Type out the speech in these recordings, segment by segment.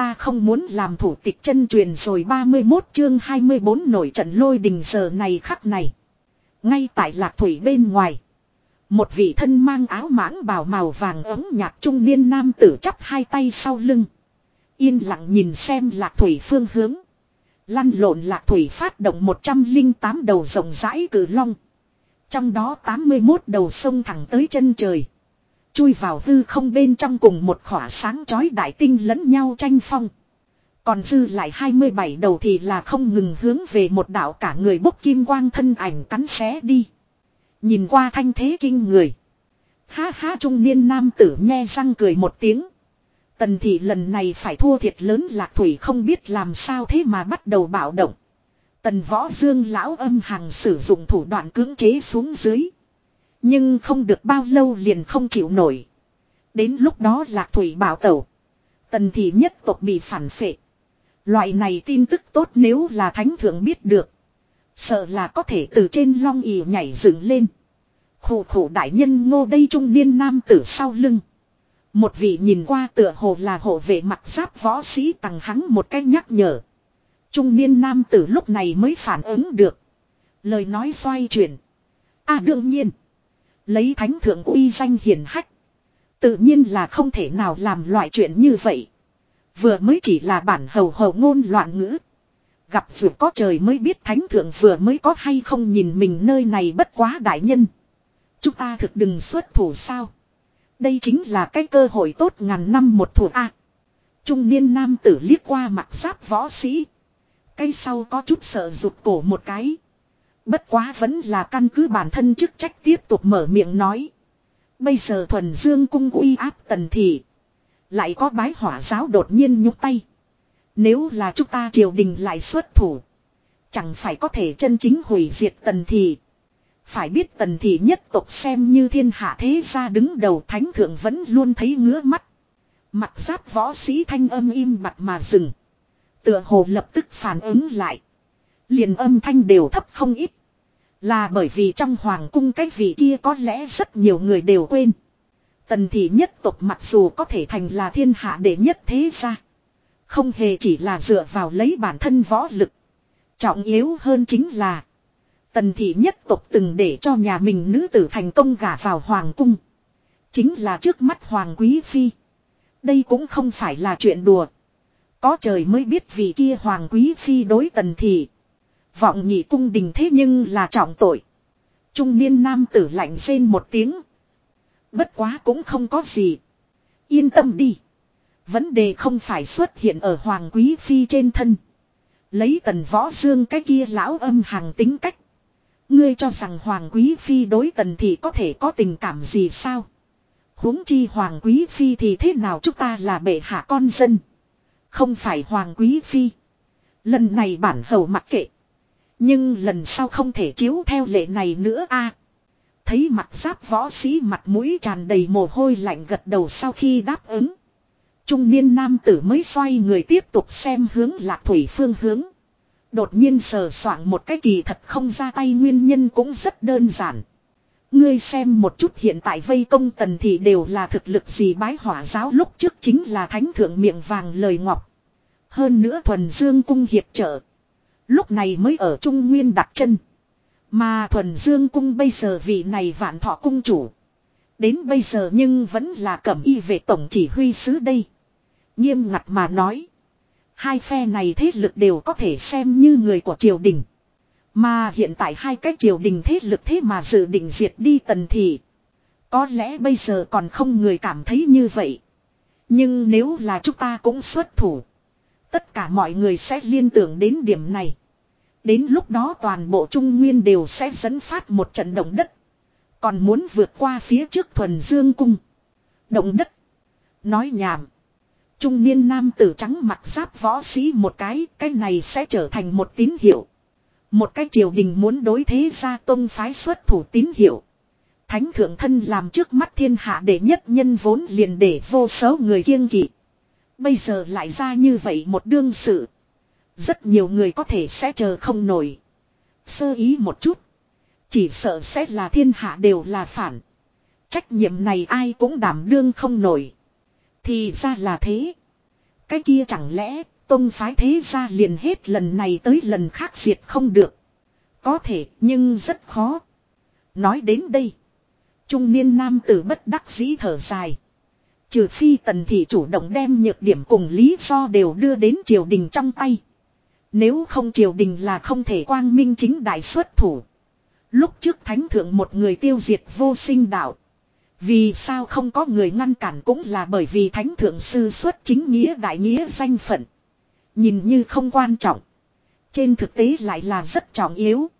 ta không muốn làm thủ tịch chân truyền rồi 31 chương 24 nổi trận lôi đình giờ này khắc này. Ngay tại lạc thủy bên ngoài. Một vị thân mang áo mãng bào màu vàng ấm nhạt trung niên nam tử chắp hai tay sau lưng. Yên lặng nhìn xem lạc thủy phương hướng. Lăn lộn lạc thủy phát động 108 đầu rộng rãi cử long. Trong đó 81 đầu sông thẳng tới chân trời. Chui vào hư không bên trong cùng một khỏa sáng chói đại tinh lẫn nhau tranh phong. Còn dư lại 27 đầu thì là không ngừng hướng về một đạo cả người bốc kim quang thân ảnh cắn xé đi. Nhìn qua thanh thế kinh người. Ha ha, trung niên nam tử nghe răng cười một tiếng. Tần thị lần này phải thua thiệt lớn lạc thủy không biết làm sao thế mà bắt đầu bạo động. Tần võ dương lão âm hàng sử dụng thủ đoạn cưỡng chế xuống dưới. Nhưng không được bao lâu liền không chịu nổi. Đến lúc đó lạc thủy bảo tẩu. Tần thị nhất tộc bị phản phệ. Loại này tin tức tốt nếu là thánh thượng biết được. Sợ là có thể từ trên long ỉ nhảy dựng lên. Khổ khổ đại nhân ngô đây trung niên nam tử sau lưng. Một vị nhìn qua tựa hồ là hộ vệ mặt giáp võ sĩ tặng hắn một cách nhắc nhở. Trung niên nam tử lúc này mới phản ứng được. Lời nói xoay chuyển. À đương nhiên. Lấy thánh thượng uy danh hiền hách. Tự nhiên là không thể nào làm loại chuyện như vậy. Vừa mới chỉ là bản hầu hầu ngôn loạn ngữ. Gặp vừa có trời mới biết thánh thượng vừa mới có hay không nhìn mình nơi này bất quá đại nhân. Chúng ta thực đừng xuất thủ sao. Đây chính là cái cơ hội tốt ngàn năm một thủ A. Trung niên nam tử liếc qua mặt giáp võ sĩ. Cây sau có chút sợ rụt cổ một cái. Bất quá vẫn là căn cứ bản thân chức trách tiếp tục mở miệng nói. Bây giờ thuần dương cung uy áp tần thị. Lại có bái hỏa giáo đột nhiên nhúc tay. Nếu là chúng ta triều đình lại xuất thủ. Chẳng phải có thể chân chính hủy diệt tần thị. Phải biết tần thị nhất tộc xem như thiên hạ thế gia đứng đầu thánh thượng vẫn luôn thấy ngứa mắt. Mặt giáp võ sĩ thanh âm im bặt mà dừng. Tựa hồ lập tức phản ứng lại. Liền âm thanh đều thấp không ít. Là bởi vì trong hoàng cung cái vị kia có lẽ rất nhiều người đều quên. Tần thị nhất tộc mặc dù có thể thành là thiên hạ đệ nhất thế gia. Không hề chỉ là dựa vào lấy bản thân võ lực. Trọng yếu hơn chính là. Tần thị nhất tộc từng để cho nhà mình nữ tử thành công gả vào hoàng cung. Chính là trước mắt hoàng quý phi. Đây cũng không phải là chuyện đùa. Có trời mới biết vì kia hoàng quý phi đối tần thị. Vọng nhị cung đình thế nhưng là trọng tội. Trung niên nam tử lạnh rên một tiếng. Bất quá cũng không có gì. Yên tâm đi. Vấn đề không phải xuất hiện ở hoàng quý phi trên thân. Lấy tần võ dương cái kia lão âm hàng tính cách. Ngươi cho rằng hoàng quý phi đối tần thì có thể có tình cảm gì sao? huống chi hoàng quý phi thì thế nào chúng ta là bệ hạ con dân. Không phải hoàng quý phi. Lần này bản hầu mặc kệ. Nhưng lần sau không thể chiếu theo lệ này nữa a. thấy mặt giáp võ sĩ mặt mũi tràn đầy mồ hôi lạnh gật đầu sau khi đáp ứng. Trung niên nam tử mới xoay người tiếp tục xem hướng lạc thủy phương hướng. Đột nhiên sờ soạng một cái kỳ thật không ra tay nguyên nhân cũng rất đơn giản. Ngươi xem một chút hiện tại vây công tần thì đều là thực lực gì bái hỏa giáo lúc trước chính là thánh thượng miệng vàng lời ngọc. Hơn nữa thuần dương cung hiệp trợ. Lúc này mới ở Trung Nguyên đặt chân. Mà thuần dương cung bây giờ vị này vạn thọ cung chủ. Đến bây giờ nhưng vẫn là cẩm y về tổng chỉ huy sứ đây. Nghiêm ngặt mà nói. Hai phe này thế lực đều có thể xem như người của triều đình. Mà hiện tại hai cái triều đình thế lực thế mà dự định diệt đi tần thị. Có lẽ bây giờ còn không người cảm thấy như vậy. Nhưng nếu là chúng ta cũng xuất thủ. Tất cả mọi người sẽ liên tưởng đến điểm này. Đến lúc đó toàn bộ Trung Nguyên đều sẽ dẫn phát một trận động đất. Còn muốn vượt qua phía trước thuần dương cung. Động đất. Nói nhảm. Trung niên nam tử trắng mặt giáp võ sĩ một cái, cái này sẽ trở thành một tín hiệu. Một cái triều đình muốn đối thế ra tông phái xuất thủ tín hiệu. Thánh thượng thân làm trước mắt thiên hạ để nhất nhân vốn liền để vô số người kiêng kỵ. Bây giờ lại ra như vậy một đương sự. Rất nhiều người có thể sẽ chờ không nổi. Sơ ý một chút. Chỉ sợ sẽ là thiên hạ đều là phản. Trách nhiệm này ai cũng đảm đương không nổi. Thì ra là thế. Cái kia chẳng lẽ, tông phái thế ra liền hết lần này tới lần khác diệt không được. Có thể, nhưng rất khó. Nói đến đây. Trung niên nam tử bất đắc dĩ thở dài. Trừ phi tần thị chủ động đem nhược điểm cùng lý do đều đưa đến triều đình trong tay. Nếu không triều đình là không thể quang minh chính đại xuất thủ. Lúc trước thánh thượng một người tiêu diệt vô sinh đạo. Vì sao không có người ngăn cản cũng là bởi vì thánh thượng sư xuất chính nghĩa đại nghĩa danh phận. Nhìn như không quan trọng. Trên thực tế lại là rất trọng yếu.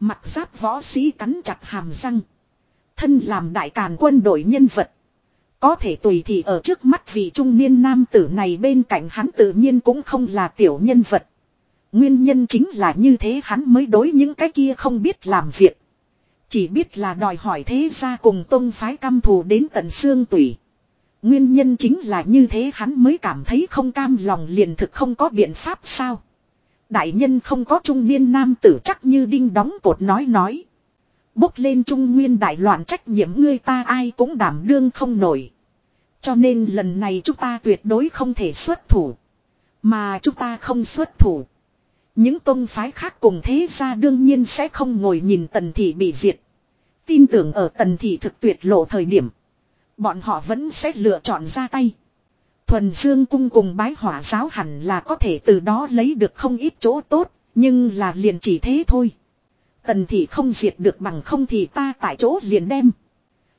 Mặt giáp võ sĩ cắn chặt hàm răng. Thân làm đại càn quân đội nhân vật. Có thể tùy thì ở trước mắt vị trung niên nam tử này bên cạnh hắn tự nhiên cũng không là tiểu nhân vật. Nguyên nhân chính là như thế hắn mới đối những cái kia không biết làm việc. Chỉ biết là đòi hỏi thế ra cùng tông phái cam thù đến tận xương tủy. Nguyên nhân chính là như thế hắn mới cảm thấy không cam lòng liền thực không có biện pháp sao. Đại nhân không có trung niên nam tử chắc như đinh đóng cột nói nói. Bốc lên trung nguyên đại loạn trách nhiệm ngươi ta ai cũng đảm đương không nổi. Cho nên lần này chúng ta tuyệt đối không thể xuất thủ. Mà chúng ta không xuất thủ. Những tôn phái khác cùng thế ra đương nhiên sẽ không ngồi nhìn tần thị bị diệt. Tin tưởng ở tần thị thực tuyệt lộ thời điểm. Bọn họ vẫn sẽ lựa chọn ra tay. Thuần Dương cung cùng bái hỏa giáo hẳn là có thể từ đó lấy được không ít chỗ tốt, nhưng là liền chỉ thế thôi. Tần thị không diệt được bằng không thì ta tại chỗ liền đem.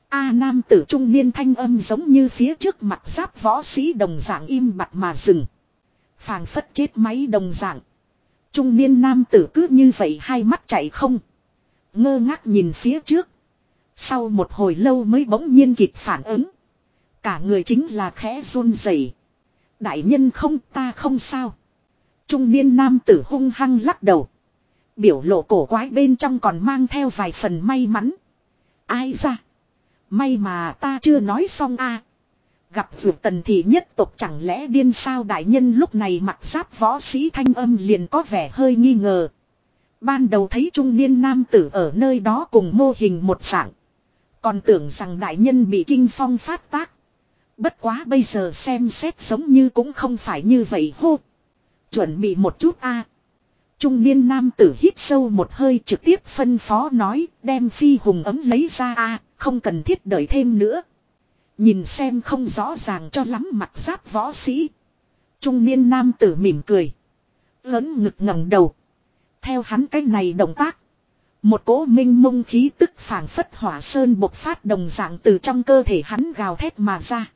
A nam tử trung niên thanh âm giống như phía trước mặt giáp võ sĩ đồng dạng im bặt mà dừng. phảng phất chết máy đồng dạng. Trung niên nam tử cứ như vậy hai mắt chạy không. Ngơ ngác nhìn phía trước. Sau một hồi lâu mới bỗng nhiên kịp phản ứng. Cả người chính là khẽ run rẩy. Đại nhân không, ta không sao. Trung niên nam tử hung hăng lắc đầu. Biểu lộ cổ quái bên trong còn mang theo vài phần may mắn. Ai ra. May mà ta chưa nói xong a. Gặp vượt tần thì nhất tộc chẳng lẽ điên sao đại nhân lúc này mặc giáp võ sĩ thanh âm liền có vẻ hơi nghi ngờ. Ban đầu thấy trung niên nam tử ở nơi đó cùng mô hình một dạng. Còn tưởng rằng đại nhân bị kinh phong phát tác. Bất quá bây giờ xem xét giống như cũng không phải như vậy hô. Chuẩn bị một chút a. Trung niên nam tử hít sâu một hơi trực tiếp phân phó nói, đem phi hùng ấm lấy ra a, không cần thiết đợi thêm nữa. Nhìn xem không rõ ràng cho lắm mặt giáp võ sĩ. Trung niên nam tử mỉm cười. Lớn ngực ngẩng đầu. Theo hắn cái này động tác. Một cỗ minh mông khí tức phảng phất hỏa sơn bộc phát đồng dạng từ trong cơ thể hắn gào thét mà ra.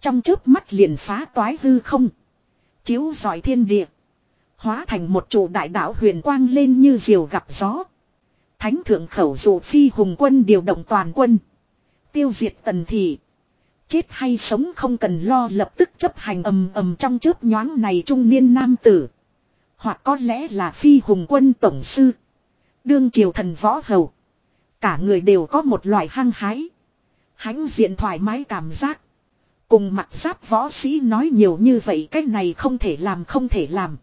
Trong chớp mắt liền phá toái hư không. Chiếu giỏi thiên địa. Hóa thành một trụ đại đạo huyền quang lên như diều gặp gió. Thánh thượng khẩu dụ phi hùng quân điều động toàn quân. Tiêu diệt tần thị. Chết hay sống không cần lo, lập tức chấp hành ầm ầm trong chớp nhoáng này trung niên nam tử. Hoặc có lẽ là phi hùng quân tổng sư. Đương triều thần võ hầu. Cả người đều có một loại hăng hái. Hãnh diện thoải mái cảm giác. Cùng mặt giáp võ sĩ nói nhiều như vậy, cái này không thể làm, không thể làm.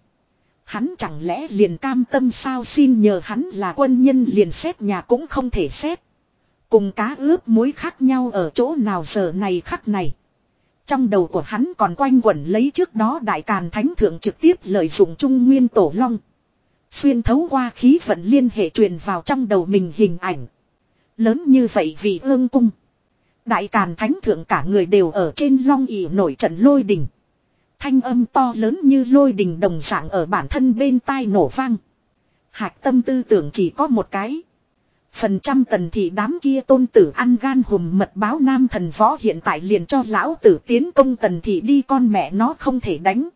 Hắn chẳng lẽ liền cam tâm sao xin nhờ hắn là quân nhân liền xét nhà cũng không thể xét. Cùng cá ướp muối khác nhau ở chỗ nào giờ này khắc này. Trong đầu của hắn còn quanh quẩn lấy trước đó đại càn thánh thượng trực tiếp lợi dụng trung nguyên tổ long. Xuyên thấu qua khí vận liên hệ truyền vào trong đầu mình hình ảnh. Lớn như vậy vì ương cung. Đại càn thánh thượng cả người đều ở trên long ỉ nổi trận lôi đình. Thanh âm to lớn như lôi đình đồng dạng ở bản thân bên tai nổ vang. Hạc tâm tư tưởng chỉ có một cái. Phần trăm tần thị đám kia tôn tử ăn gan hùm mật báo nam thần võ hiện tại liền cho lão tử tiến công tần thị đi con mẹ nó không thể đánh.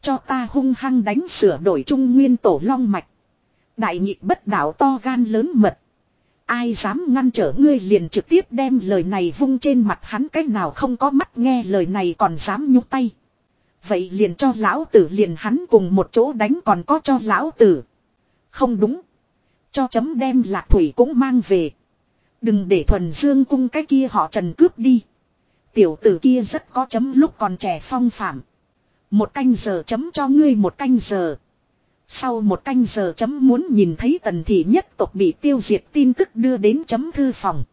Cho ta hung hăng đánh sửa đổi trung nguyên tổ long mạch. Đại nhị bất đạo to gan lớn mật. Ai dám ngăn trở ngươi liền trực tiếp đem lời này vung trên mặt hắn cách nào không có mắt nghe lời này còn dám nhúc tay. Vậy liền cho lão tử liền hắn cùng một chỗ đánh còn có cho lão tử. Không đúng. Cho chấm đem lạc thủy cũng mang về. Đừng để thuần dương cung cái kia họ trần cướp đi. Tiểu tử kia rất có chấm lúc còn trẻ phong phạm. Một canh giờ chấm cho ngươi một canh giờ. Sau một canh giờ chấm muốn nhìn thấy tần thị nhất tộc bị tiêu diệt tin tức đưa đến chấm thư phòng.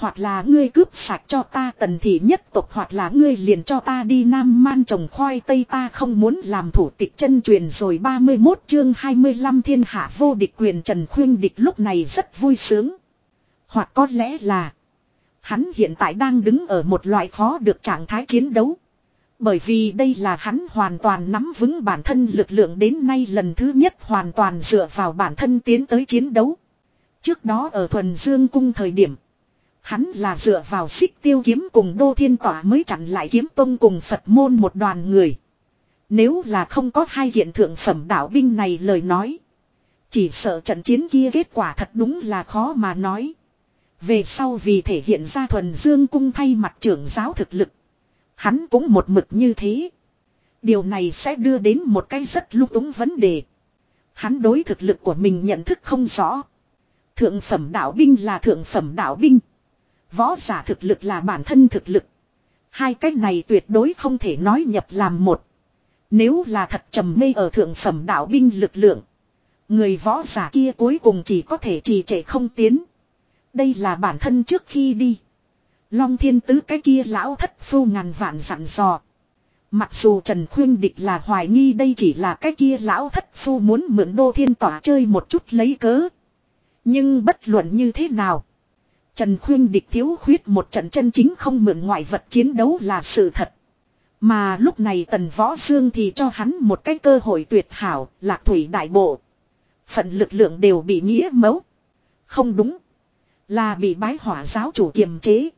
Hoặc là ngươi cướp sạch cho ta tần thị nhất tộc, hoặc là ngươi liền cho ta đi nam man trồng khoai tây, ta không muốn làm thủ tịch chân truyền rồi 31 chương 25 thiên hạ vô địch quyền Trần Khuyên Địch lúc này rất vui sướng. Hoặc có lẽ là hắn hiện tại đang đứng ở một loại khó được trạng thái chiến đấu. Bởi vì đây là hắn hoàn toàn nắm vững bản thân lực lượng đến nay lần thứ nhất hoàn toàn dựa vào bản thân tiến tới chiến đấu. Trước đó ở thuần dương cung thời điểm. Hắn là dựa vào xích tiêu kiếm cùng đô thiên tỏa mới chặn lại kiếm tông cùng Phật môn một đoàn người. Nếu là không có hai hiện thượng phẩm đạo binh này lời nói. Chỉ sợ trận chiến kia kết quả thật đúng là khó mà nói. Về sau vì thể hiện ra thuần dương cung thay mặt trưởng giáo thực lực. Hắn cũng một mực như thế. Điều này sẽ đưa đến một cái rất lúc túng vấn đề. Hắn đối thực lực của mình nhận thức không rõ. Thượng phẩm đạo binh là thượng phẩm đạo binh. Võ giả thực lực là bản thân thực lực. Hai cách này tuyệt đối không thể nói nhập làm một. Nếu là thật trầm mê ở thượng phẩm đạo binh lực lượng. Người võ giả kia cuối cùng chỉ có thể trì trệ không tiến. Đây là bản thân trước khi đi. Long thiên tứ cái kia lão thất phu ngàn vạn dặn dò. Mặc dù Trần Khuyên Địch là hoài nghi đây chỉ là cái kia lão thất phu muốn mượn đô thiên tỏa chơi một chút lấy cớ. Nhưng bất luận như thế nào. Trần Khuyên Địch thiếu khuyết một trận chân chính không mượn ngoại vật chiến đấu là sự thật. Mà lúc này Tần Võ Dương thì cho hắn một cái cơ hội tuyệt hảo, lạc thủy đại bộ. Phận lực lượng đều bị nghĩa mấu. Không đúng. Là bị bái hỏa giáo chủ kiềm chế.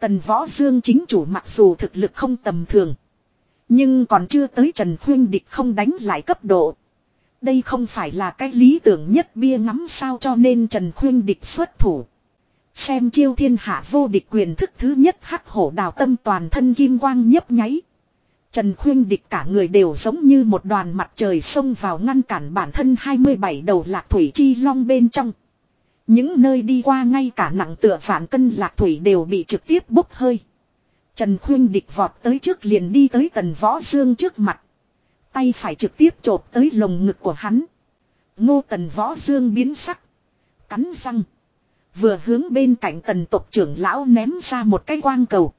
Tần Võ Dương chính chủ mặc dù thực lực không tầm thường. Nhưng còn chưa tới Trần Khuyên Địch không đánh lại cấp độ. Đây không phải là cái lý tưởng nhất bia ngắm sao cho nên Trần Khuyên Địch xuất thủ. Xem chiêu thiên hạ vô địch quyền thức thứ nhất hắc hổ đào tâm toàn thân kim quang nhấp nháy. Trần Khuyên Địch cả người đều giống như một đoàn mặt trời xông vào ngăn cản bản thân 27 đầu lạc thủy chi long bên trong. Những nơi đi qua ngay cả nặng tựa phản cân lạc thủy đều bị trực tiếp bốc hơi. Trần Khuyên địch vọt tới trước liền đi tới tần võ dương trước mặt. Tay phải trực tiếp chộp tới lồng ngực của hắn. Ngô tần võ dương biến sắc. Cắn răng. Vừa hướng bên cạnh tần tộc trưởng lão ném ra một cái quang cầu.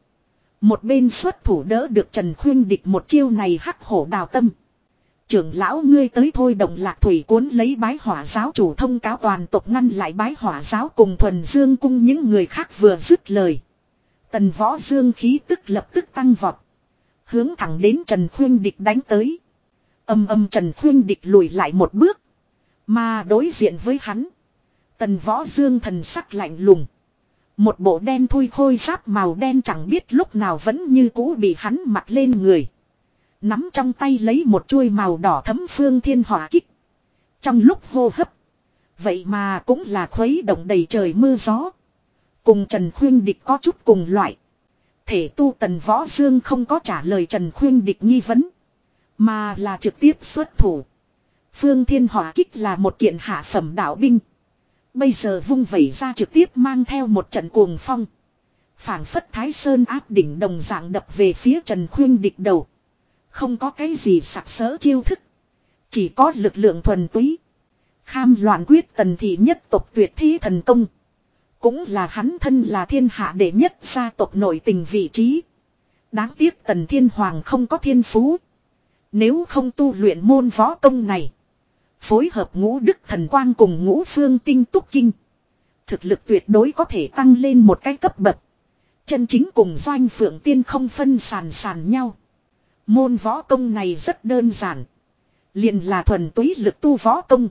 Một bên xuất thủ đỡ được Trần Khuyên địch một chiêu này hắc hổ đào tâm. Trưởng lão ngươi tới thôi đồng lạc thủy cuốn lấy bái hỏa giáo chủ thông cáo toàn tộc ngăn lại bái hỏa giáo cùng thuần dương cung những người khác vừa dứt lời. Tần võ dương khí tức lập tức tăng vọt. Hướng thẳng đến Trần Khuyên Địch đánh tới. Âm âm Trần Khuyên Địch lùi lại một bước. Mà đối diện với hắn. Tần võ dương thần sắc lạnh lùng. Một bộ đen thui khôi giáp màu đen chẳng biết lúc nào vẫn như cũ bị hắn mặc lên người. Nắm trong tay lấy một chuôi màu đỏ thấm phương thiên hỏa kích. Trong lúc hô hấp. Vậy mà cũng là khuấy động đầy trời mưa gió. Cùng Trần Khuyên Địch có chút cùng loại. Thể tu tần võ dương không có trả lời Trần Khuyên Địch nghi vấn. Mà là trực tiếp xuất thủ. Phương thiên hỏa kích là một kiện hạ phẩm đạo binh. Bây giờ vung vẩy ra trực tiếp mang theo một trận cuồng phong. phảng phất thái sơn áp đỉnh đồng dạng đập về phía Trần Khuyên Địch đầu. Không có cái gì sặc sỡ chiêu thức. Chỉ có lực lượng thuần túy. Kham loạn quyết tần thị nhất tộc tuyệt thi thần công. Cũng là hắn thân là thiên hạ đệ nhất gia tộc nội tình vị trí. Đáng tiếc tần thiên hoàng không có thiên phú. Nếu không tu luyện môn võ công này. Phối hợp ngũ đức thần quang cùng ngũ phương tinh túc kinh. Thực lực tuyệt đối có thể tăng lên một cái cấp bậc. Chân chính cùng doanh phượng tiên không phân sàn sàn nhau. Môn võ công này rất đơn giản. liền là thuần túy lực tu võ công.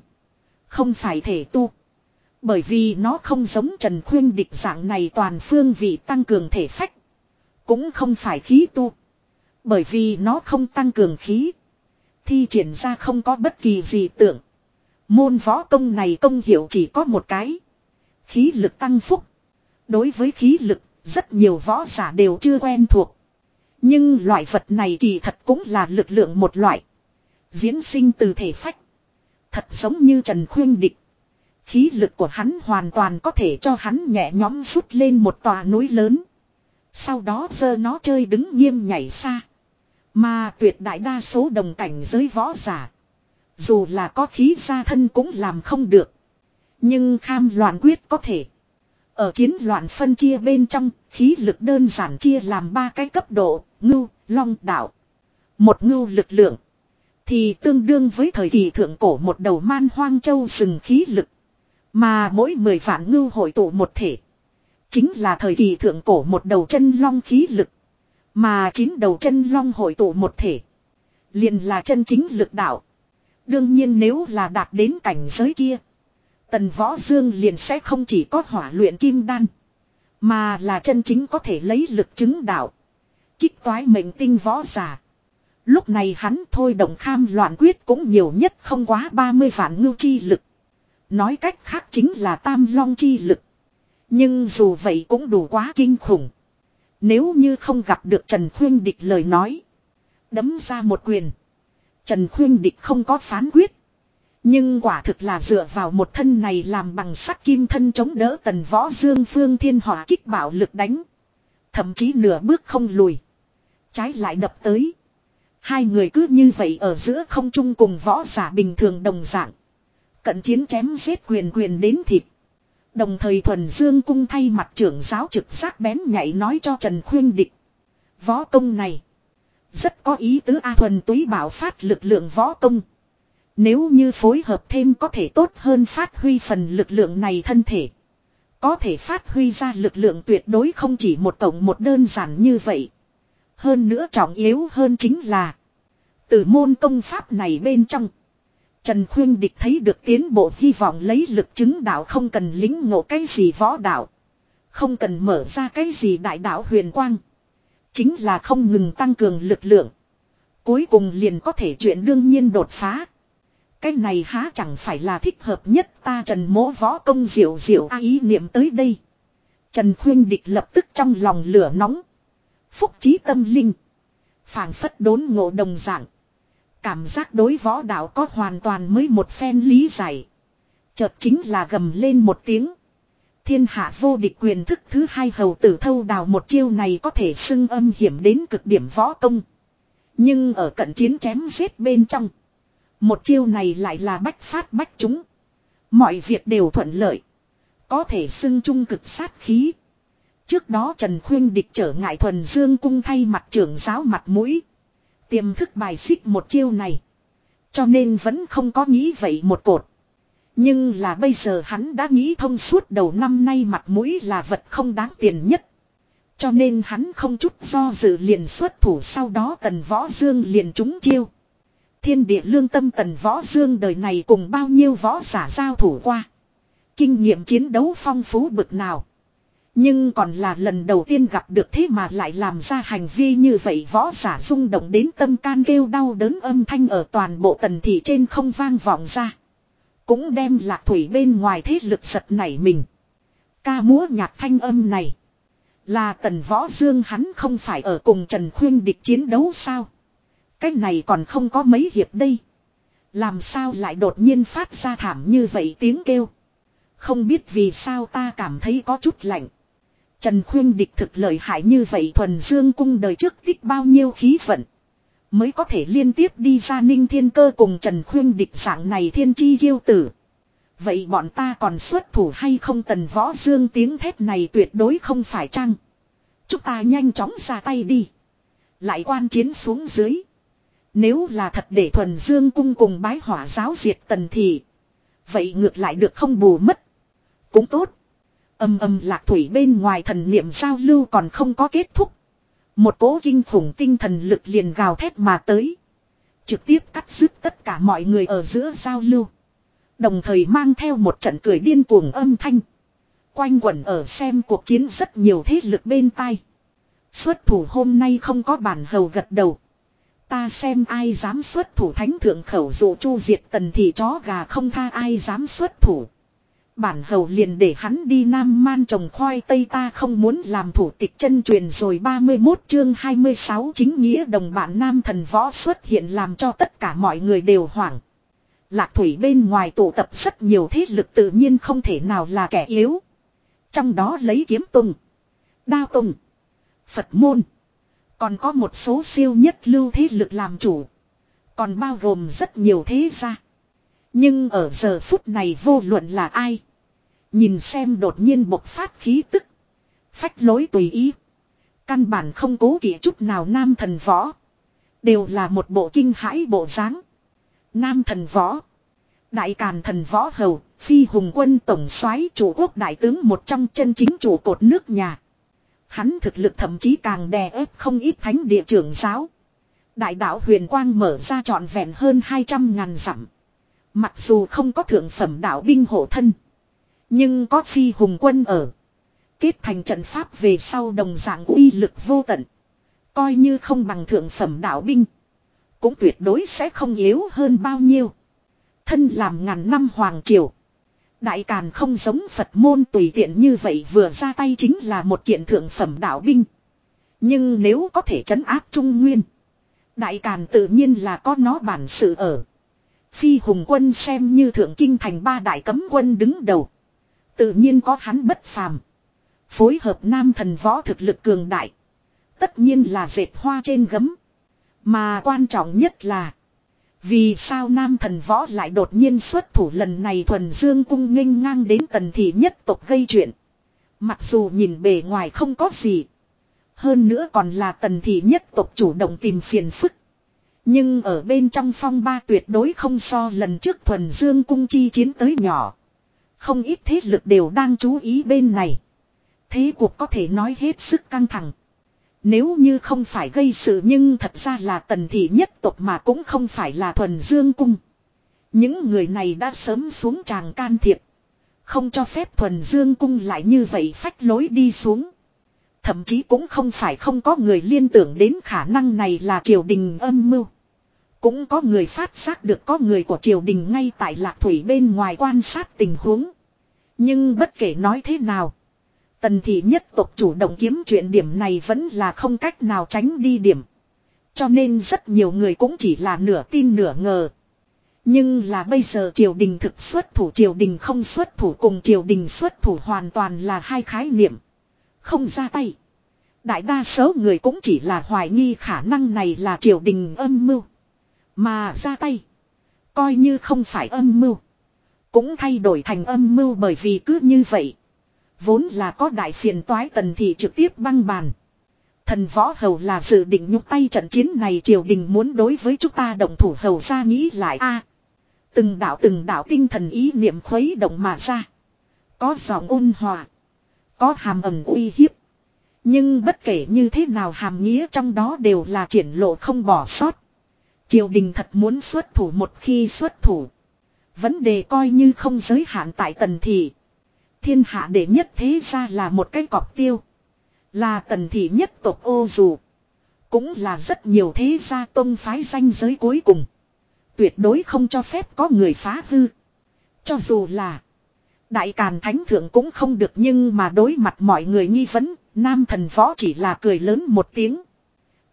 Không phải thể tu. Bởi vì nó không giống Trần Khuyên địch dạng này toàn phương vị tăng cường thể phách. Cũng không phải khí tu. Bởi vì nó không tăng cường khí. Thi triển ra không có bất kỳ gì tưởng. Môn võ công này công hiệu chỉ có một cái. Khí lực tăng phúc. Đối với khí lực, rất nhiều võ giả đều chưa quen thuộc. Nhưng loại vật này kỳ thật cũng là lực lượng một loại. Diễn sinh từ thể phách. Thật giống như Trần Khuyên Địch. Khí lực của hắn hoàn toàn có thể cho hắn nhẹ nhõm rút lên một tòa núi lớn. Sau đó giơ nó chơi đứng nghiêm nhảy xa. Mà tuyệt đại đa số đồng cảnh giới võ giả. Dù là có khí ra thân cũng làm không được. Nhưng kham loạn quyết có thể. Ở chiến loạn phân chia bên trong, khí lực đơn giản chia làm ba cái cấp độ, ngưu, long, đạo. Một ngưu lực lượng. Thì tương đương với thời kỳ thượng cổ một đầu man hoang châu rừng khí lực. Mà mỗi mười vạn ngưu hội tụ một thể. Chính là thời kỳ thượng cổ một đầu chân long khí lực. Mà chín đầu chân long hội tụ một thể. liền là chân chính lực đạo. Đương nhiên nếu là đạt đến cảnh giới kia. Tần võ dương liền sẽ không chỉ có hỏa luyện kim đan. Mà là chân chính có thể lấy lực chứng đạo. Kích toái mệnh tinh võ giả. Lúc này hắn thôi động kham loạn quyết cũng nhiều nhất không quá 30 vạn ngưu chi lực. Nói cách khác chính là tam long chi lực. Nhưng dù vậy cũng đủ quá kinh khủng. Nếu như không gặp được Trần Khuyên Địch lời nói. Đấm ra một quyền. Trần Khuyên Địch không có phán quyết. Nhưng quả thực là dựa vào một thân này làm bằng sắt kim thân chống đỡ tần võ dương phương thiên hỏa kích bảo lực đánh. Thậm chí nửa bước không lùi. Trái lại đập tới. Hai người cứ như vậy ở giữa không trung cùng võ giả bình thường đồng dạng. Cận chiến chém giết quyền quyền đến thịt. Đồng thời thuần dương cung thay mặt trưởng giáo trực giác bén nhảy nói cho Trần Khuyên Địch. Võ công này. Rất có ý tứ A thuần túy bảo phát lực lượng võ công. Nếu như phối hợp thêm có thể tốt hơn phát huy phần lực lượng này thân thể. Có thể phát huy ra lực lượng tuyệt đối không chỉ một tổng một đơn giản như vậy. Hơn nữa trọng yếu hơn chính là. Từ môn công pháp này bên trong. Trần Khuyên Địch thấy được tiến bộ hy vọng lấy lực chứng đạo không cần lính ngộ cái gì võ đạo. Không cần mở ra cái gì đại đạo huyền quang. Chính là không ngừng tăng cường lực lượng. Cuối cùng liền có thể chuyện đương nhiên đột phá. Cái này há chẳng phải là thích hợp nhất ta trần mỗ võ công diệu diệu a ý niệm tới đây. Trần Khuyên Địch lập tức trong lòng lửa nóng. Phúc trí tâm linh. phảng phất đốn ngộ đồng dạng. Cảm giác đối võ đạo có hoàn toàn mới một phen lý giải. Chợt chính là gầm lên một tiếng. Thiên hạ vô địch quyền thức thứ hai hầu tử thâu đào một chiêu này có thể xưng âm hiểm đến cực điểm võ công. Nhưng ở cận chiến chém giết bên trong. Một chiêu này lại là bách phát bách chúng. Mọi việc đều thuận lợi. Có thể xưng trung cực sát khí. Trước đó Trần Khuyên địch trở ngại thuần dương cung thay mặt trưởng giáo mặt mũi. Tiềm thức bài xích một chiêu này. Cho nên vẫn không có nghĩ vậy một cột. Nhưng là bây giờ hắn đã nghĩ thông suốt đầu năm nay mặt mũi là vật không đáng tiền nhất. Cho nên hắn không chút do dự liền xuất thủ sau đó tần võ dương liền trúng chiêu. Thiên địa lương tâm tần võ dương đời này cùng bao nhiêu võ giả giao thủ qua. Kinh nghiệm chiến đấu phong phú bực nào. Nhưng còn là lần đầu tiên gặp được thế mà lại làm ra hành vi như vậy, võ giả rung động đến tâm can kêu đau đớn âm thanh ở toàn bộ tần thị trên không vang vọng ra. Cũng đem lạc thủy bên ngoài thế lực giật nảy mình. Ca múa nhạc thanh âm này. Là tần võ dương hắn không phải ở cùng Trần Khuyên địch chiến đấu sao. Cái này còn không có mấy hiệp đây. Làm sao lại đột nhiên phát ra thảm như vậy tiếng kêu. Không biết vì sao ta cảm thấy có chút lạnh. Trần Khuyên địch thực lợi hại như vậy thuần dương cung đời trước tích bao nhiêu khí vận. Mới có thể liên tiếp đi ra ninh thiên cơ cùng Trần Khuyên địch dạng này thiên chi ghiêu tử. Vậy bọn ta còn xuất thủ hay không tần võ dương tiếng thét này tuyệt đối không phải chăng. Chúng ta nhanh chóng ra tay đi. Lại quan chiến xuống dưới. Nếu là thật để thuần dương cung cùng bái hỏa giáo diệt tần thì. Vậy ngược lại được không bù mất. Cũng tốt. Âm âm lạc thủy bên ngoài thần niệm giao lưu còn không có kết thúc. Một cố kinh khủng tinh thần lực liền gào thét mà tới. Trực tiếp cắt dứt tất cả mọi người ở giữa giao lưu. Đồng thời mang theo một trận cười điên cuồng âm thanh. Quanh quẩn ở xem cuộc chiến rất nhiều thế lực bên tai. Xuất thủ hôm nay không có bản hầu gật đầu. Ta xem ai dám xuất thủ thánh thượng khẩu dụ chu diệt tần thì chó gà không tha ai dám xuất thủ. Bản hầu liền để hắn đi nam man trồng khoai tây ta không muốn làm thủ tịch chân truyền rồi 31 chương 26 chính nghĩa đồng bản nam thần võ xuất hiện làm cho tất cả mọi người đều hoảng. Lạc thủy bên ngoài tụ tập rất nhiều thế lực tự nhiên không thể nào là kẻ yếu. Trong đó lấy kiếm tùng, đao tùng, Phật môn. Còn có một số siêu nhất lưu thế lực làm chủ. Còn bao gồm rất nhiều thế gia. Nhưng ở giờ phút này vô luận là ai. Nhìn xem đột nhiên bộc phát khí tức. Phách lối tùy ý. Căn bản không cố kỵ chút nào nam thần võ. Đều là một bộ kinh hãi bộ dáng. Nam thần võ. Đại càn thần võ hầu, phi hùng quân tổng soái chủ quốc đại tướng một trong chân chính chủ cột nước nhà. Hắn thực lực thậm chí càng đè ép không ít thánh địa trưởng giáo. Đại đạo huyền quang mở ra trọn vẹn hơn 200 ngàn dặm. Mặc dù không có thượng phẩm đạo binh hộ thân. Nhưng có phi hùng quân ở. Kết thành trận pháp về sau đồng dạng uy lực vô tận. Coi như không bằng thượng phẩm đạo binh. Cũng tuyệt đối sẽ không yếu hơn bao nhiêu. Thân làm ngàn năm hoàng triều. Đại Càn không giống Phật môn tùy tiện như vậy vừa ra tay chính là một kiện thượng phẩm đạo binh. Nhưng nếu có thể trấn áp Trung Nguyên. Đại Càn tự nhiên là có nó bản sự ở. Phi Hùng quân xem như thượng kinh thành ba đại cấm quân đứng đầu. Tự nhiên có hắn bất phàm. Phối hợp nam thần võ thực lực cường đại. Tất nhiên là dệt hoa trên gấm. Mà quan trọng nhất là. Vì sao nam thần võ lại đột nhiên xuất thủ lần này thuần dương cung nghênh ngang đến tần thị nhất tộc gây chuyện. Mặc dù nhìn bề ngoài không có gì. Hơn nữa còn là tần thị nhất tộc chủ động tìm phiền phức. Nhưng ở bên trong phong ba tuyệt đối không so lần trước thuần dương cung chi chiến tới nhỏ. Không ít thế lực đều đang chú ý bên này. Thế cuộc có thể nói hết sức căng thẳng. Nếu như không phải gây sự nhưng thật ra là tần thị nhất tộc mà cũng không phải là thuần dương cung. Những người này đã sớm xuống tràng can thiệp. Không cho phép thuần dương cung lại như vậy phách lối đi xuống. Thậm chí cũng không phải không có người liên tưởng đến khả năng này là triều đình âm mưu. Cũng có người phát giác được có người của triều đình ngay tại lạc thủy bên ngoài quan sát tình huống. Nhưng bất kể nói thế nào. Tần thị nhất tộc chủ động kiếm chuyện điểm này vẫn là không cách nào tránh đi điểm. Cho nên rất nhiều người cũng chỉ là nửa tin nửa ngờ. Nhưng là bây giờ triều đình thực xuất thủ, triều đình không xuất thủ cùng triều đình xuất thủ hoàn toàn là hai khái niệm. Không ra tay. Đại đa số người cũng chỉ là hoài nghi khả năng này là triều đình âm mưu. Mà ra tay. Coi như không phải âm mưu. Cũng thay đổi thành âm mưu bởi vì cứ như vậy. Vốn là có đại phiền toái tần thì trực tiếp băng bàn. Thần võ hầu là dự định nhúc tay trận chiến này triều đình muốn đối với chúng ta động thủ hầu ra nghĩ lại a Từng đạo từng đạo tinh thần ý niệm khuấy động mà ra. Có giọng ôn hòa. Có hàm ẩm uy hiếp. Nhưng bất kể như thế nào hàm nghĩa trong đó đều là triển lộ không bỏ sót. Triều đình thật muốn xuất thủ một khi xuất thủ. Vấn đề coi như không giới hạn tại tần thị. Thiên hạ đệ nhất thế ra là một cái cọc tiêu. Là tần thị nhất tộc ô dù. Cũng là rất nhiều thế gia tôn phái danh giới cuối cùng. Tuyệt đối không cho phép có người phá hư. Cho dù là Đại Càn Thánh Thượng cũng không được nhưng mà đối mặt mọi người nghi vấn, nam thần võ chỉ là cười lớn một tiếng.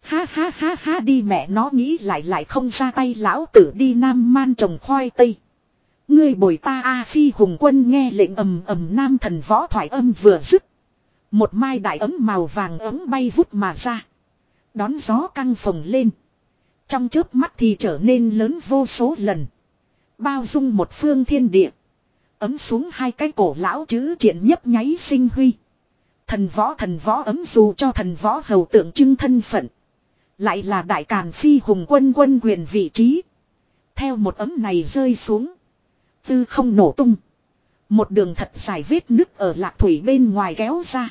Ha ha ha ha, đi mẹ nó nghĩ lại lại không ra tay, lão tử đi nam man trồng khoai tây. Ngươi bồi ta A Phi Hùng quân nghe lệnh ầm ầm nam thần võ thoại âm vừa dứt. Một mai đại ấm màu vàng ấm bay vút mà ra. Đón gió căng phồng lên. Trong chớp mắt thì trở nên lớn vô số lần. Bao dung một phương thiên địa. Ấm xuống hai cái cổ lão chữ triển nhấp nháy sinh huy. Thần võ thần võ ấm dù cho thần võ hầu tượng trưng thân phận. Lại là đại càn phi hùng quân quân quyền vị trí. Theo một ấm này rơi xuống. Tư không nổ tung. Một đường thật dài vết nứt ở lạc thủy bên ngoài kéo ra.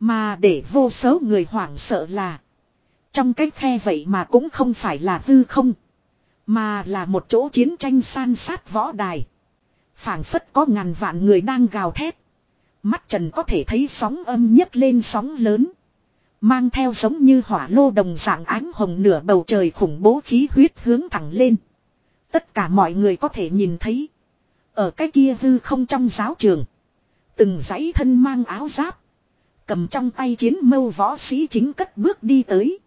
Mà để vô số người hoảng sợ là. Trong cái khe vậy mà cũng không phải là tư không. Mà là một chỗ chiến tranh san sát võ đài. phảng phất có ngàn vạn người đang gào thét. Mắt trần có thể thấy sóng âm nhấc lên sóng lớn. Mang theo giống như hỏa lô đồng dạng ánh hồng nửa bầu trời khủng bố khí huyết hướng thẳng lên. Tất cả mọi người có thể nhìn thấy. Ở cái kia hư không trong giáo trường. Từng dãy thân mang áo giáp. Cầm trong tay chiến mâu võ sĩ chính cất bước đi tới.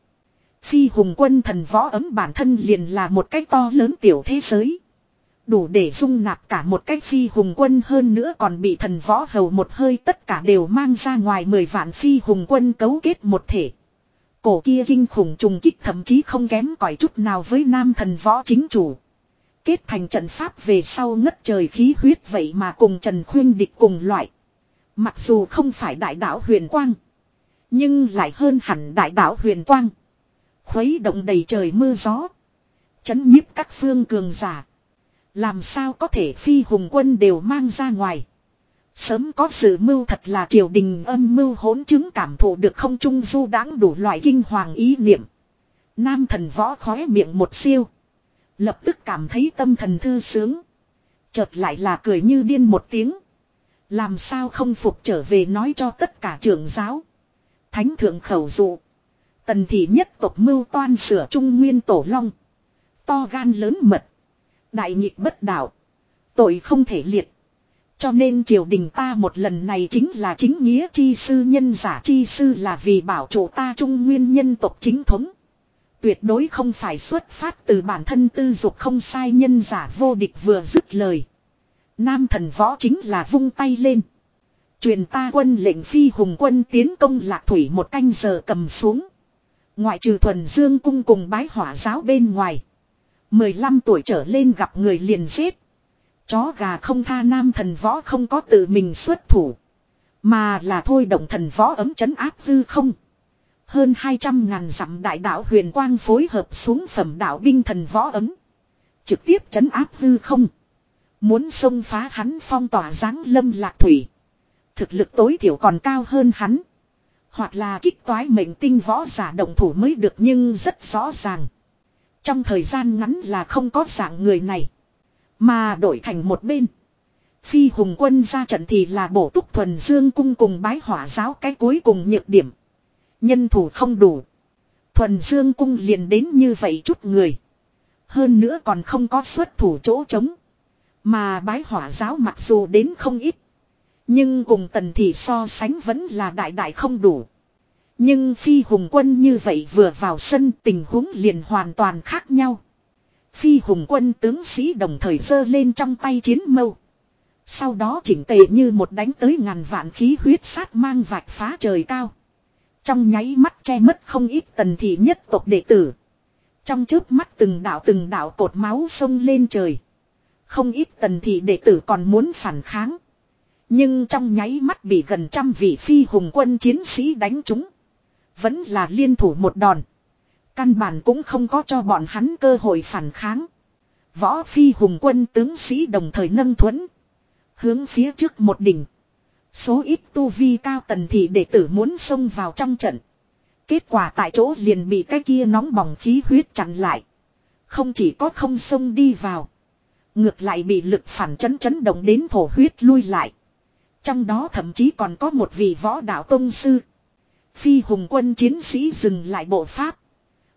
Phi hùng quân thần võ ấm bản thân liền là một cái to lớn tiểu thế giới. Đủ để dung nạp cả một cái phi hùng quân hơn nữa còn bị thần võ hầu một hơi tất cả đều mang ra ngoài mười vạn phi hùng quân cấu kết một thể. Cổ kia kinh khủng trùng kích thậm chí không kém cỏi chút nào với nam thần võ chính chủ. Kết thành trận pháp về sau ngất trời khí huyết vậy mà cùng Trần Khuyên địch cùng loại. Mặc dù không phải đại đạo huyền quang. Nhưng lại hơn hẳn đại đạo huyền quang. Khuấy động đầy trời mưa gió. Chấn nhiếp các phương cường giả. Làm sao có thể phi hùng quân đều mang ra ngoài. Sớm có sự mưu thật là triều đình âm mưu hỗn chứng cảm thụ được không trung du đáng đủ loại kinh hoàng ý niệm. Nam thần võ khóe miệng một siêu. Lập tức cảm thấy tâm thần thư sướng. Chợt lại là cười như điên một tiếng. Làm sao không phục trở về nói cho tất cả trưởng giáo. Thánh thượng khẩu dụ. Tần thị nhất tộc mưu toan sửa trung nguyên tổ long. To gan lớn mật. Đại nhịp bất đạo. Tội không thể liệt. Cho nên triều đình ta một lần này chính là chính nghĩa chi sư, nhân giả chi sư là vì bảo chủ ta trung nguyên nhân tộc chính thống. Tuyệt đối không phải xuất phát từ bản thân tư dục không sai nhân giả vô địch vừa dứt lời. Nam thần võ chính là vung tay lên. Truyền ta quân lệnh phi hùng quân tiến công lạc thủy một canh giờ cầm xuống. Ngoại trừ thuần dương cung cùng bái hỏa giáo bên ngoài. 15 tuổi trở lên gặp người liền giết. Chó gà không tha nam thần võ không có tự mình xuất thủ. Mà là thôi động thần võ ấm chấn áp hư không. Hơn 200 ngàn dặm đại đạo huyền quang phối hợp xuống phẩm đạo binh thần võ ấm. Trực tiếp chấn áp hư không. Muốn xông phá hắn phong tỏa giáng lâm lạc thủy. Thực lực tối thiểu còn cao hơn hắn. Hoặc là kích toái mệnh tinh võ giả động thủ mới được nhưng rất rõ ràng. Trong thời gian ngắn là không có dạng người này. Mà đổi thành một bên. Phi hùng quân ra trận thì là bổ túc thuần dương cung cùng bái hỏa giáo cái cuối cùng nhược điểm. Nhân thủ không đủ. Thuần dương cung liền đến như vậy chút người. Hơn nữa còn không có xuất thủ chỗ trống. Mà bái hỏa giáo mặc dù đến không ít. Nhưng cùng tần thì so sánh vẫn là đại đại không đủ. Nhưng phi hùng quân như vậy vừa vào sân tình huống liền hoàn toàn khác nhau. Phi hùng quân tướng sĩ đồng thời giơ lên trong tay chiến mâu. Sau đó chỉnh tề như một đánh tới ngàn vạn khí huyết sát mang vạch phá trời cao. Trong nháy mắt che mất không ít tần thị nhất tộc đệ tử. Trong chớp mắt từng đạo từng đạo cột máu sông lên trời. Không ít tần thị đệ tử còn muốn phản kháng. Nhưng trong nháy mắt bị gần trăm vị phi hùng quân chiến sĩ đánh trúng. Vẫn là liên thủ một đòn. Căn bản cũng không có cho bọn hắn cơ hội phản kháng. Võ phi hùng quân tướng sĩ đồng thời nâng thuẫn. Hướng phía trước một đỉnh. Số ít tu vi cao tần thị đệ tử muốn xông vào trong trận. Kết quả tại chỗ liền bị cái kia nóng bỏng khí huyết chặn lại. Không chỉ có không xông đi vào. Ngược lại bị lực phản chấn chấn động đến thổ huyết lui lại. Trong đó thậm chí còn có một vị võ đạo tông sư. Phi hùng quân chiến sĩ dừng lại bộ pháp.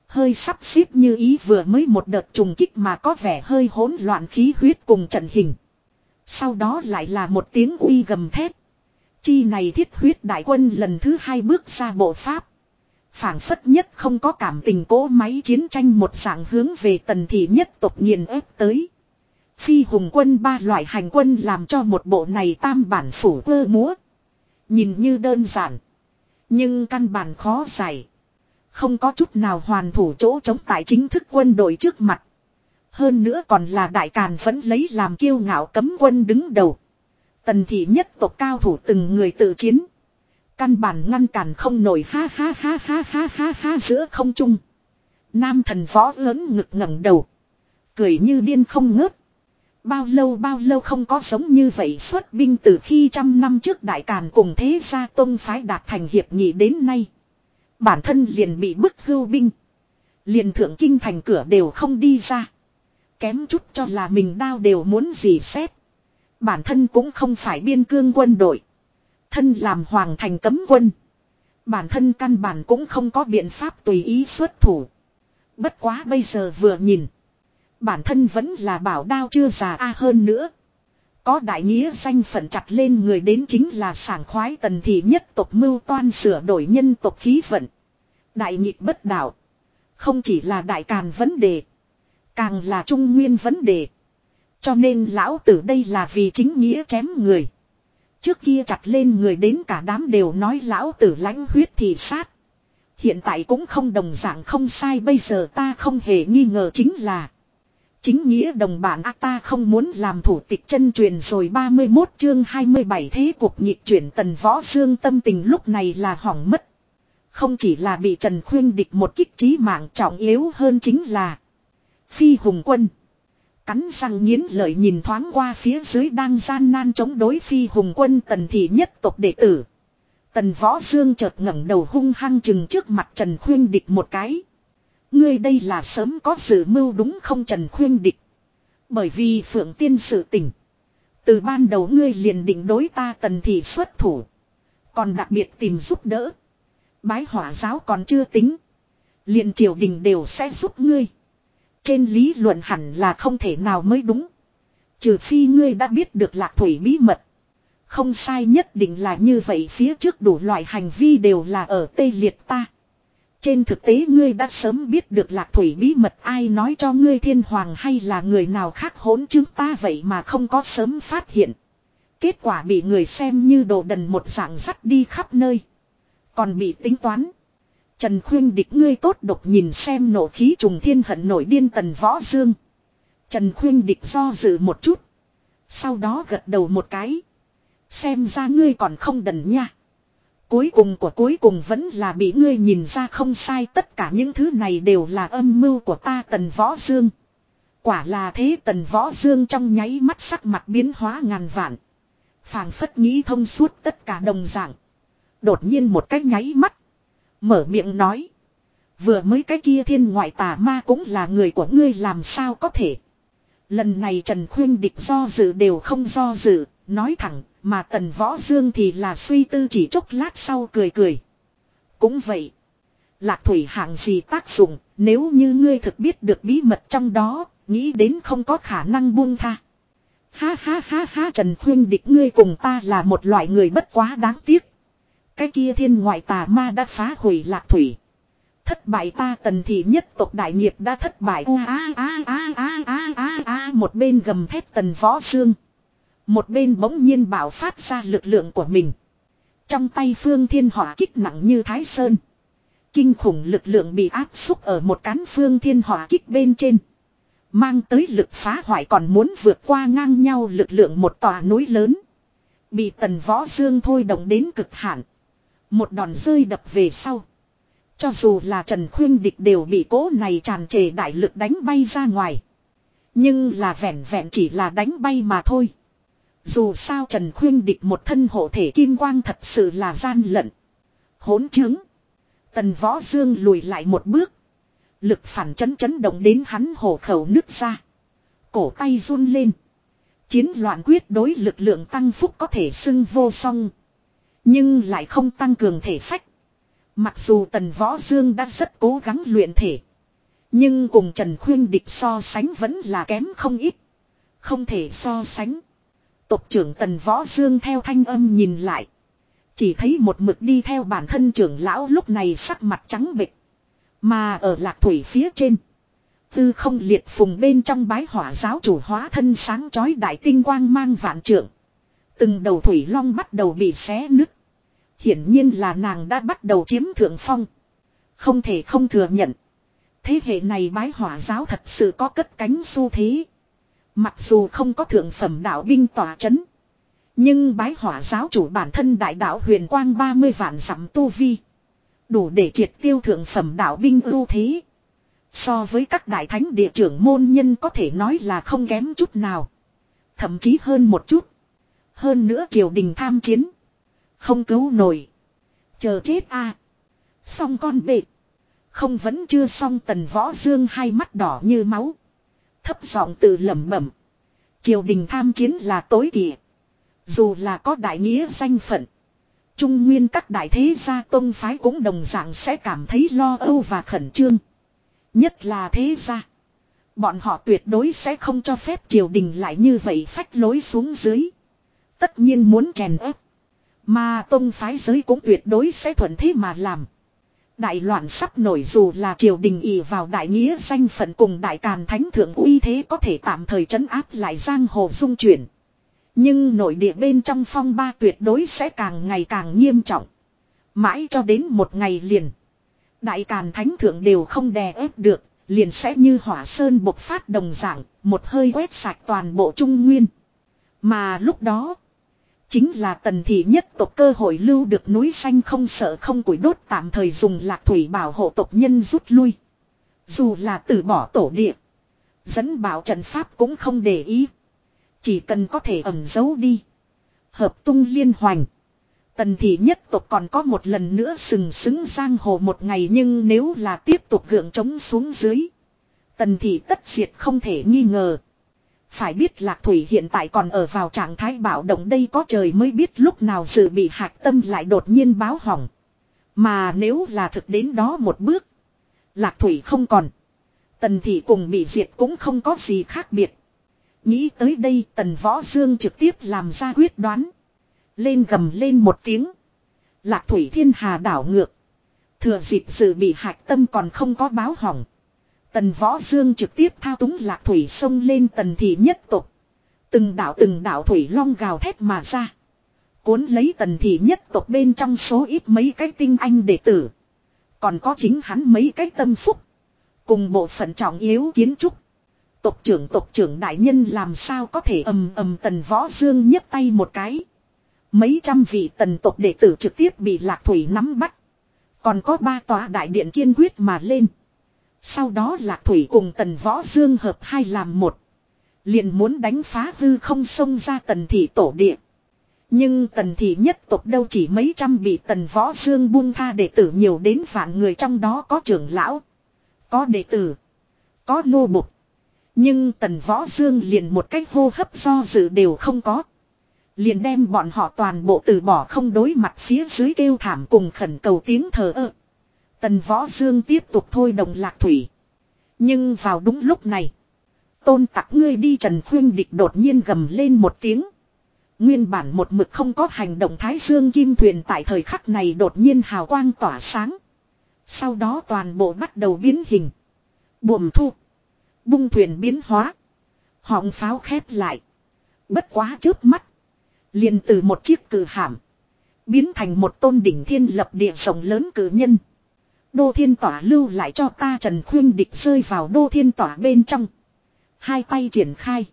Hơi sắp xếp như ý vừa mới một đợt trùng kích mà có vẻ hơi hỗn loạn khí huyết cùng trận hình. Sau đó lại là một tiếng uy gầm thét Chi này thiết huyết đại quân lần thứ hai bước ra bộ pháp. phảng phất nhất không có cảm tình cố máy chiến tranh một dạng hướng về tần thị nhất tộc nghiền ép tới. Phi hùng quân ba loại hành quân làm cho một bộ này tam bản phủ vơ múa. Nhìn như đơn giản. Nhưng căn bản khó giải. Không có chút nào hoàn thủ chỗ chống tại chính thức quân đội trước mặt. Hơn nữa còn là đại càn vẫn lấy làm kiêu ngạo cấm quân đứng đầu. Tần thị nhất tộc cao thủ từng người tự chiến. Căn bản ngăn cản không nổi ha ha ha ha ha ha ha giữa không trung. Nam thần võ lớn ngực ngẩng đầu. Cười như điên không ngớt. Bao lâu bao lâu không có giống như vậy xuất binh từ khi trăm năm trước đại càn cùng thế gia tông phái đạt thành hiệp nghị đến nay. Bản thân liền bị bức hưu binh. Liền thượng kinh thành cửa đều không đi ra. Kém chút cho là mình đao đều muốn gì xét. Bản thân cũng không phải biên cương quân đội. Thân làm hoàng thành cấm quân. Bản thân căn bản cũng không có biện pháp tùy ý xuất thủ. Bất quá bây giờ vừa nhìn. Bản thân vẫn là bảo đao chưa già a hơn nữa. Có đại nghĩa danh phận chặt lên người đến chính là sảng khoái tần thị nhất tộc mưu toan sửa đổi nhân tộc khí vận. Đại nghịch bất đạo. Không chỉ là đại càn vấn đề. Càng là trung nguyên vấn đề. Cho nên lão tử đây là vì chính nghĩa chém người. Trước kia chặt lên người đến cả đám đều nói lão tử lãnh huyết thì sát. Hiện tại cũng không đồng dạng không sai, bây giờ ta không hề nghi ngờ chính là. Chính nghĩa đồng bản ác ta không muốn làm thủ tịch chân truyền rồi 31 chương 27 thế cuộc nhịp chuyển tần võ dương tâm tình lúc này là hỏng mất. Không chỉ là bị Trần Khuyên địch một kích trí mạng trọng yếu hơn chính là Phi Hùng Quân. Cắn răng nghiến lợi nhìn thoáng qua phía dưới đang gian nan chống đối Phi Hùng Quân tần thị nhất tộc đệ tử. Tần Võ Dương chợt ngẩng đầu hung hăng chừng trước mặt Trần Khuyên địch một cái. Ngươi đây là sớm có sự mưu đúng không Trần Khuyên địch. Bởi vì Phượng Tiên sự tình. Từ ban đầu ngươi liền định đối ta tần thị xuất thủ. Còn đặc biệt tìm giúp đỡ. Bái hỏa giáo còn chưa tính. liền triều đình đều sẽ giúp ngươi. Trên lý luận hẳn là không thể nào mới đúng. Trừ phi ngươi đã biết được lạc thủy bí mật. Không sai nhất định là như vậy phía trước đủ loại hành vi đều là ở tê liệt ta. Trên thực tế ngươi đã sớm biết được lạc thủy bí mật ai nói cho ngươi thiên hoàng hay là người nào khác hỗn chứng ta vậy mà không có sớm phát hiện. Kết quả bị người xem như đồ đần một dạng sắt đi khắp nơi. Còn bị tính toán. Trần khuyên địch ngươi tốt độc nhìn xem nổ khí trùng thiên hận nổi điên tần võ dương. Trần khuyên địch do dự một chút. Sau đó gật đầu một cái. Xem ra ngươi còn không đần nha. Cuối cùng của cuối cùng vẫn là bị ngươi nhìn ra không sai tất cả những thứ này đều là âm mưu của ta tần võ dương. Quả là thế tần võ dương trong nháy mắt sắc mặt biến hóa ngàn vạn. phảng phất nghĩ thông suốt tất cả đồng dạng. Đột nhiên một cách nháy mắt. Mở miệng nói. Vừa mới cái kia thiên ngoại tà ma cũng là người của ngươi làm sao có thể. Lần này Trần Khuyên địch do dự đều không do dự, nói thẳng, mà Tần Võ Dương thì là suy tư chỉ chốc lát sau cười cười. Cũng vậy. Lạc thủy hạng gì tác dụng, nếu như ngươi thực biết được bí mật trong đó, nghĩ đến không có khả năng buông tha. Ha ha ha ha Trần Khuyên địch ngươi cùng ta là một loại người bất quá đáng tiếc. Cái kia thiên ngoại tà ma đã phá hủy lạc thủy. Thất bại ta tần thị nhất tộc đại nghiệp đã thất bại. A a a a a a a một bên gầm thép tần võ xương. Một bên bỗng nhiên bảo phát ra lực lượng của mình. Trong tay phương thiên hỏa kích nặng như thái sơn. Kinh khủng lực lượng bị áp xúc ở một cán phương thiên hỏa kích bên trên. Mang tới lực phá hoại còn muốn vượt qua ngang nhau lực lượng một tòa núi lớn. Bị tần võ dương thôi động đến cực hạn. Một đòn rơi đập về sau. Cho dù là Trần Khuyên Địch đều bị cố này tràn trề đại lực đánh bay ra ngoài. Nhưng là vẹn vẹn chỉ là đánh bay mà thôi. Dù sao Trần Khuyên Địch một thân hộ thể kim quang thật sự là gian lận. Hốn chứng. Tần Võ Dương lùi lại một bước. Lực phản chấn chấn động đến hắn hổ khẩu nứt ra. Cổ tay run lên. Chiến loạn quyết đối lực lượng tăng phúc có thể xưng vô song. Nhưng lại không tăng cường thể phách. Mặc dù Tần Võ Dương đã rất cố gắng luyện thể. Nhưng cùng Trần Khuyên Địch so sánh vẫn là kém không ít. Không thể so sánh. Tộc trưởng Tần Võ Dương theo thanh âm nhìn lại. Chỉ thấy một mực đi theo bản thân trưởng lão lúc này sắc mặt trắng bệch. Mà ở lạc thủy phía trên. Tư không liệt phùng bên trong bái hỏa giáo chủ hóa thân sáng chói đại tinh quang mang vạn trưởng. Từng đầu thủy long bắt đầu bị xé nứt. Hiển nhiên là nàng đã bắt đầu chiếm thượng phong. Không thể không thừa nhận. Thế hệ này bái hỏa giáo thật sự có cất cánh xu thế. Mặc dù không có thượng phẩm đạo binh tỏa chấn. Nhưng bái hỏa giáo chủ bản thân đại đạo huyền quang 30 vạn dặm tu vi. Đủ để triệt tiêu thượng phẩm đạo binh ưu thế. So với các đại thánh địa trưởng môn nhân có thể nói là không kém chút nào. Thậm chí hơn một chút. Hơn nữa triều đình tham chiến. Không cứu nổi. Chờ chết a Xong con bệ. Không vẫn chưa xong tần võ dương hai mắt đỏ như máu. Thấp giọng tự lẩm bẩm. Triều đình tham chiến là tối kỵ. Dù là có đại nghĩa danh phận. Trung nguyên các đại thế gia tôn phái cũng đồng dạng sẽ cảm thấy lo âu và khẩn trương. Nhất là thế gia. Bọn họ tuyệt đối sẽ không cho phép triều đình lại như vậy phách lối xuống dưới. Tất nhiên muốn chèn ép. Mà tông phái giới cũng tuyệt đối sẽ thuận thế mà làm. Đại loạn sắp nổi dù là triều đình ỷ vào đại nghĩa danh phận cùng đại càn thánh thượng uy thế có thể tạm thời trấn áp lại giang hồ dung chuyển. Nhưng nội địa bên trong phong ba tuyệt đối sẽ càng ngày càng nghiêm trọng. Mãi cho đến một ngày liền. Đại càn thánh thượng đều không đè ép được, Liền sẽ như hỏa sơn bộc phát đồng dạng, một hơi quét sạch toàn bộ trung nguyên. Mà lúc đó, chính là tần thị nhất tộc cơ hội lưu được núi xanh không sợ không củi đốt tạm thời dùng lạc thủy bảo hộ tộc nhân rút lui. Dù là từ bỏ tổ địa, dẫn bảo trận pháp cũng không để ý. Chỉ cần có thể ẩn giấu đi. Hợp tung liên hoành. Tần thị nhất tộc còn có một lần nữa sừng sững giang hồ một ngày nhưng nếu là tiếp tục gượng trống xuống dưới. Tần thị tất diệt không thể nghi ngờ. Phải biết lạc thủy hiện tại còn ở vào trạng thái bạo động đây có trời mới biết lúc nào sự bị hạc tâm lại đột nhiên báo hỏng. Mà nếu là thực đến đó một bước. Lạc thủy không còn. Tần thị cùng bị diệt cũng không có gì khác biệt. Nghĩ tới đây, tần võ dương trực tiếp làm ra quyết đoán. Lên gầm lên một tiếng. Lạc thủy thiên hà đảo ngược. Thừa dịp sự bị hạch tâm còn không có báo hỏng. Tần võ dương trực tiếp thao túng lạc thủy sông lên tần thị nhất tục. Từng đảo từng đảo thủy long gào thét mà ra. Cuốn lấy tần thị nhất tộc bên trong số ít mấy cái tinh anh đệ tử. Còn có chính hắn mấy cái tâm phúc. Cùng bộ phận trọng yếu kiến trúc. Tộc trưởng tộc trưởng đại nhân làm sao có thể ầm ầm tần võ dương nhấc tay một cái. Mấy trăm vị tần tộc đệ tử trực tiếp bị lạc thủy nắm bắt. Còn có ba tòa đại điện kiên quyết mà lên. Sau đó lạc thủy cùng tần võ dương hợp hai làm một. Liền muốn đánh phá hư không xông ra tần thị tổ địa. Nhưng tần thị nhất tộc đâu chỉ mấy trăm bị tần võ dương buông tha đệ tử nhiều đến vạn người trong đó có trưởng lão. Có đệ tử. Có nô bục. Nhưng tần võ dương liền một cách hô hấp do dự đều không có. Liền đem bọn họ toàn bộ từ bỏ không đối mặt phía dưới kêu thảm cùng khẩn cầu tiếng thờ ơ. Tần võ dương tiếp tục thôi đồng lạc thủy. Nhưng vào đúng lúc này. Tôn tặc ngươi đi trần khuyên địch đột nhiên gầm lên một tiếng. Nguyên bản một mực không có hành động thái dương kim thuyền tại thời khắc này đột nhiên hào quang tỏa sáng. Sau đó toàn bộ bắt đầu biến hình. Buồm thu. Bung thuyền biến hóa. Họng pháo khép lại. Bất quá trước mắt. liền từ một chiếc cử hạm. Biến thành một tôn đỉnh thiên lập địa rộng lớn cử nhân. Đô thiên tỏa lưu lại cho ta trần khuyên địch rơi vào đô thiên tỏa bên trong. Hai tay triển khai.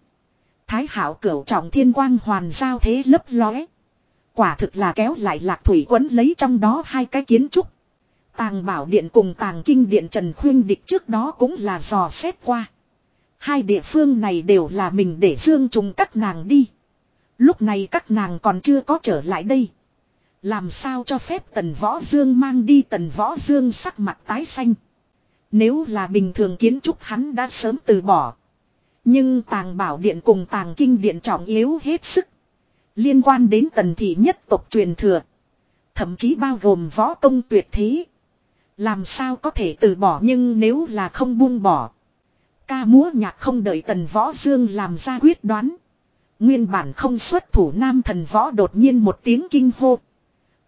Thái hảo cửu trọng thiên quang hoàn giao thế lấp lóe. Quả thực là kéo lại lạc thủy quấn lấy trong đó hai cái kiến trúc. Tàng bảo điện cùng tàng kinh điện Trần Khuyên Địch trước đó cũng là dò xét qua. Hai địa phương này đều là mình để dương trùng các nàng đi. Lúc này các nàng còn chưa có trở lại đây. Làm sao cho phép tần võ dương mang đi tần võ dương sắc mặt tái xanh. Nếu là bình thường kiến trúc hắn đã sớm từ bỏ. Nhưng tàng bảo điện cùng tàng kinh điện trọng yếu hết sức. Liên quan đến tần thị nhất tộc truyền thừa. Thậm chí bao gồm võ công tuyệt thế. Làm sao có thể từ bỏ nhưng nếu là không buông bỏ. Ca múa nhạc không đợi tần võ dương làm ra quyết đoán. Nguyên bản không xuất thủ nam thần võ đột nhiên một tiếng kinh hô.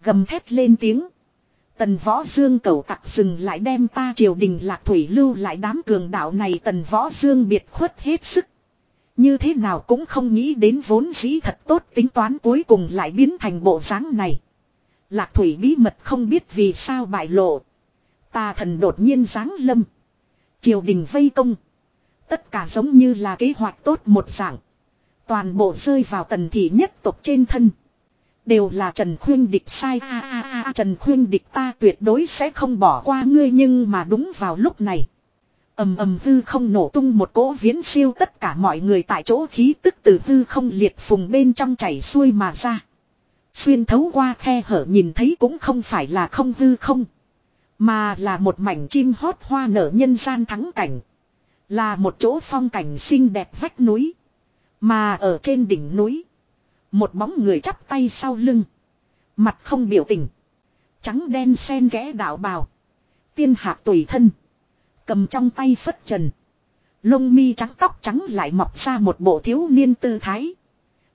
Gầm thét lên tiếng. Tần võ dương cầu tặc dừng lại đem ta triều đình lạc thủy lưu lại đám cường đạo này tần võ dương biệt khuất hết sức. Như thế nào cũng không nghĩ đến vốn dĩ thật tốt tính toán cuối cùng lại biến thành bộ dáng này. Lạc thủy bí mật không biết vì sao bại lộ. Ta thần đột nhiên giáng lâm. Triều đình vây công. Tất cả giống như là kế hoạch tốt một dạng. Toàn bộ rơi vào tần thị nhất tộc trên thân. Đều là Trần Khuyên Địch sai a a a Trần Khuyên Địch ta tuyệt đối sẽ không bỏ qua ngươi nhưng mà đúng vào lúc này. ầm ầm hư không nổ tung một cỗ viễn siêu tất cả mọi người tại chỗ khí tức từ hư không liệt phùng bên trong chảy xuôi mà ra. Xuyên thấu qua khe hở nhìn thấy cũng không phải là không hư không. Mà là một mảnh chim hót hoa nở nhân gian thắng cảnh. Là một chỗ phong cảnh xinh đẹp vách núi. Mà ở trên đỉnh núi. Một bóng người chắp tay sau lưng. Mặt không biểu tình. Trắng đen sen ghẽ đạo bào. Tiên hạc tùy thân. Cầm trong tay phất trần. Lông mi trắng tóc trắng lại mọc ra một bộ thiếu niên tư thái.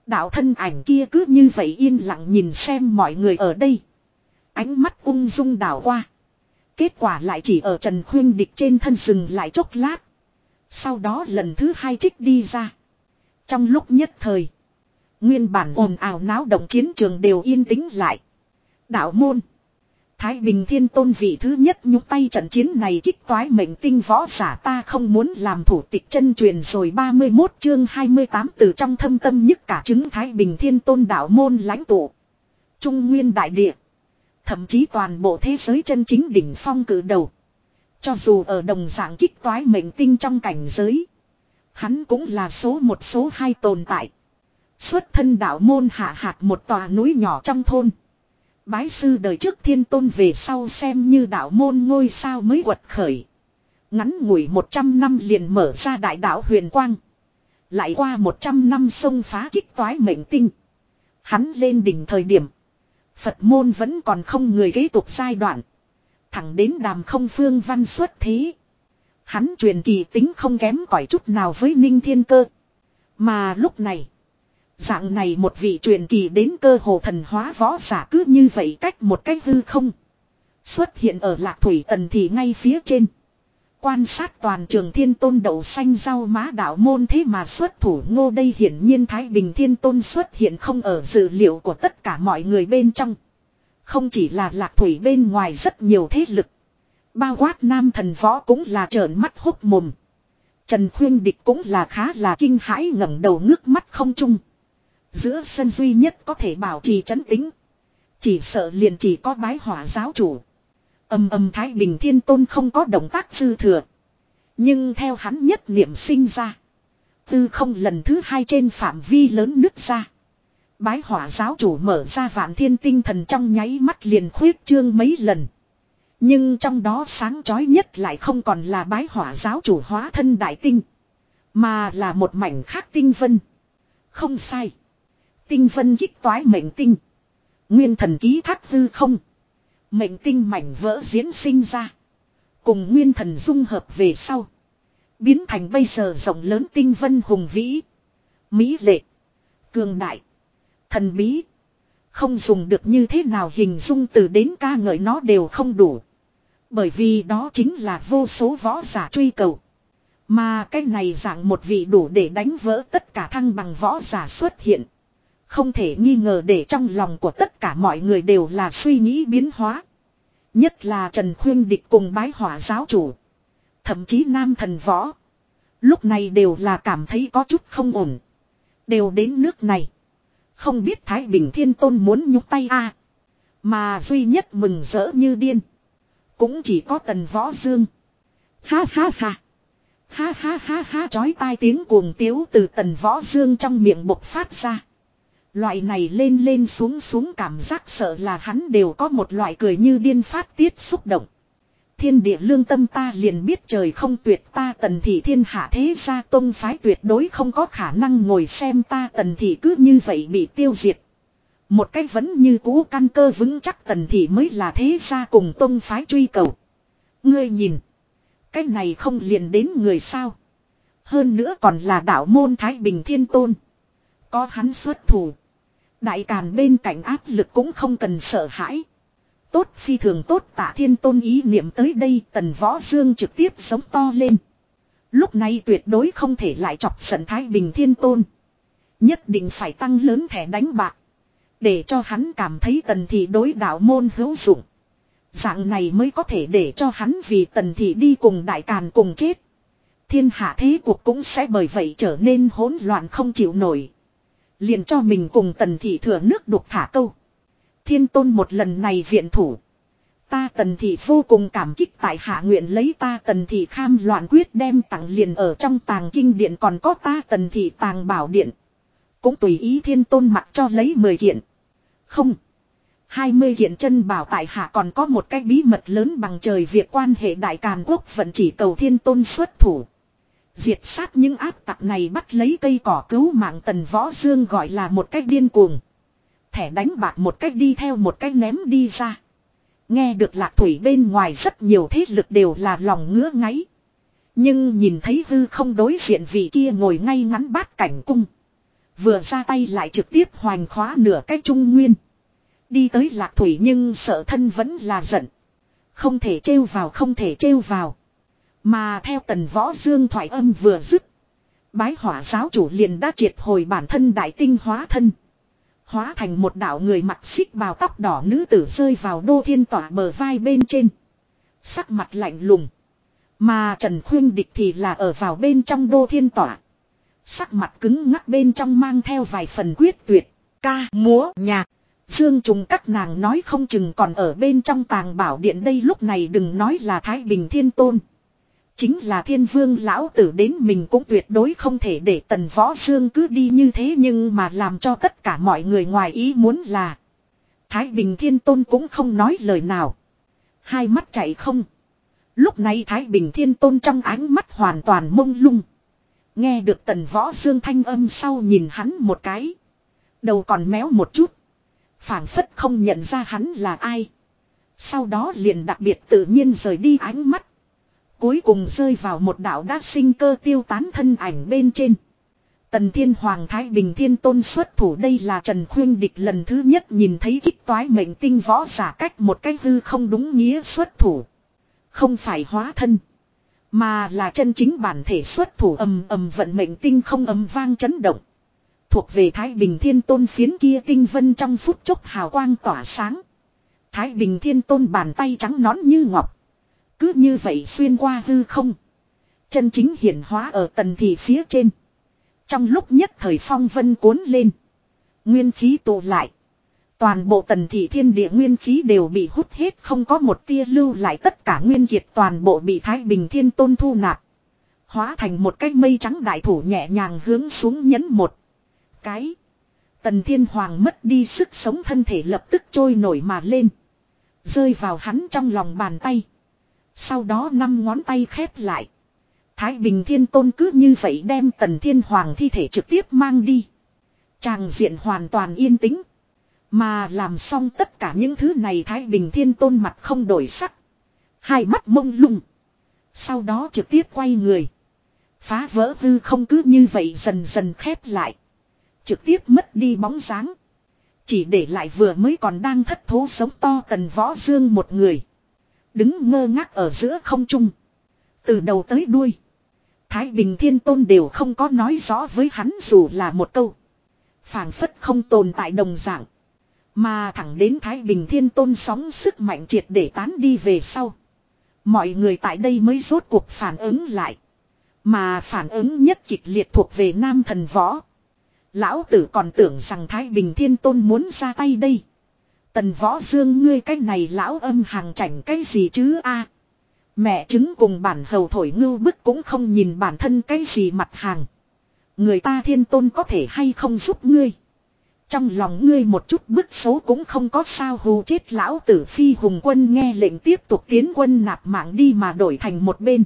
Đạo thân ảnh kia cứ như vậy yên lặng nhìn xem mọi người ở đây. Ánh mắt ung dung đảo qua. Kết quả lại chỉ ở Trần Khuyên Địch trên thân rừng lại chốc lát. Sau đó lần thứ hai trích đi ra. Trong lúc nhất thời. Nguyên bản ồn ào náo động chiến trường đều yên tĩnh lại. Đạo môn. Thái Bình Thiên Tôn vị thứ nhất nhúc tay trận chiến này kích toái mệnh tinh võ giả ta không muốn làm thủ tịch chân truyền rồi 31 chương 28 từ trong thâm tâm nhất cả chứng Thái Bình Thiên Tôn đạo môn lãnh tụ. Trung Nguyên Đại Địa. Thậm chí toàn bộ thế giới chân chính đỉnh phong cử đầu. Cho dù ở đồng dạng kích toái mệnh tinh trong cảnh giới. Hắn cũng là số một số hai tồn tại. Xuất thân đạo môn hạ hạt một tòa núi nhỏ trong thôn. Bái sư đời trước thiên tôn về sau xem như đạo môn ngôi sao mới quật khởi. Ngắn ngủi 100 năm liền mở ra đại đạo huyền quang. Lại qua 100 năm sông phá kích toái mệnh tinh. Hắn lên đỉnh thời điểm. Phật môn vẫn còn không người kế tục giai đoạn. Thẳng đến đàm không phương văn xuất thế. Hắn truyền kỳ tính không kém cỏi chút nào với ninh thiên cơ. Mà lúc này. Dạng này một vị truyền kỳ đến cơ hồ thần hóa võ giả cứ như vậy cách một cách hư không. Xuất hiện ở lạc thủy tần thì ngay phía trên. Quan sát toàn trường thiên tôn đậu xanh rau má đạo môn thế mà xuất thủ ngô đây hiển nhiên Thái Bình thiên tôn xuất hiện không ở dữ liệu của tất cả mọi người bên trong. Không chỉ là lạc thủy bên ngoài rất nhiều thế lực. Bao quát nam thần võ cũng là trợn mắt hốc mồm. Trần Khuyên Địch cũng là khá là kinh hãi ngẩng đầu ngước mắt không chung. Giữa sân duy nhất có thể bảo trì trấn tính. Chỉ sợ liền chỉ có bái hỏa giáo chủ. Âm âm Thái Bình Thiên Tôn không có động tác dư thừa. Nhưng theo hắn nhất niệm sinh ra. Tư không lần thứ hai trên phạm vi lớn nứt ra. Bái hỏa giáo chủ mở ra vạn thiên tinh thần trong nháy mắt liền khuyết trương mấy lần. Nhưng trong đó sáng chói nhất lại không còn là bái hỏa giáo chủ hóa thân đại tinh. Mà là một mảnh khác tinh vân. Không sai. Tinh vân kích toái mệnh tinh. Nguyên thần ký thác hư không. Mệnh tinh mảnh vỡ diễn sinh ra. Cùng nguyên thần dung hợp về sau. Biến thành bây giờ rộng lớn tinh vân hùng vĩ. Mỹ lệ. Cường đại. Thần bí. Không dùng được như thế nào hình dung từ đến ca ngợi nó đều không đủ. Bởi vì đó chính là vô số võ giả truy cầu. Mà cái này dạng một vị đủ để đánh vỡ tất cả thăng bằng võ giả xuất hiện. Không thể nghi ngờ để trong lòng của tất cả mọi người đều là suy nghĩ biến hóa. Nhất là Trần Khuyên Địch cùng bái hỏa giáo chủ. Thậm chí nam thần võ. Lúc này đều là cảm thấy có chút không ổn. Đều đến nước này. Không biết Thái Bình Thiên Tôn muốn nhúc tay a Mà duy nhất mừng rỡ như điên. Cũng chỉ có tần võ dương. Ha ha ha. Ha ha ha ha chói tai tiếng cuồng tiếu từ tần võ dương trong miệng bộc phát ra. Loại này lên lên xuống xuống cảm giác sợ là hắn đều có một loại cười như điên phát tiết xúc động. Thiên địa lương tâm ta liền biết trời không tuyệt ta tần thị thiên hạ thế gia tông phái tuyệt đối không có khả năng ngồi xem ta tần thị cứ như vậy bị tiêu diệt. Một cách vẫn như cũ căn cơ vững chắc tần thị mới là thế gia cùng tông phái truy cầu. Ngươi nhìn. Cách này không liền đến người sao. Hơn nữa còn là đạo môn Thái Bình Thiên Tôn. Có hắn xuất thủ. Đại càn bên cạnh áp lực cũng không cần sợ hãi. Tốt phi thường tốt tạ thiên tôn ý niệm tới đây, tần võ dương trực tiếp sống to lên. Lúc này tuyệt đối không thể lại chọc giận Thái Bình Thiên Tôn. Nhất định phải tăng lớn thẻ đánh bạc. Để cho hắn cảm thấy tần thị đối đạo môn hữu dụng. Dạng này mới có thể để cho hắn vì tần thị đi cùng đại càn cùng chết. Thiên hạ thế cuộc cũng sẽ bởi vậy trở nên hỗn loạn không chịu nổi. Liền cho mình cùng tần thị thừa nước đục thả câu. Thiên tôn một lần này viện thủ. Ta tần thị vô cùng cảm kích tại hạ nguyện lấy ta tần thị kham loạn quyết đem tặng liền ở trong tàng kinh điện còn có ta tần thị tàng bảo điện. Cũng tùy ý thiên tôn mặc cho lấy 10 kiện. Không. 20 kiện chân bảo tại hạ còn có một cái bí mật lớn bằng trời việc quan hệ đại càn quốc vẫn chỉ cầu thiên tôn xuất thủ. Diệt sát những áp tặc này bắt lấy cây cỏ cứu mạng tần võ dương gọi là một cách điên cuồng. Thẻ đánh bạc một cách đi theo một cách ném đi ra. Nghe được lạc thủy bên ngoài rất nhiều thế lực đều là lòng ngứa ngáy. Nhưng nhìn thấy hư không đối diện vị kia ngồi ngay ngắn bát cảnh cung. Vừa ra tay lại trực tiếp hoành khóa nửa cái trung nguyên. Đi tới lạc thủy nhưng sợ thân vẫn là giận. Không thể trêu vào, không thể trêu vào. Mà theo tần võ dương thoại âm vừa dứt. Bái hỏa giáo chủ liền đã triệt hồi bản thân đại tinh hóa thân. Hóa thành một đạo người mặc xích bào tóc đỏ nữ tử rơi vào đô thiên tỏa bờ vai bên trên. Sắc mặt lạnh lùng. Mà Trần Khuyên Địch thì là ở vào bên trong đô thiên tỏa. Sắc mặt cứng ngắc bên trong mang theo vài phần quyết tuyệt. Ca, múa, nhạc. Dương trùng các nàng nói không chừng còn ở bên trong tàng bảo điện đây lúc này đừng nói là Thái Bình Thiên Tôn. Chính là thiên vương lão tử đến mình cũng tuyệt đối không thể để tần võ dương cứ đi như thế nhưng mà làm cho tất cả mọi người ngoài ý muốn là. Thái Bình Thiên Tôn cũng không nói lời nào. Hai mắt chạy không. Lúc này Thái Bình Thiên Tôn trong ánh mắt hoàn toàn mông lung. Nghe được tần võ dương thanh âm sau nhìn hắn một cái. Đầu còn méo một chút. phảng phất không nhận ra hắn là ai. Sau đó liền đặc biệt tự nhiên rời đi ánh mắt. Cuối cùng rơi vào một đạo đã sinh cơ tiêu tán thân ảnh bên trên. Tần Thiên Hoàng Thái Bình Thiên Tôn xuất thủ đây là Trần Khuyên Địch lần thứ nhất nhìn thấy kích toái mệnh tinh võ giả cách một cách hư không đúng nghĩa xuất thủ. Không phải hóa thân. Mà là chân chính bản thể xuất thủ ầm ầm vận mệnh tinh không ầm vang chấn động. Thuộc về Thái Bình Thiên Tôn phiến kia tinh vân trong phút chốc hào quang tỏa sáng. Thái Bình Thiên Tôn bàn tay trắng nón như ngọc. Cứ như vậy xuyên qua hư không. Chân chính hiển hóa ở tần thị phía trên. Trong lúc nhất thời phong vân cuốn lên. Nguyên khí tụ lại. Toàn bộ tần thị thiên địa nguyên khí đều bị hút hết không có một tia lưu lại tất cả nguyên kiệt toàn bộ bị Thái Bình Thiên Tôn thu nạp. Hóa thành một cái mây trắng đại thủ nhẹ nhàng hướng xuống nhấn một. Cái. Tần Thiên Hoàng mất đi sức sống thân thể lập tức trôi nổi mà lên. Rơi vào hắn trong lòng bàn tay. Sau đó năm ngón tay khép lại. Thái Bình Thiên Tôn cứ như vậy đem Tần Thiên Hoàng thi thể trực tiếp mang đi. Tràng diện hoàn toàn yên tĩnh. Mà làm xong tất cả những thứ này Thái Bình Thiên Tôn mặt không đổi sắc. Hai mắt mông lung. Sau đó trực tiếp quay người. Phá vỡ hư không cứ như vậy dần dần khép lại. Trực tiếp mất đi bóng dáng. Chỉ để lại vừa mới còn đang thất thố sống to tần võ dương một người. Đứng ngơ ngác ở giữa không trung. Từ đầu tới đuôi. Thái Bình Thiên Tôn đều không có nói rõ với hắn dù là một câu. phảng phất không tồn tại đồng dạng. Mà thẳng đến Thái Bình Thiên Tôn sóng sức mạnh triệt để tán đi về sau. Mọi người tại đây mới rốt cuộc phản ứng lại. Mà phản ứng nhất kịch liệt thuộc về nam thần võ. Lão tử còn tưởng rằng Thái Bình Thiên Tôn muốn ra tay đây. Tần võ dương, ngươi cái này lão âm hàng chảnh cái gì chứ a Mẹ chứng cùng bản hầu thổi ngưu bức cũng không nhìn bản thân cái gì mặt hàng. Người ta thiên tôn có thể hay không giúp ngươi. Trong lòng ngươi một chút bức xấu cũng không có sao hù chết lão tử phi hùng quân nghe lệnh tiếp tục tiến quân nạp mạng đi mà đổi thành một bên.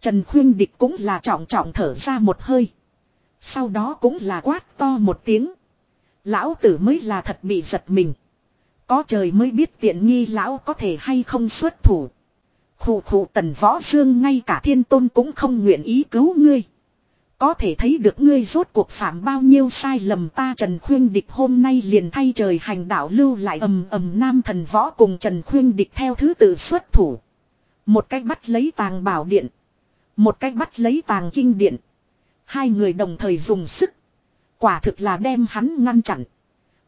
Trần khuyên địch cũng là trọng trọng thở ra một hơi. Sau đó cũng là quát to một tiếng. Lão tử mới là thật bị giật mình. Có trời mới biết tiện nghi lão có thể hay không xuất thủ. Khủ khủ tần võ dương ngay cả thiên tôn cũng không nguyện ý cứu ngươi. Có thể thấy được ngươi rốt cuộc phạm bao nhiêu sai lầm ta Trần Khuyên Địch hôm nay liền thay trời hành đạo lưu lại ầm ầm nam thần võ cùng Trần Khuyên Địch theo thứ tự xuất thủ. Một cách bắt lấy tàng bảo điện. Một cách bắt lấy tàng kinh điện. Hai người đồng thời dùng sức. Quả thực là đem hắn ngăn chặn.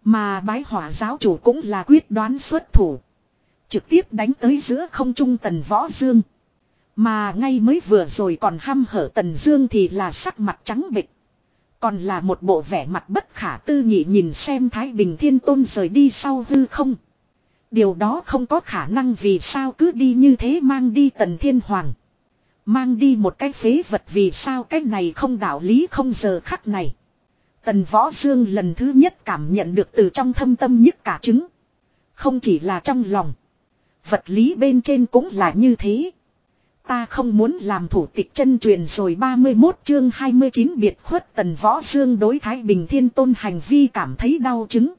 Mà bái hỏa giáo chủ cũng là quyết đoán xuất thủ. Trực tiếp đánh tới giữa không trung tần võ dương. Mà ngay mới vừa rồi còn hăm hở tần dương thì là sắc mặt trắng bịch. Còn là một bộ vẻ mặt bất khả tư nghị nhìn xem Thái Bình Thiên Tôn rời đi sau hư không. Điều đó không có khả năng vì sao cứ đi như thế mang đi tần thiên hoàng. Mang đi một cái phế vật vì sao cái này không đạo lý không giờ khắc này. Tần Võ Dương lần thứ nhất cảm nhận được từ trong thâm tâm nhất cả trứng. Không chỉ là trong lòng. Vật lý bên trên cũng là như thế. Ta không muốn làm thủ tịch chân truyền rồi 31 chương 29 biệt khuất Tần Võ Dương đối Thái Bình Thiên Tôn hành vi cảm thấy đau chứng.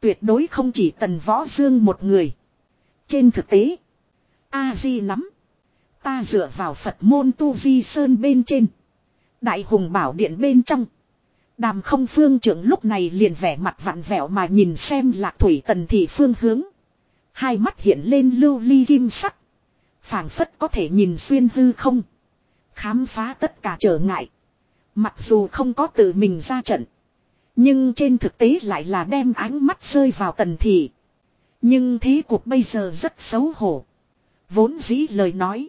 Tuyệt đối không chỉ Tần Võ Dương một người. Trên thực tế, A-di nắm. Ta dựa vào Phật môn Tu Di Sơn bên trên. Đại hùng bảo điện bên trong. Đàm không phương trưởng lúc này liền vẻ mặt vặn vẹo mà nhìn xem lạc thủy tần thị phương hướng. Hai mắt hiện lên lưu ly kim sắc. phảng phất có thể nhìn xuyên hư không. Khám phá tất cả trở ngại. Mặc dù không có tự mình ra trận. Nhưng trên thực tế lại là đem ánh mắt rơi vào tần thị. Nhưng thế cuộc bây giờ rất xấu hổ. Vốn dĩ lời nói.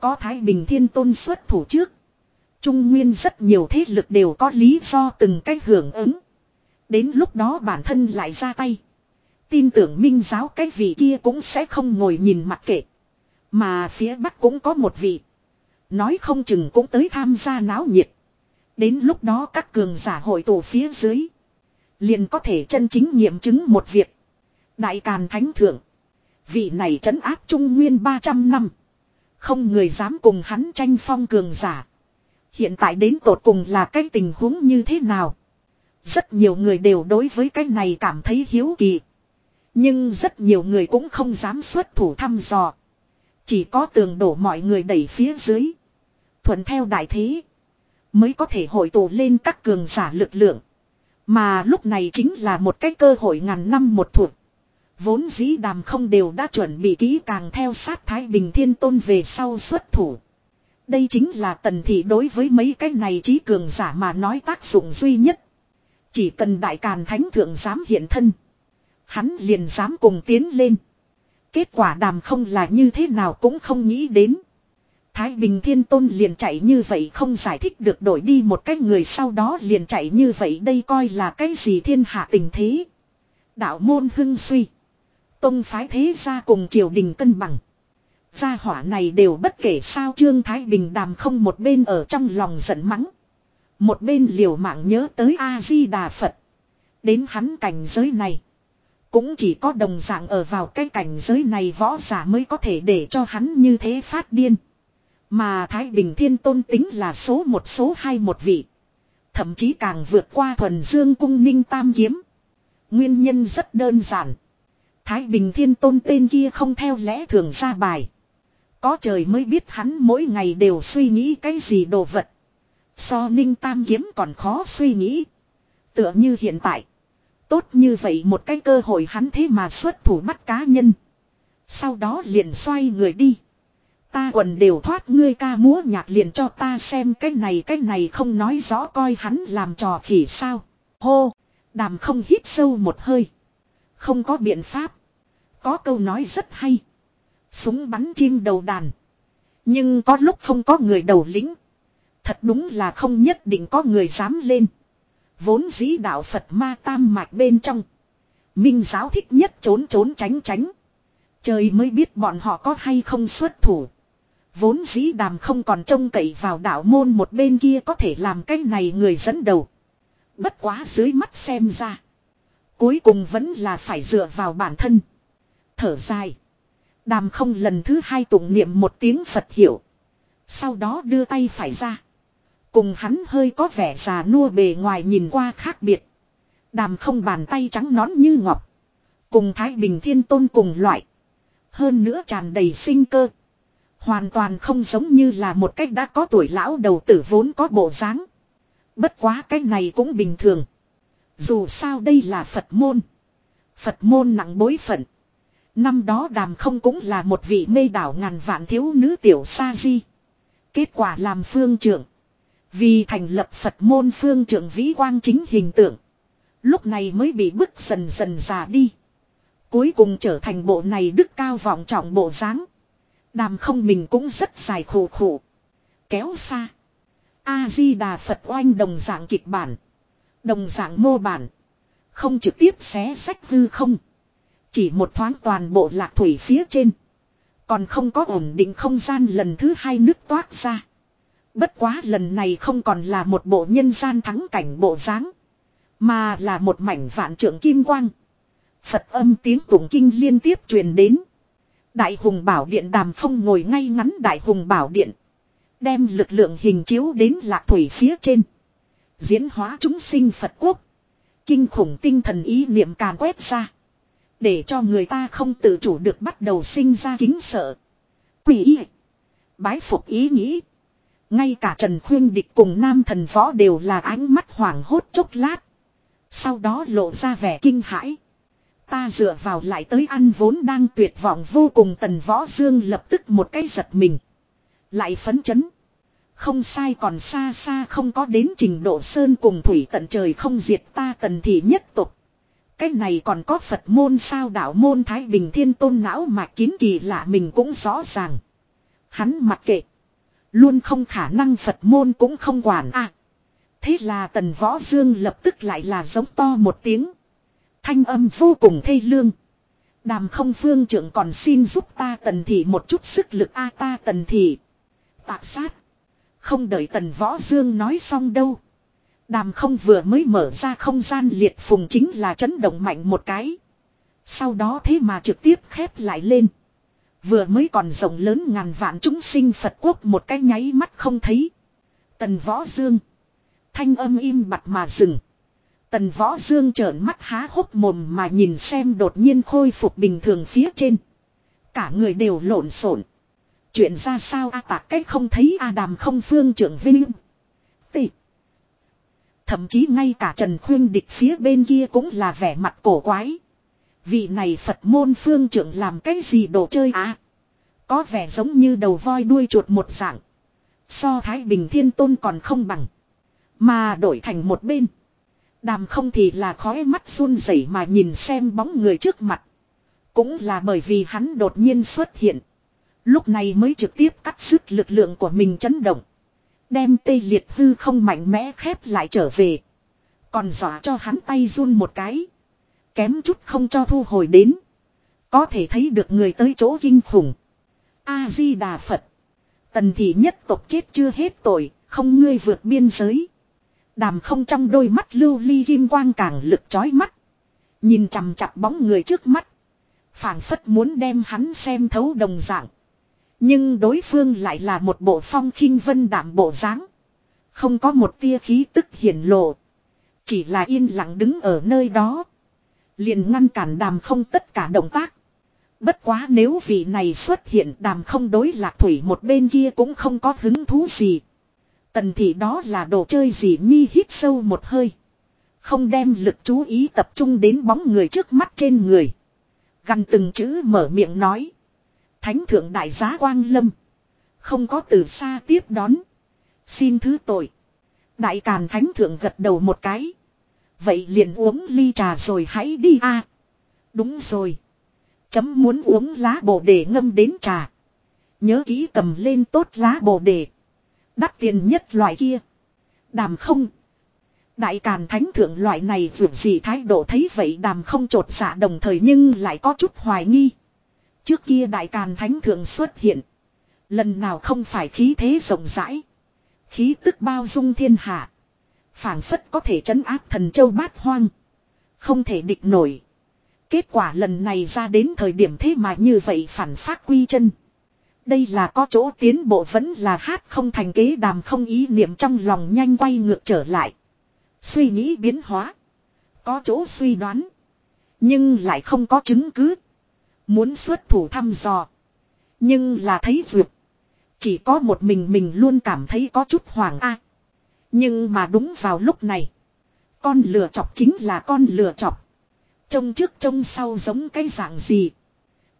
Có Thái Bình Thiên Tôn xuất thủ trước. Trung Nguyên rất nhiều thế lực đều có lý do từng cách hưởng ứng. Đến lúc đó bản thân lại ra tay. Tin tưởng minh giáo cái vị kia cũng sẽ không ngồi nhìn mặt kệ. Mà phía Bắc cũng có một vị. Nói không chừng cũng tới tham gia náo nhiệt. Đến lúc đó các cường giả hội tụ phía dưới. Liền có thể chân chính nghiệm chứng một việc. Đại Càn Thánh Thượng. Vị này trấn áp Trung Nguyên 300 năm. Không người dám cùng hắn tranh phong cường giả. Hiện tại đến tột cùng là cái tình huống như thế nào? Rất nhiều người đều đối với cái này cảm thấy hiếu kỳ. Nhưng rất nhiều người cũng không dám xuất thủ thăm dò. Chỉ có tường đổ mọi người đẩy phía dưới. Thuận theo đại thế. Mới có thể hội tụ lên các cường giả lực lượng. Mà lúc này chính là một cái cơ hội ngàn năm một thuộc. Vốn dĩ đàm không đều đã chuẩn bị kỹ càng theo sát Thái Bình Thiên Tôn về sau xuất thủ. Đây chính là tần thị đối với mấy cái này trí cường giả mà nói tác dụng duy nhất. Chỉ cần đại càn thánh thượng dám hiện thân. Hắn liền dám cùng tiến lên. Kết quả đàm không là như thế nào cũng không nghĩ đến. Thái Bình Thiên Tôn liền chạy như vậy không giải thích được đổi đi một cái người sau đó liền chạy như vậy đây coi là cái gì thiên hạ tình thế. Đạo môn hưng suy. Tông phái thế ra cùng triều đình cân bằng. Gia hỏa này đều bất kể sao Trương Thái Bình đàm không một bên ở trong lòng giận mắng. Một bên liều mạng nhớ tới A-di-đà Phật. Đến hắn cảnh giới này. Cũng chỉ có đồng dạng ở vào cái cảnh giới này võ giả mới có thể để cho hắn như thế phát điên. Mà Thái Bình Thiên Tôn tính là số một số hai một vị. Thậm chí càng vượt qua thuần dương cung ninh tam kiếm. Nguyên nhân rất đơn giản. Thái Bình Thiên Tôn tên kia không theo lẽ thường ra bài. Có trời mới biết hắn mỗi ngày đều suy nghĩ cái gì đồ vật. So ninh tam kiếm còn khó suy nghĩ. Tựa như hiện tại. Tốt như vậy một cái cơ hội hắn thế mà xuất thủ bắt cá nhân. Sau đó liền xoay người đi. Ta quần đều thoát ngươi ca múa nhạc liền cho ta xem cái này cái này không nói rõ coi hắn làm trò khỉ sao. Hô, đàm không hít sâu một hơi. Không có biện pháp. Có câu nói rất hay. Súng bắn chim đầu đàn. Nhưng có lúc không có người đầu lĩnh. Thật đúng là không nhất định có người dám lên. Vốn dĩ đạo Phật ma tam mạch bên trong. Minh giáo thích nhất trốn trốn tránh tránh. Trời mới biết bọn họ có hay không xuất thủ. Vốn dĩ đàm không còn trông cậy vào đạo môn một bên kia có thể làm cái này người dẫn đầu. Bất quá dưới mắt xem ra. Cuối cùng vẫn là phải dựa vào bản thân. Thở dài. Đàm không lần thứ hai tụng niệm một tiếng Phật hiểu. Sau đó đưa tay phải ra. Cùng hắn hơi có vẻ già nua bề ngoài nhìn qua khác biệt. Đàm không bàn tay trắng nón như ngọc. Cùng Thái Bình Thiên Tôn cùng loại. Hơn nữa tràn đầy sinh cơ. Hoàn toàn không giống như là một cách đã có tuổi lão đầu tử vốn có bộ dáng. Bất quá cái này cũng bình thường. Dù sao đây là Phật môn. Phật môn nặng bối phận. Năm đó đàm không cũng là một vị mê đảo ngàn vạn thiếu nữ tiểu sa di. Kết quả làm phương trưởng. Vì thành lập Phật môn phương trưởng vĩ quang chính hình tượng. Lúc này mới bị bức dần dần già đi. Cuối cùng trở thành bộ này đức cao vọng trọng bộ dáng. Đàm không mình cũng rất dài khổ khổ. Kéo xa. A-di-đà Phật oanh đồng dạng kịch bản. Đồng dạng mô bản. Không trực tiếp xé sách hư không. Chỉ một thoáng toàn bộ lạc thủy phía trên. Còn không có ổn định không gian lần thứ hai nước toát ra. Bất quá lần này không còn là một bộ nhân gian thắng cảnh bộ dáng, Mà là một mảnh vạn trưởng kim quang. Phật âm tiếng tụng kinh liên tiếp truyền đến. Đại hùng bảo điện đàm phong ngồi ngay ngắn đại hùng bảo điện. Đem lực lượng hình chiếu đến lạc thủy phía trên. Diễn hóa chúng sinh Phật quốc. Kinh khủng tinh thần ý niệm càn quét ra. Để cho người ta không tự chủ được bắt đầu sinh ra kính sợ. Quỷ ý. Bái phục ý nghĩ. Ngay cả Trần Khuyên Địch cùng nam thần võ đều là ánh mắt hoảng hốt chốc lát. Sau đó lộ ra vẻ kinh hãi. Ta dựa vào lại tới ăn vốn đang tuyệt vọng vô cùng tần võ dương lập tức một cái giật mình. Lại phấn chấn. Không sai còn xa xa không có đến trình độ sơn cùng thủy tận trời không diệt ta tần thị nhất tục. Cái này còn có Phật môn sao đạo môn Thái Bình Thiên Tôn não mà kín kỳ lạ mình cũng rõ ràng. Hắn mặc kệ. Luôn không khả năng Phật môn cũng không quản à. Thế là tần võ dương lập tức lại là giống to một tiếng. Thanh âm vô cùng thê lương. Đàm không phương trưởng còn xin giúp ta tần thị một chút sức lực a ta tần thị. tạ sát. Không đợi tần võ dương nói xong đâu. Đàm không vừa mới mở ra không gian liệt phùng chính là chấn động mạnh một cái. Sau đó thế mà trực tiếp khép lại lên. Vừa mới còn rộng lớn ngàn vạn chúng sinh Phật quốc một cái nháy mắt không thấy. Tần võ dương. Thanh âm im bặt mà dừng. Tần võ dương trợn mắt há hốc mồm mà nhìn xem đột nhiên khôi phục bình thường phía trên. Cả người đều lộn xộn. Chuyện ra sao a tạc cách không thấy a đàm không phương trưởng vinh. Tị. Thậm chí ngay cả Trần Khuyên địch phía bên kia cũng là vẻ mặt cổ quái. Vị này Phật môn phương trưởng làm cái gì đồ chơi à? Có vẻ giống như đầu voi đuôi chuột một dạng. So Thái Bình Thiên Tôn còn không bằng. Mà đổi thành một bên. Đàm không thì là khói mắt run rẩy mà nhìn xem bóng người trước mặt. Cũng là bởi vì hắn đột nhiên xuất hiện. Lúc này mới trực tiếp cắt sức lực lượng của mình chấn động. Đem tê liệt hư không mạnh mẽ khép lại trở về. Còn dọa cho hắn tay run một cái. Kém chút không cho thu hồi đến. Có thể thấy được người tới chỗ kinh khủng. A-di-đà Phật. Tần thị nhất tộc chết chưa hết tội, không ngươi vượt biên giới. Đàm không trong đôi mắt lưu ly kim quang càng lực chói mắt. Nhìn chằm chặp bóng người trước mắt. phảng phất muốn đem hắn xem thấu đồng dạng. Nhưng đối phương lại là một bộ phong khinh vân đảm bộ dáng, Không có một tia khí tức hiển lộ. Chỉ là yên lặng đứng ở nơi đó. Liền ngăn cản đàm không tất cả động tác. Bất quá nếu vị này xuất hiện đàm không đối lạc thủy một bên kia cũng không có hứng thú gì. Tần thị đó là đồ chơi gì nhi hít sâu một hơi. Không đem lực chú ý tập trung đến bóng người trước mắt trên người. Gần từng chữ mở miệng nói. Thánh thượng đại giá quang lâm. Không có từ xa tiếp đón. Xin thứ tội. Đại càn thánh thượng gật đầu một cái. Vậy liền uống ly trà rồi hãy đi a. đúng rồi. Chấm muốn uống lá bồ đề ngâm đến trà. Nhớ kỹ cầm lên tốt lá bồ đề. Đắt tiền nhất loại kia. Đàm không. Đại Càn Thánh Thượng loại này vượt gì thái độ thấy vậy đàm không trột xạ đồng thời nhưng lại có chút hoài nghi. Trước kia Đại Càn Thánh Thượng xuất hiện. Lần nào không phải khí thế rộng rãi. Khí tức bao dung thiên hạ. phảng phất có thể trấn áp thần châu bát hoang. Không thể địch nổi. Kết quả lần này ra đến thời điểm thế mà như vậy phản phát quy chân. Đây là có chỗ tiến bộ vẫn là hát không thành kế đàm không ý niệm trong lòng nhanh quay ngược trở lại. Suy nghĩ biến hóa. Có chỗ suy đoán. Nhưng lại không có chứng cứ. Muốn xuất thủ thăm dò. Nhưng là thấy vượt. Chỉ có một mình mình luôn cảm thấy có chút hoàng a. Nhưng mà đúng vào lúc này. Con lừa chọc chính là con lừa chọc. Trông trước trông sau giống cái dạng gì.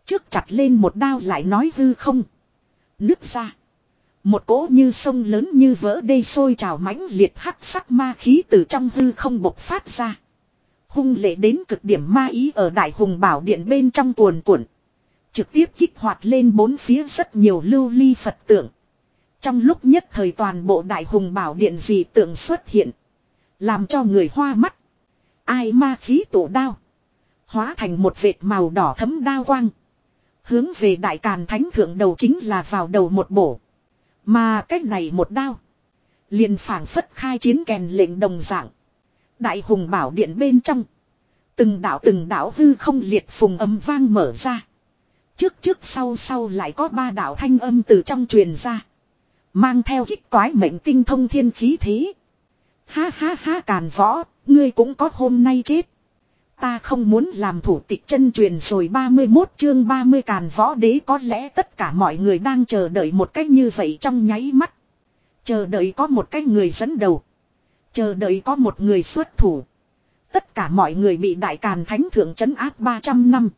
Trước chặt lên một đao lại nói hư không. Nước ra. Một cỗ như sông lớn như vỡ đê sôi trào mãnh liệt hắc sắc ma khí từ trong hư không bộc phát ra. Hung lệ đến cực điểm ma ý ở đại hùng bảo điện bên trong cuồn cuộn. Trực tiếp kích hoạt lên bốn phía rất nhiều lưu ly Phật tượng. Trong lúc nhất thời toàn bộ đại hùng bảo điện dị tượng xuất hiện. Làm cho người hoa mắt. Ai ma khí tổ đao. Hóa thành một vệt màu đỏ thấm đao quang. Hướng về đại càn thánh thượng đầu chính là vào đầu một bổ. Mà cách này một đao. Liền phảng phất khai chiến kèn lệnh đồng dạng. Đại hùng bảo điện bên trong. Từng đảo từng đảo hư không liệt phùng âm vang mở ra. Trước trước sau sau lại có ba đảo thanh âm từ trong truyền ra. Mang theo kích toái mệnh tinh thông thiên khí thế. Ha ha ha càn võ, ngươi cũng có hôm nay chết. Ta không muốn làm thủ tịch chân truyền rồi 31 chương 30 càn võ đế có lẽ tất cả mọi người đang chờ đợi một cách như vậy trong nháy mắt. Chờ đợi có một cái người dẫn đầu. Chờ đợi có một người xuất thủ. Tất cả mọi người bị đại càn thánh thượng trấn áp 300 năm.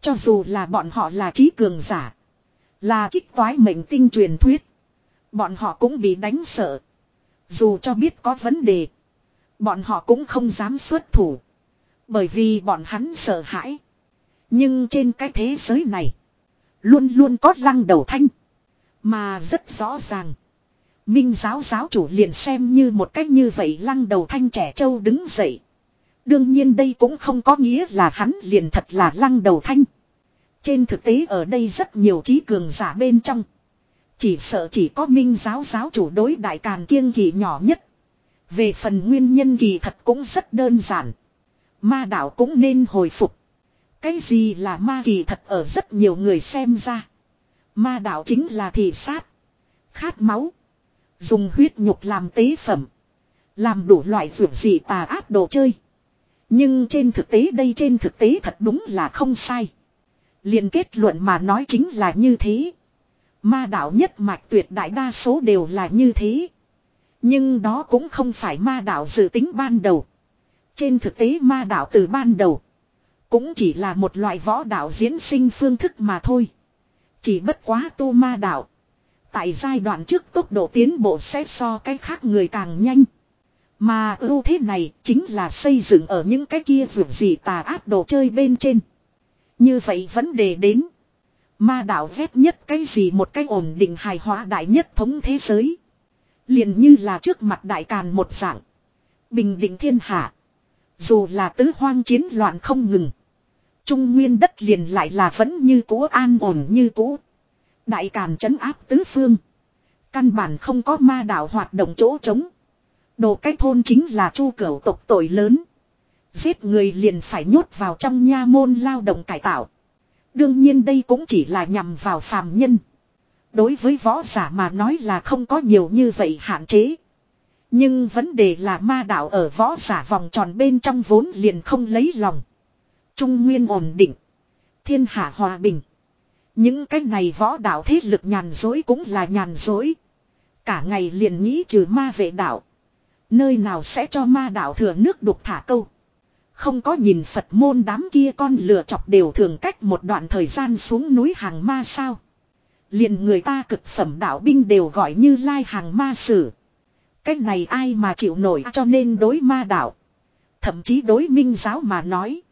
Cho dù là bọn họ là trí cường giả. Là kích toái mệnh tinh truyền thuyết. Bọn họ cũng bị đánh sợ. Dù cho biết có vấn đề. Bọn họ cũng không dám xuất thủ. Bởi vì bọn hắn sợ hãi. Nhưng trên cái thế giới này. Luôn luôn có lăng đầu thanh. Mà rất rõ ràng. Minh giáo giáo chủ liền xem như một cách như vậy lăng đầu thanh trẻ trâu đứng dậy. Đương nhiên đây cũng không có nghĩa là hắn liền thật là lăng đầu thanh. Trên thực tế ở đây rất nhiều trí cường giả bên trong. Chỉ sợ chỉ có minh giáo giáo chủ đối đại càn kiêng kỳ nhỏ nhất. Về phần nguyên nhân kỳ thật cũng rất đơn giản. Ma đạo cũng nên hồi phục. Cái gì là ma kỳ thật ở rất nhiều người xem ra. Ma đạo chính là thị sát. Khát máu. Dùng huyết nhục làm tế phẩm. Làm đủ loại vượt dị tà ác đồ chơi. Nhưng trên thực tế đây trên thực tế thật đúng là không sai. liền kết luận mà nói chính là như thế. Ma đạo nhất mạch tuyệt đại đa số đều là như thế. Nhưng đó cũng không phải ma đạo dự tính ban đầu. Trên thực tế ma đạo từ ban đầu. Cũng chỉ là một loại võ đạo diễn sinh phương thức mà thôi. Chỉ bất quá tu ma đạo. Tại giai đoạn trước tốc độ tiến bộ sẽ so cái khác người càng nhanh. Mà ưu thế này chính là xây dựng ở những cái kia vượt gì tà ác đồ chơi bên trên. Như vậy vấn đề đến. Ma đạo ghét nhất cái gì một cái ổn định hài hòa đại nhất thống thế giới. liền như là trước mặt đại càn một dạng. Bình định thiên hạ. Dù là tứ hoang chiến loạn không ngừng. Trung nguyên đất liền lại là vẫn như cũ an ổn như cũ. Đại càn trấn áp tứ phương. Căn bản không có ma đạo hoạt động chỗ trống. Đồ cách thôn chính là chu cửu tộc tội lớn. Giết người liền phải nhốt vào trong nha môn lao động cải tạo. Đương nhiên đây cũng chỉ là nhằm vào phàm nhân. Đối với võ giả mà nói là không có nhiều như vậy hạn chế. Nhưng vấn đề là ma đạo ở võ giả vòng tròn bên trong vốn liền không lấy lòng. Trung nguyên ổn định. Thiên hạ hòa bình. Những cái này võ đạo thế lực nhàn dối cũng là nhàn dối. Cả ngày liền nghĩ trừ ma vệ đạo. Nơi nào sẽ cho ma đạo thừa nước đục thả câu. Không có nhìn Phật môn đám kia con lừa chọc đều thường cách một đoạn thời gian xuống núi hàng ma sao. Liền người ta cực phẩm đạo binh đều gọi như lai hàng ma sử. Cách này ai mà chịu nổi cho nên đối ma đạo. Thậm chí đối minh giáo mà nói.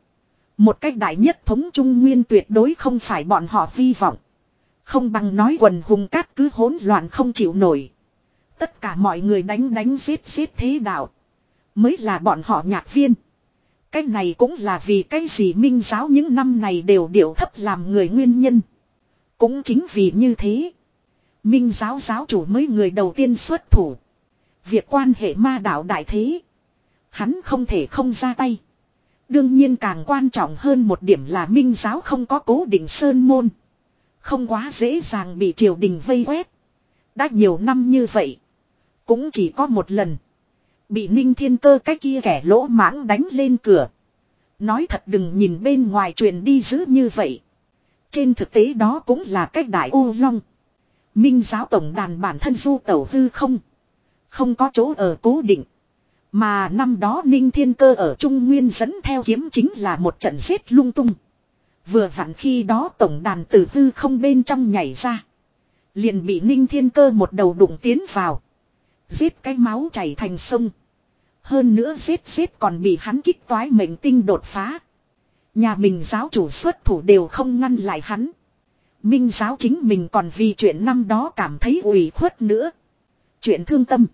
Một cách đại nhất thống trung nguyên tuyệt đối không phải bọn họ hy vọng. Không bằng nói quần hùng cát cứ hỗn loạn không chịu nổi. Tất cả mọi người đánh đánh giết giết thế đạo. Mới là bọn họ nhạc viên. Cái này cũng là vì cái gì minh giáo những năm này đều điệu thấp làm người nguyên nhân. Cũng chính vì như thế. Minh giáo giáo chủ mới người đầu tiên xuất thủ. Việc quan hệ ma đạo đại thế. Hắn không thể không ra tay. Đương nhiên càng quan trọng hơn một điểm là minh giáo không có cố định sơn môn. Không quá dễ dàng bị triều đình vây quét. Đã nhiều năm như vậy. Cũng chỉ có một lần. Bị ninh thiên cơ cái kia kẻ lỗ mãng đánh lên cửa. Nói thật đừng nhìn bên ngoài truyền đi dữ như vậy. Trên thực tế đó cũng là cách đại ô long. Minh giáo tổng đàn bản thân du tẩu hư không. Không có chỗ ở cố định. Mà năm đó Ninh Thiên Cơ ở Trung Nguyên dẫn theo kiếm chính là một trận giết lung tung. Vừa vặn khi đó tổng đàn tử tư không bên trong nhảy ra. Liền bị Ninh Thiên Cơ một đầu đụng tiến vào. Giết cái máu chảy thành sông. Hơn nữa giết giết còn bị hắn kích toái mệnh tinh đột phá. Nhà mình giáo chủ xuất thủ đều không ngăn lại hắn. Minh giáo chính mình còn vì chuyện năm đó cảm thấy ủy khuất nữa. Chuyện thương tâm.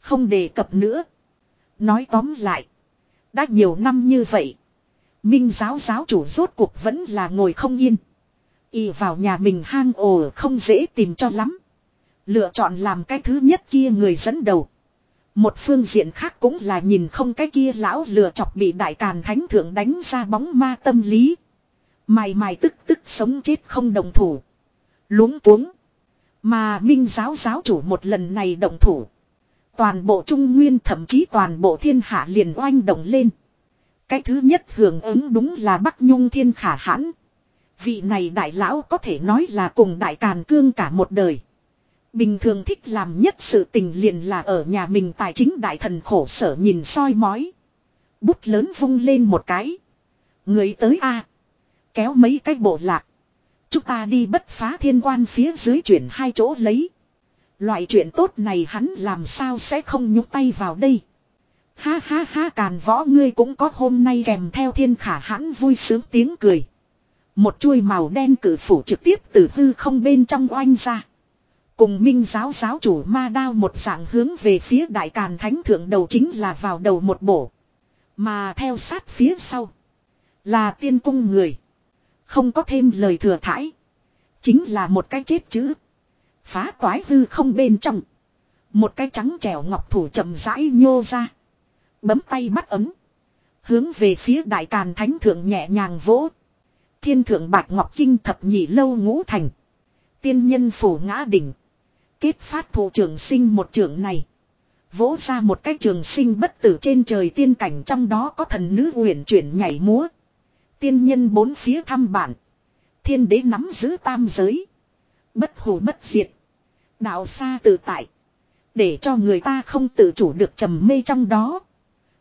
Không đề cập nữa. Nói tóm lại. Đã nhiều năm như vậy. Minh giáo giáo chủ rốt cuộc vẫn là ngồi không yên. Y vào nhà mình hang ổ không dễ tìm cho lắm. Lựa chọn làm cái thứ nhất kia người dẫn đầu. Một phương diện khác cũng là nhìn không cái kia lão lừa chọc bị đại càn thánh thượng đánh ra bóng ma tâm lý. Mày mày tức tức sống chết không đồng thủ. Luống cuống. Mà minh giáo giáo chủ một lần này động thủ. Toàn bộ Trung Nguyên thậm chí toàn bộ thiên hạ liền oanh động lên. Cái thứ nhất hưởng ứng đúng là Bắc Nhung thiên khả hãn. Vị này đại lão có thể nói là cùng đại càn cương cả một đời. Bình thường thích làm nhất sự tình liền là ở nhà mình tài chính đại thần khổ sở nhìn soi mói. Bút lớn vung lên một cái. Người tới a Kéo mấy cái bộ lạc. Chúng ta đi bất phá thiên quan phía dưới chuyển hai chỗ lấy. Loại chuyện tốt này hắn làm sao sẽ không nhúc tay vào đây. Ha ha ha, càn võ ngươi cũng có hôm nay kèm theo thiên khả hãn vui sướng tiếng cười. Một chuôi màu đen cử phủ trực tiếp từ hư không bên trong oanh ra. Cùng minh giáo giáo chủ ma đao một dạng hướng về phía đại càn thánh thượng đầu chính là vào đầu một bổ. Mà theo sát phía sau. Là tiên cung người. Không có thêm lời thừa thải. Chính là một cái chết chữ. Phá toái hư không bên trong. Một cái trắng trẻo ngọc thủ chậm rãi nhô ra. Bấm tay bắt ấm. Hướng về phía đại càn thánh thượng nhẹ nhàng vỗ. Thiên thượng bạc ngọc kinh thập nhị lâu ngũ thành. Tiên nhân phủ ngã đỉnh. Kết phát thủ trưởng sinh một trưởng này. Vỗ ra một cái trường sinh bất tử trên trời tiên cảnh trong đó có thần nữ huyền chuyển nhảy múa. Tiên nhân bốn phía thăm bản. Thiên đế nắm giữ tam giới. Bất hủ bất diệt. Đạo xa tự tại. Để cho người ta không tự chủ được trầm mê trong đó.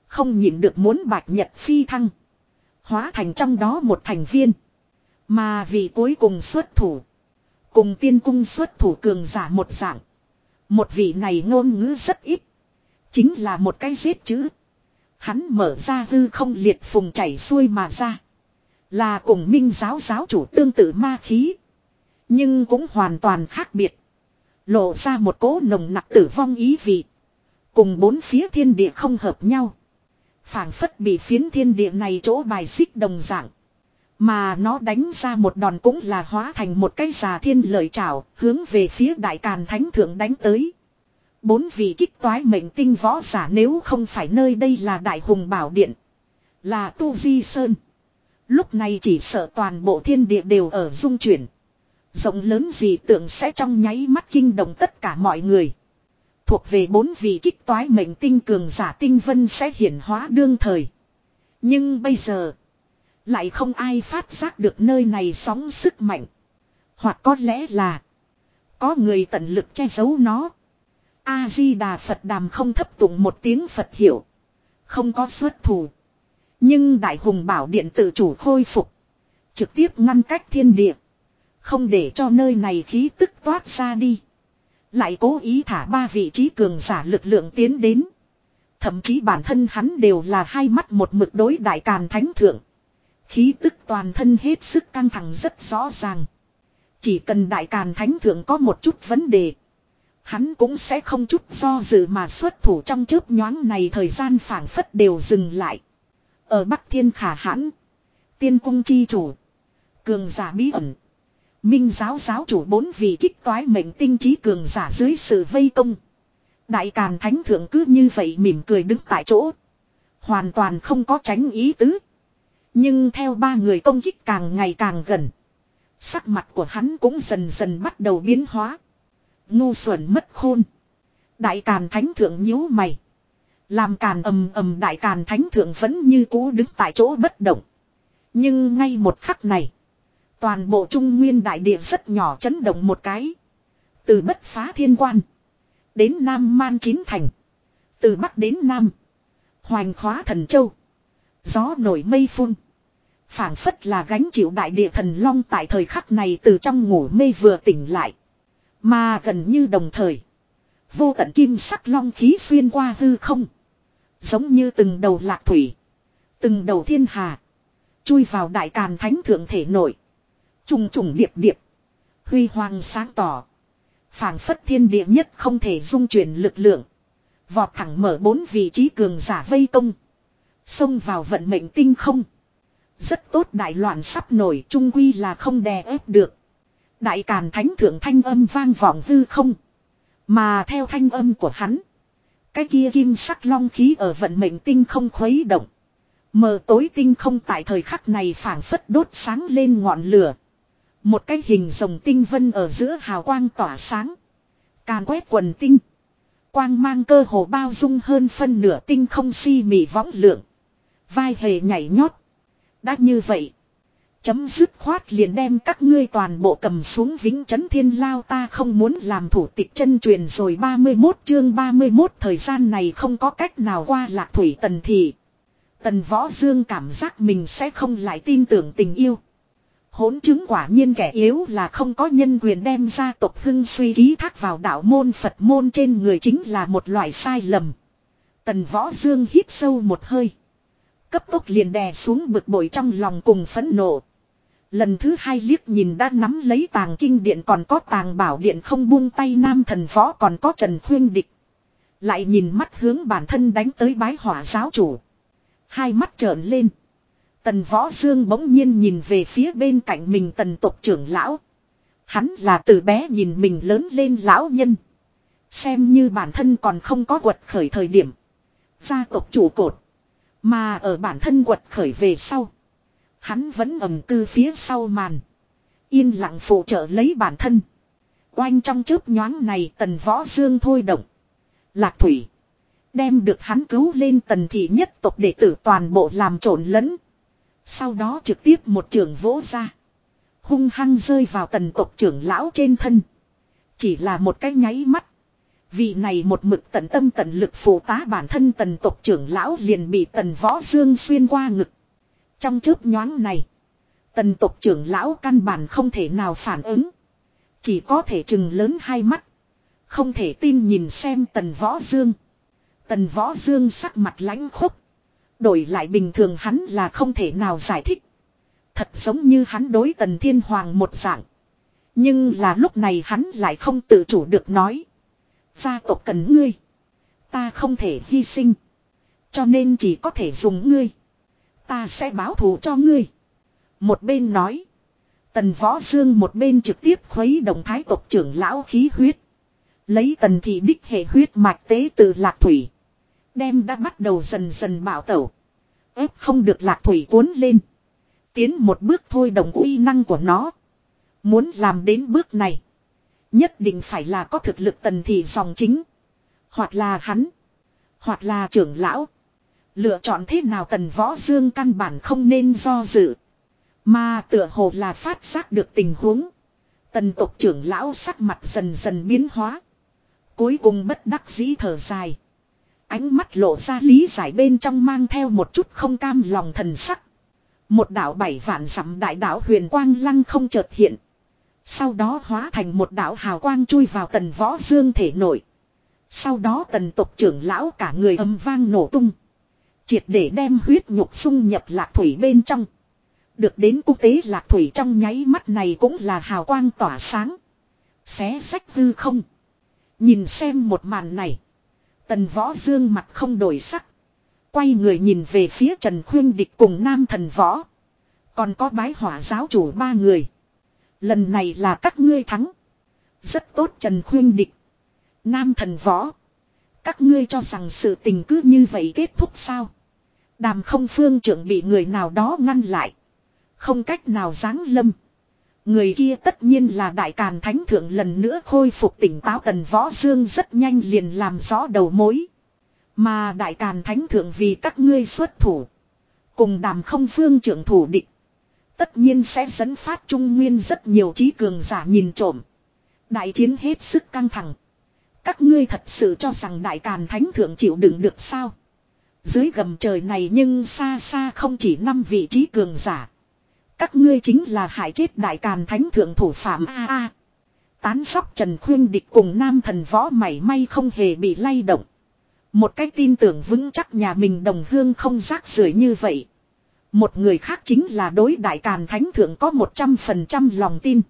Không nhịn được muốn bạch nhật phi thăng. Hóa thành trong đó một thành viên. Mà vì cuối cùng xuất thủ. Cùng tiên cung xuất thủ cường giả một dạng. Một vị này ngôn ngữ rất ít. Chính là một cái giết chữ. Hắn mở ra hư không liệt phùng chảy xuôi mà ra. Là cùng minh giáo giáo chủ tương tự ma khí. Nhưng cũng hoàn toàn khác biệt. Lộ ra một cỗ nồng nặc tử vong ý vị. Cùng bốn phía thiên địa không hợp nhau. phảng phất bị phiến thiên địa này chỗ bài xích đồng dạng. Mà nó đánh ra một đòn cũng là hóa thành một cái già thiên lợi trảo, hướng về phía đại càn thánh thượng đánh tới. Bốn vị kích toái mệnh tinh võ giả nếu không phải nơi đây là đại hùng bảo điện. Là tu vi sơn. Lúc này chỉ sợ toàn bộ thiên địa đều ở dung chuyển. Rộng lớn gì tưởng sẽ trong nháy mắt kinh động tất cả mọi người. Thuộc về bốn vị kích toái mệnh tinh cường giả tinh vân sẽ hiển hóa đương thời. Nhưng bây giờ. Lại không ai phát giác được nơi này sóng sức mạnh. Hoặc có lẽ là. Có người tận lực che giấu nó. A-di-đà Phật đàm không thấp tụng một tiếng Phật hiểu. Không có xuất thủ. Nhưng Đại Hùng Bảo Điện tự chủ khôi phục. Trực tiếp ngăn cách thiên địa. Không để cho nơi này khí tức toát ra đi. Lại cố ý thả ba vị trí cường giả lực lượng tiến đến. Thậm chí bản thân hắn đều là hai mắt một mực đối đại càn thánh thượng. Khí tức toàn thân hết sức căng thẳng rất rõ ràng. Chỉ cần đại càn thánh thượng có một chút vấn đề. Hắn cũng sẽ không chút do dự mà xuất thủ trong chớp nhoáng này thời gian phảng phất đều dừng lại. Ở Bắc Thiên Khả Hãn. Tiên cung chi chủ. Cường giả bí ẩn. Minh giáo giáo chủ bốn vị kích toái mệnh tinh trí cường giả dưới sự vây công. Đại Càn Thánh Thượng cứ như vậy mỉm cười đứng tại chỗ. Hoàn toàn không có tránh ý tứ. Nhưng theo ba người công kích càng ngày càng gần. Sắc mặt của hắn cũng dần dần bắt đầu biến hóa. Ngu xuẩn mất khôn. Đại Càn Thánh Thượng nhíu mày. Làm càn ầm ầm đại càn thánh thượng vẫn như cũ đứng tại chỗ bất động. Nhưng ngay một khắc này. Toàn bộ trung nguyên đại địa rất nhỏ chấn động một cái. Từ bất phá thiên quan. Đến Nam Man Chín Thành. Từ Bắc đến Nam. Hoành khóa thần châu. Gió nổi mây phun. phảng phất là gánh chịu đại địa thần long tại thời khắc này từ trong ngủ mê vừa tỉnh lại. Mà gần như đồng thời. Vô tận kim sắc long khí xuyên qua hư không. Giống như từng đầu lạc thủy. Từng đầu thiên hà. Chui vào đại càn thánh thượng thể nội. Trùng trùng điệp điệp. Huy hoàng sáng tỏ. phảng phất thiên địa nhất không thể dung chuyển lực lượng. Vọt thẳng mở bốn vị trí cường giả vây công. Xông vào vận mệnh tinh không. Rất tốt đại loạn sắp nổi trung quy là không đè ép được. Đại càn thánh thượng thanh âm vang vọng hư không. Mà theo thanh âm của hắn. Cái kia kim sắc long khí ở vận mệnh tinh không khuấy động. Mờ tối tinh không tại thời khắc này phảng phất đốt sáng lên ngọn lửa. Một cái hình rồng tinh vân ở giữa hào quang tỏa sáng. Càn quét quần tinh. Quang mang cơ hồ bao dung hơn phân nửa tinh không si mị võng lượng. Vai hề nhảy nhót. Đã như vậy. Chấm dứt khoát liền đem các ngươi toàn bộ cầm xuống vĩnh chấn thiên lao ta không muốn làm thủ tịch chân truyền rồi 31 chương 31 thời gian này không có cách nào qua lạc thủy tần thị. Tần võ dương cảm giác mình sẽ không lại tin tưởng tình yêu. Hỗn chứng quả nhiên kẻ yếu là không có nhân quyền đem gia tộc hưng suy ký thác vào đạo môn Phật môn trên người chính là một loại sai lầm. Tần võ dương hít sâu một hơi. Cấp tốc liền đè xuống bực bội trong lòng cùng phẫn nộ. Lần thứ hai liếc nhìn đã nắm lấy tàng kinh điện còn có tàng bảo điện không buông tay nam thần võ còn có trần khuyên địch. Lại nhìn mắt hướng bản thân đánh tới bái hỏa giáo chủ. Hai mắt trợn lên. Tần võ dương bỗng nhiên nhìn về phía bên cạnh mình tần tộc trưởng lão. Hắn là từ bé nhìn mình lớn lên lão nhân. Xem như bản thân còn không có quật khởi thời điểm. Gia tộc chủ cột. Mà ở bản thân quật khởi về sau. Hắn vẫn ẩm cư phía sau màn. Yên lặng phụ trợ lấy bản thân. Oanh trong chớp nhoáng này tần võ dương thôi động. Lạc thủy. Đem được hắn cứu lên tần thị nhất tộc đệ tử toàn bộ làm trộn lẫn. Sau đó trực tiếp một trường vỗ ra. Hung hăng rơi vào tần tộc trưởng lão trên thân. Chỉ là một cái nháy mắt. Vị này một mực tận tâm tận lực phụ tá bản thân tần tộc trưởng lão liền bị tần võ dương xuyên qua ngực. Trong chớp nhoáng này. Tần tộc trưởng lão căn bản không thể nào phản ứng. Chỉ có thể chừng lớn hai mắt. Không thể tin nhìn xem tần võ dương. Tần võ dương sắc mặt lãnh khốc. Đổi lại bình thường hắn là không thể nào giải thích. Thật giống như hắn đối tần thiên hoàng một dạng. Nhưng là lúc này hắn lại không tự chủ được nói. Gia tộc cần ngươi. Ta không thể hy sinh. Cho nên chỉ có thể dùng ngươi. Ta sẽ báo thù cho ngươi. Một bên nói. Tần võ dương một bên trực tiếp khuấy động thái tộc trưởng lão khí huyết. Lấy tần thị đích hệ huyết mạch tế từ lạc thủy. Đem đã bắt đầu dần dần bảo tẩu. ép không được lạc thủy cuốn lên. Tiến một bước thôi đồng uy năng của nó. Muốn làm đến bước này. Nhất định phải là có thực lực tần thị dòng chính. Hoặc là hắn. Hoặc là trưởng lão. Lựa chọn thế nào tần võ dương căn bản không nên do dự. Mà tựa hồ là phát giác được tình huống. Tần tộc trưởng lão sắc mặt dần dần biến hóa. Cuối cùng bất đắc dĩ thở dài. Ánh mắt lộ ra lý giải bên trong mang theo một chút không cam lòng thần sắc. Một đạo bảy vạn dặm đại đạo huyền quang lăng không chợt hiện. Sau đó hóa thành một đạo hào quang chui vào tần võ dương thể nội. Sau đó tần tộc trưởng lão cả người âm vang nổ tung. Triệt để đem huyết nhục xung nhập lạc thủy bên trong. Được đến quốc tế lạc thủy trong nháy mắt này cũng là hào quang tỏa sáng. Xé sách hư không. Nhìn xem một màn này. Tần võ dương mặt không đổi sắc. Quay người nhìn về phía Trần Khuyên Địch cùng Nam Thần Võ. Còn có bái hỏa giáo chủ ba người. Lần này là các ngươi thắng. Rất tốt Trần Khuyên Địch. Nam Thần Võ. Các ngươi cho rằng sự tình cứ như vậy kết thúc sao. Đàm không phương trưởng bị người nào đó ngăn lại. Không cách nào giáng lâm. Người kia tất nhiên là đại càn thánh thượng lần nữa khôi phục tỉnh táo tần võ dương rất nhanh liền làm rõ đầu mối. Mà đại càn thánh thượng vì các ngươi xuất thủ. Cùng đàm không phương trưởng thủ địch. Tất nhiên sẽ dẫn phát trung nguyên rất nhiều trí cường giả nhìn trộm. Đại chiến hết sức căng thẳng. Các ngươi thật sự cho rằng đại càn thánh thượng chịu đựng được sao? Dưới gầm trời này nhưng xa xa không chỉ năm vị trí cường giả. Các ngươi chính là hại chết đại càn thánh thượng thủ phạm a a. Tán sóc Trần Khuyên địch cùng nam thần võ mảy may không hề bị lay động. Một cách tin tưởng vững chắc nhà mình đồng hương không rác rưởi như vậy. Một người khác chính là đối đại càn thánh thượng có 100% lòng tin.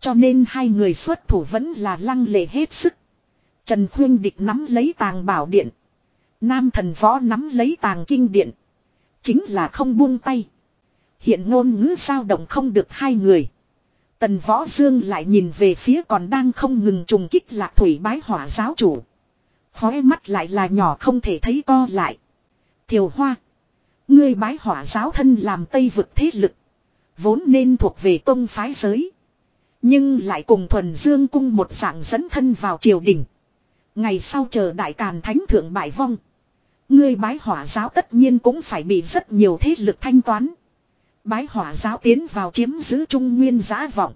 Cho nên hai người xuất thủ vẫn là lăng lệ hết sức. Trần Khuyên Địch nắm lấy tàng bảo điện. Nam thần võ nắm lấy tàng kinh điện. Chính là không buông tay. Hiện ngôn ngữ sao động không được hai người. Tần võ dương lại nhìn về phía còn đang không ngừng trùng kích lạc thủy bái hỏa giáo chủ. Khóe mắt lại là nhỏ không thể thấy co lại. Thiều hoa. Ngươi bái hỏa giáo thân làm tây vực thế lực. Vốn nên thuộc về tông phái giới. Nhưng lại cùng thuần dương cung một dạng dẫn thân vào triều đình. Ngày sau chờ đại càn thánh thượng bại vong. Ngươi bái hỏa giáo tất nhiên cũng phải bị rất nhiều thế lực thanh toán. Bái hỏa giáo tiến vào chiếm giữ trung nguyên giá vọng.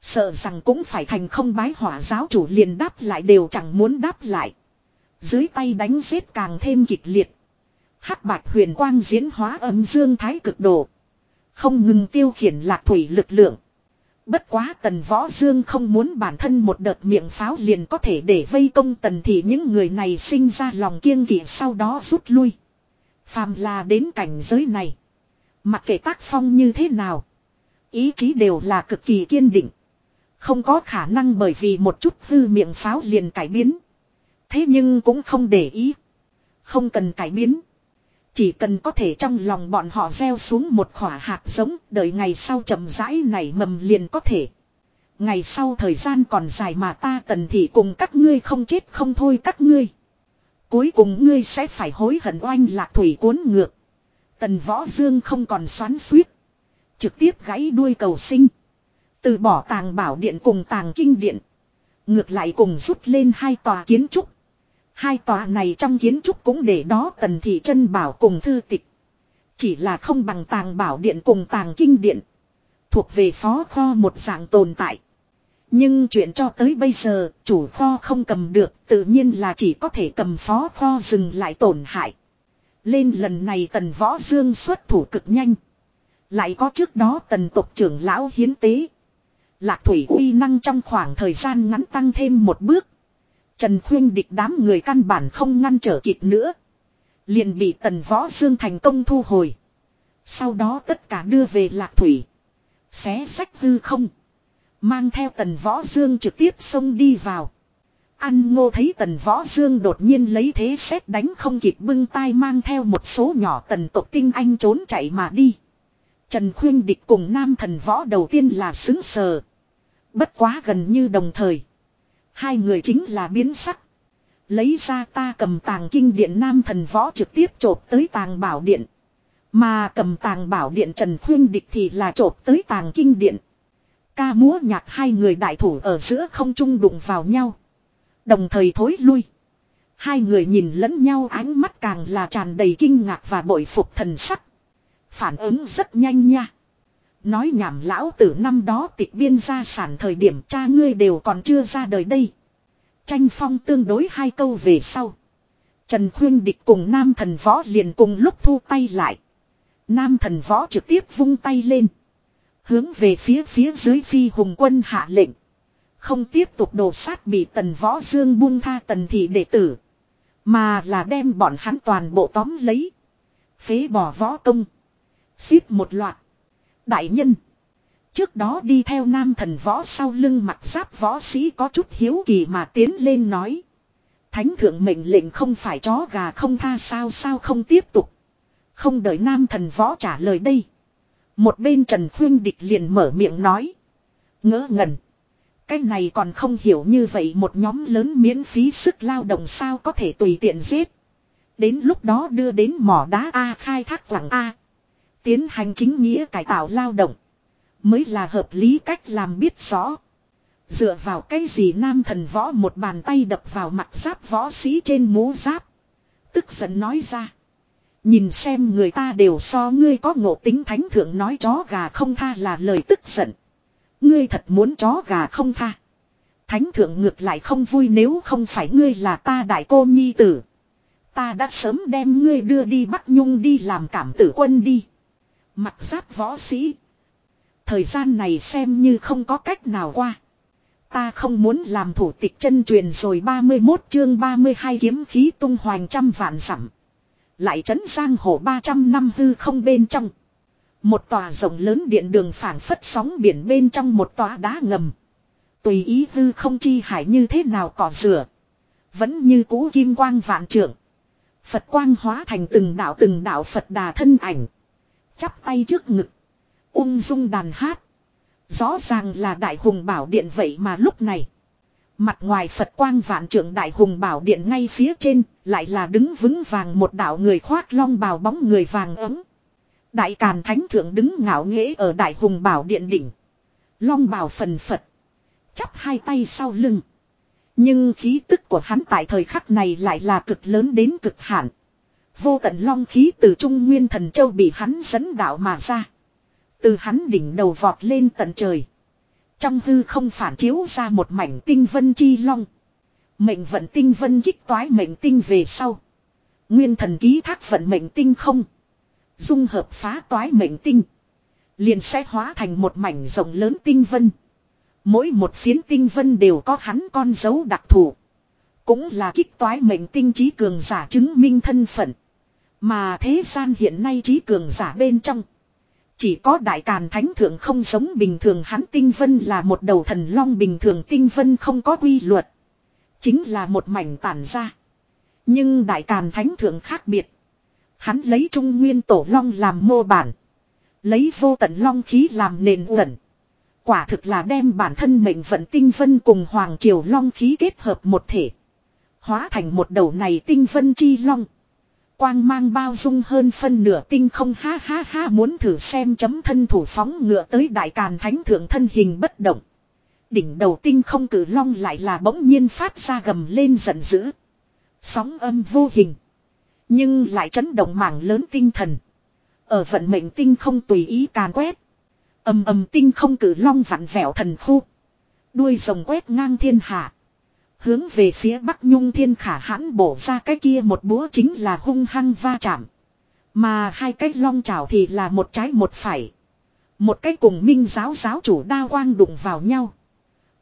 Sợ rằng cũng phải thành không bái hỏa giáo chủ liền đáp lại đều chẳng muốn đáp lại. Dưới tay đánh giết càng thêm kịch liệt. hắc bạch huyền quang diễn hóa âm dương thái cực độ. Không ngừng tiêu khiển lạc thủy lực lượng. Bất quá tần võ dương không muốn bản thân một đợt miệng pháo liền có thể để vây công tần thì những người này sinh ra lòng kiêng kỵ sau đó rút lui. Phàm là đến cảnh giới này. Mặc kệ tác phong như thế nào. Ý chí đều là cực kỳ kiên định. Không có khả năng bởi vì một chút hư miệng pháo liền cải biến. Thế nhưng cũng không để ý. Không cần cải biến. Chỉ cần có thể trong lòng bọn họ gieo xuống một khỏa hạt giống, đợi ngày sau chậm rãi nảy mầm liền có thể. Ngày sau thời gian còn dài mà ta tần thị cùng các ngươi không chết không thôi các ngươi. Cuối cùng ngươi sẽ phải hối hận oanh lạc thủy cuốn ngược. Tần võ dương không còn xoắn suýt. Trực tiếp gãy đuôi cầu sinh. Từ bỏ tàng bảo điện cùng tàng kinh điện. Ngược lại cùng rút lên hai tòa kiến trúc. Hai tòa này trong kiến trúc cũng để đó tần thị chân bảo cùng thư tịch. Chỉ là không bằng tàng bảo điện cùng tàng kinh điện. Thuộc về phó kho một dạng tồn tại. Nhưng chuyện cho tới bây giờ, chủ kho không cầm được, tự nhiên là chỉ có thể cầm phó kho dừng lại tổn hại. Lên lần này tần võ dương xuất thủ cực nhanh. Lại có trước đó tần tộc trưởng lão hiến tế. Lạc thủy uy năng trong khoảng thời gian ngắn tăng thêm một bước. Trần Khuyên địch đám người căn bản không ngăn trở kịp nữa. Liền bị tần võ dương thành công thu hồi. Sau đó tất cả đưa về lạc thủy. Xé sách hư không. Mang theo tần võ dương trực tiếp xông đi vào. An ngô thấy tần võ dương đột nhiên lấy thế xét đánh không kịp bưng tay mang theo một số nhỏ tần tộc tinh anh trốn chạy mà đi. Trần Khuyên Địch cùng nam thần võ đầu tiên là xứng sờ. Bất quá gần như đồng thời. Hai người chính là biến sắc. Lấy ra ta cầm tàng kinh điện nam thần võ trực tiếp chộp tới tàng bảo điện. Mà cầm tàng bảo điện Trần Khuyên Địch thì là chộp tới tàng kinh điện. Ca múa nhạc hai người đại thủ ở giữa không trung đụng vào nhau. Đồng thời thối lui. Hai người nhìn lẫn nhau ánh mắt càng là tràn đầy kinh ngạc và bội phục thần sắc. Phản ứng rất nhanh nha. Nói nhảm lão tử năm đó tịch biên gia sản thời điểm cha ngươi đều còn chưa ra đời đây. Tranh phong tương đối hai câu về sau. Trần Khuyên Địch cùng Nam Thần Võ liền cùng lúc thu tay lại. Nam Thần Võ trực tiếp vung tay lên. Hướng về phía phía dưới phi hùng quân hạ lệnh. Không tiếp tục đổ sát bị tần võ dương buông tha tần thị đệ tử. Mà là đem bọn hắn toàn bộ tóm lấy. Phế bỏ võ công. Xíp một loạt. Đại nhân. Trước đó đi theo nam thần võ sau lưng mặt giáp võ sĩ có chút hiếu kỳ mà tiến lên nói. Thánh thượng mệnh lệnh không phải chó gà không tha sao sao không tiếp tục. Không đợi nam thần võ trả lời đây. Một bên Trần Khuyên Địch liền mở miệng nói. Ngỡ ngẩn. Cái này còn không hiểu như vậy một nhóm lớn miễn phí sức lao động sao có thể tùy tiện giết. Đến lúc đó đưa đến mỏ đá A khai thác lặng A. Tiến hành chính nghĩa cải tạo lao động. Mới là hợp lý cách làm biết rõ. Dựa vào cái gì nam thần võ một bàn tay đập vào mặt giáp võ sĩ trên mũ giáp. Tức giận nói ra. Nhìn xem người ta đều so ngươi có ngộ tính thánh thượng nói chó gà không tha là lời tức giận. Ngươi thật muốn chó gà không tha. Thánh thượng ngược lại không vui nếu không phải ngươi là ta đại cô nhi tử. Ta đã sớm đem ngươi đưa đi bắt nhung đi làm cảm tử quân đi. Mặt giáp võ sĩ. Thời gian này xem như không có cách nào qua. Ta không muốn làm thủ tịch chân truyền rồi 31 chương 32 kiếm khí tung hoành trăm vạn sẵm. Lại trấn giang hồ 300 năm hư không bên trong. Một tòa rộng lớn điện đường phảng phất sóng biển bên trong một tòa đá ngầm. Tùy ý hư không chi hải như thế nào cỏ rửa. Vẫn như cũ kim quang vạn trưởng. Phật quang hóa thành từng đạo từng đạo Phật đà thân ảnh. Chắp tay trước ngực. Ung dung đàn hát. Rõ ràng là đại hùng bảo điện vậy mà lúc này. Mặt ngoài Phật quang vạn trưởng đại hùng bảo điện ngay phía trên, lại là đứng vững vàng một đạo người khoác long bào bóng người vàng ấm. Đại Càn Thánh Thượng đứng ngạo nghễ ở Đại Hùng Bảo Điện đỉnh. Long bào phần Phật. Chắp hai tay sau lưng. Nhưng khí tức của hắn tại thời khắc này lại là cực lớn đến cực hạn. Vô tận long khí từ Trung Nguyên Thần Châu bị hắn dẫn đạo mà ra. Từ hắn đỉnh đầu vọt lên tận trời. Trong hư không phản chiếu ra một mảnh tinh vân chi long. Mệnh vận tinh vân kích toái mệnh tinh về sau. Nguyên thần ký thác vận mệnh tinh không. Dung hợp phá toái mệnh tinh. Liền sẽ hóa thành một mảnh rộng lớn tinh vân. Mỗi một phiến tinh vân đều có hắn con dấu đặc thù. Cũng là kích toái mệnh tinh trí cường giả chứng minh thân phận. Mà thế gian hiện nay trí cường giả bên trong. Chỉ có đại càn thánh thượng không giống bình thường hắn tinh vân là một đầu thần long bình thường tinh vân không có quy luật. Chính là một mảnh tản ra. Nhưng đại càn thánh thượng khác biệt. Hắn lấy trung nguyên tổ long làm mô bản. Lấy vô tận long khí làm nền uẩn. Quả thực là đem bản thân mệnh vận tinh vân cùng hoàng triều long khí kết hợp một thể. Hóa thành một đầu này tinh vân chi long. Quang mang bao dung hơn phân nửa tinh không ha ha ha, muốn thử xem chấm thân thủ phóng ngựa tới đại càn thánh thượng thân hình bất động. Đỉnh đầu tinh không cử long lại là bỗng nhiên phát ra gầm lên giận dữ. Sóng âm vô hình. Nhưng lại chấn động mảng lớn tinh thần. Ở vận mệnh tinh không tùy ý càn quét. ầm ầm tinh không cử long vặn vẹo thần khu. Đuôi rồng quét ngang thiên hạ. Hướng về phía Bắc Nhung Thiên Khả hãn bổ ra cái kia một búa chính là hung hăng va chạm. Mà hai cái long trào thì là một trái một phải. Một cái cùng minh giáo giáo chủ đa quang đụng vào nhau.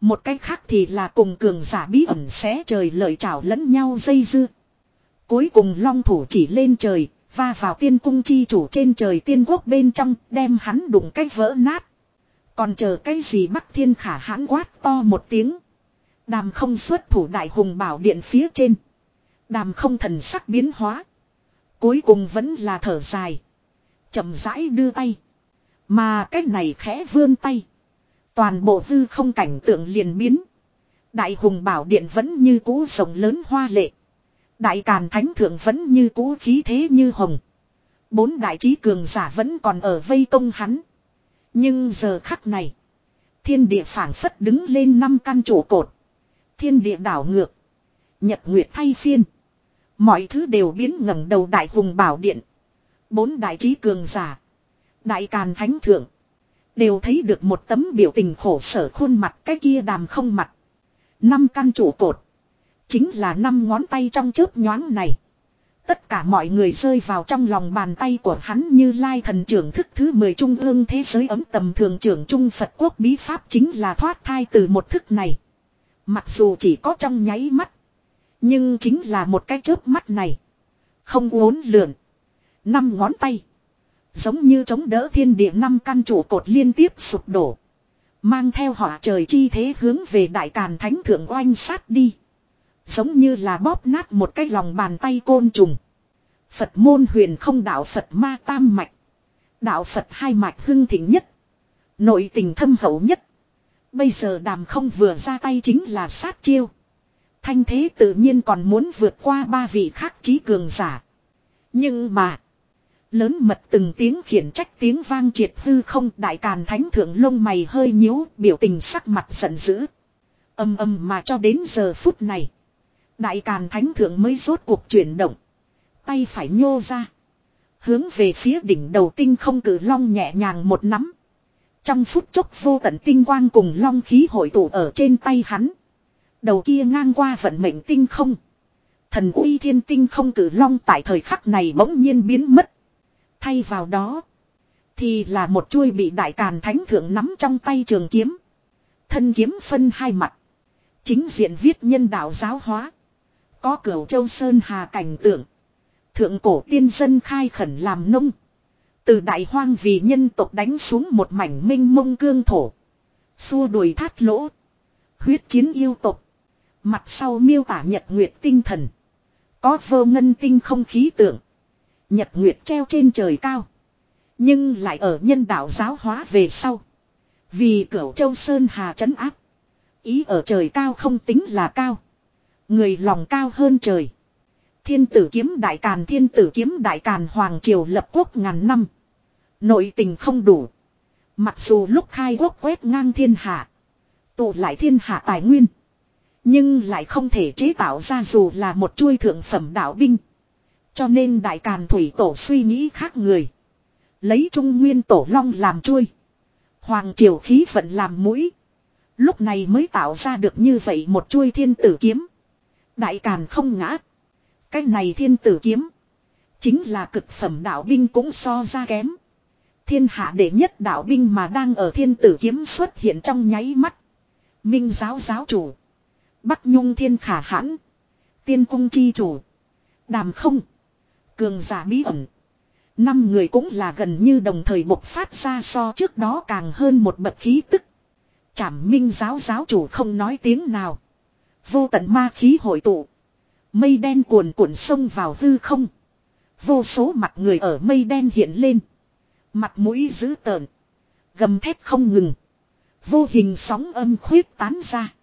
Một cái khác thì là cùng cường giả bí ẩn xé trời lợi trào lẫn nhau dây dưa. Cuối cùng long thủ chỉ lên trời, va vào tiên cung chi chủ trên trời tiên quốc bên trong, đem hắn đụng cái vỡ nát. Còn chờ cái gì bắc thiên khả hãn quát to một tiếng. Đàm không xuất thủ đại hùng bảo điện phía trên. Đàm không thần sắc biến hóa. Cuối cùng vẫn là thở dài. chậm rãi đưa tay. Mà cái này khẽ vươn tay. Toàn bộ hư không cảnh tượng liền biến. Đại hùng bảo điện vẫn như cũ rồng lớn hoa lệ. Đại càn thánh thượng vẫn như cũ khí thế như hồng. Bốn đại trí cường giả vẫn còn ở vây công hắn. Nhưng giờ khắc này. Thiên địa phảng phất đứng lên năm căn trụ cột. Thiên địa đảo ngược. Nhật nguyệt thay phiên. Mọi thứ đều biến ngẩng đầu đại hùng bảo điện. Bốn đại trí cường giả. Đại càn thánh thượng. Đều thấy được một tấm biểu tình khổ sở khuôn mặt cái kia đàm không mặt. Năm căn trụ cột. Chính là năm ngón tay trong chớp nhoáng này. Tất cả mọi người rơi vào trong lòng bàn tay của hắn như lai thần trưởng thức thứ 10 trung ương thế giới ấm tầm thường trưởng trung Phật quốc bí pháp chính là thoát thai từ một thức này. Mặc dù chỉ có trong nháy mắt. Nhưng chính là một cái chớp mắt này. Không uốn lượn. Năm ngón tay. Giống như chống đỡ thiên địa năm căn trụ cột liên tiếp sụp đổ. Mang theo họa trời chi thế hướng về đại càn thánh thượng oanh sát đi. Giống như là bóp nát một cái lòng bàn tay côn trùng. Phật môn huyền không đạo Phật ma tam mạch. Đạo Phật hai mạch hưng thịnh nhất. Nội tình thâm hậu nhất. Bây giờ đàm không vừa ra tay chính là sát chiêu. Thanh thế tự nhiên còn muốn vượt qua ba vị khác trí cường giả. Nhưng mà. Lớn mật từng tiếng khiển trách tiếng vang triệt hư không, đại càn thánh thượng lông mày hơi nhíu, biểu tình sắc mặt giận dữ. Âm âm mà cho đến giờ phút này. Đại càn thánh thượng mới rốt cuộc chuyển động. Tay phải nhô ra. Hướng về phía đỉnh đầu tinh không cử long nhẹ nhàng một nắm. Trong phút chốc vô tận tinh quang cùng long khí hội tụ ở trên tay hắn. Đầu kia ngang qua vận mệnh tinh không. Thần uy thiên tinh không cử long tại thời khắc này bỗng nhiên biến mất. Thay vào đó. Thì là một chuôi bị đại càn thánh thượng nắm trong tay trường kiếm. Thân kiếm phân hai mặt. Chính diện viết nhân đạo giáo hóa. Có cửu châu sơn hà cảnh tượng. Thượng cổ tiên dân khai khẩn làm nông. Từ đại hoang vì nhân tộc đánh xuống một mảnh minh mông cương thổ. Xua đuổi thát lỗ. Huyết chiến yêu tộc. Mặt sau miêu tả nhật nguyệt tinh thần. Có vô ngân tinh không khí tượng. Nhật nguyệt treo trên trời cao. Nhưng lại ở nhân đạo giáo hóa về sau. Vì cửu châu Sơn Hà trấn áp. Ý ở trời cao không tính là cao. Người lòng cao hơn trời. Thiên tử kiếm đại càn, thiên tử kiếm đại càn, hoàng triều lập quốc ngàn năm. Nội tình không đủ. Mặc dù lúc khai quốc quét ngang thiên hạ. Tụ lại thiên hạ tài nguyên. Nhưng lại không thể chế tạo ra dù là một chuôi thượng phẩm đạo binh. Cho nên đại càn thủy tổ suy nghĩ khác người. Lấy trung nguyên tổ long làm chuôi. Hoàng triều khí vận làm mũi. Lúc này mới tạo ra được như vậy một chuôi thiên tử kiếm. Đại càn không ngã. Cái này thiên tử kiếm. Chính là cực phẩm đạo binh cũng so ra kém. Thiên hạ đệ nhất đạo binh mà đang ở thiên tử kiếm xuất hiện trong nháy mắt. Minh giáo giáo chủ. Bắc Nhung thiên khả hãn. Tiên cung chi chủ. Đàm không. Cường giả bí ẩn. Năm người cũng là gần như đồng thời bộc phát ra so trước đó càng hơn một bậc khí tức. Chảm minh giáo giáo chủ không nói tiếng nào. Vô tận ma khí hội tụ. Mây đen cuồn cuộn sông vào hư không. Vô số mặt người ở mây đen hiện lên. Mặt mũi dữ tợn. Gầm thép không ngừng. Vô hình sóng âm khuyết tán ra.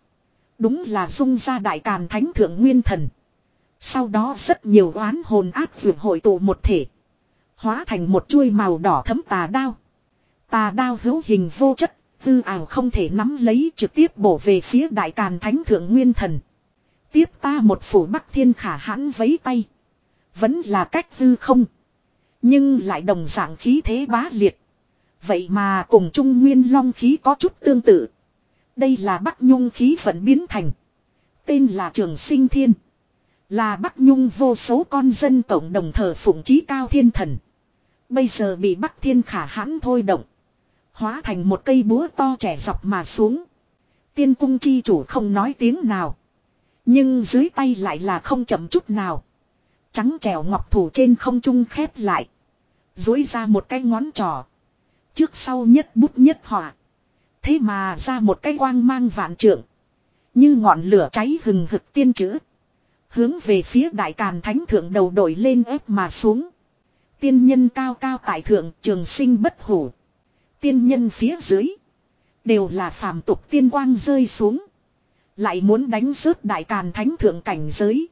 Đúng là dung ra đại càn thánh thượng nguyên thần. Sau đó rất nhiều oán hồn ác vượt hội tụ một thể. Hóa thành một chuôi màu đỏ thấm tà đao. Tà đao hữu hình vô chất, tư ảo không thể nắm lấy trực tiếp bổ về phía đại càn thánh thượng nguyên thần. Tiếp ta một phủ bắc thiên khả hãn vấy tay. Vẫn là cách hư không. Nhưng lại đồng dạng khí thế bá liệt. Vậy mà cùng trung nguyên long khí có chút tương tự. Đây là bắc nhung khí vận biến thành. Tên là trường sinh thiên. Là bắc nhung vô số con dân cộng đồng thờ phụng trí cao thiên thần. Bây giờ bị bắc thiên khả hãn thôi động. Hóa thành một cây búa to trẻ dọc mà xuống. Tiên cung chi chủ không nói tiếng nào. Nhưng dưới tay lại là không chậm chút nào. Trắng trèo ngọc thủ trên không trung khép lại. Dối ra một cái ngón trỏ. Trước sau nhất bút nhất họa. Thế mà ra một cái quang mang vạn trượng. Như ngọn lửa cháy hừng hực tiên chữ. Hướng về phía đại càn thánh thượng đầu đổi lên ép mà xuống. Tiên nhân cao cao tại thượng trường sinh bất hủ. Tiên nhân phía dưới. Đều là phàm tục tiên quang rơi xuống. Lại muốn đánh rớt đại càn thánh thượng cảnh giới.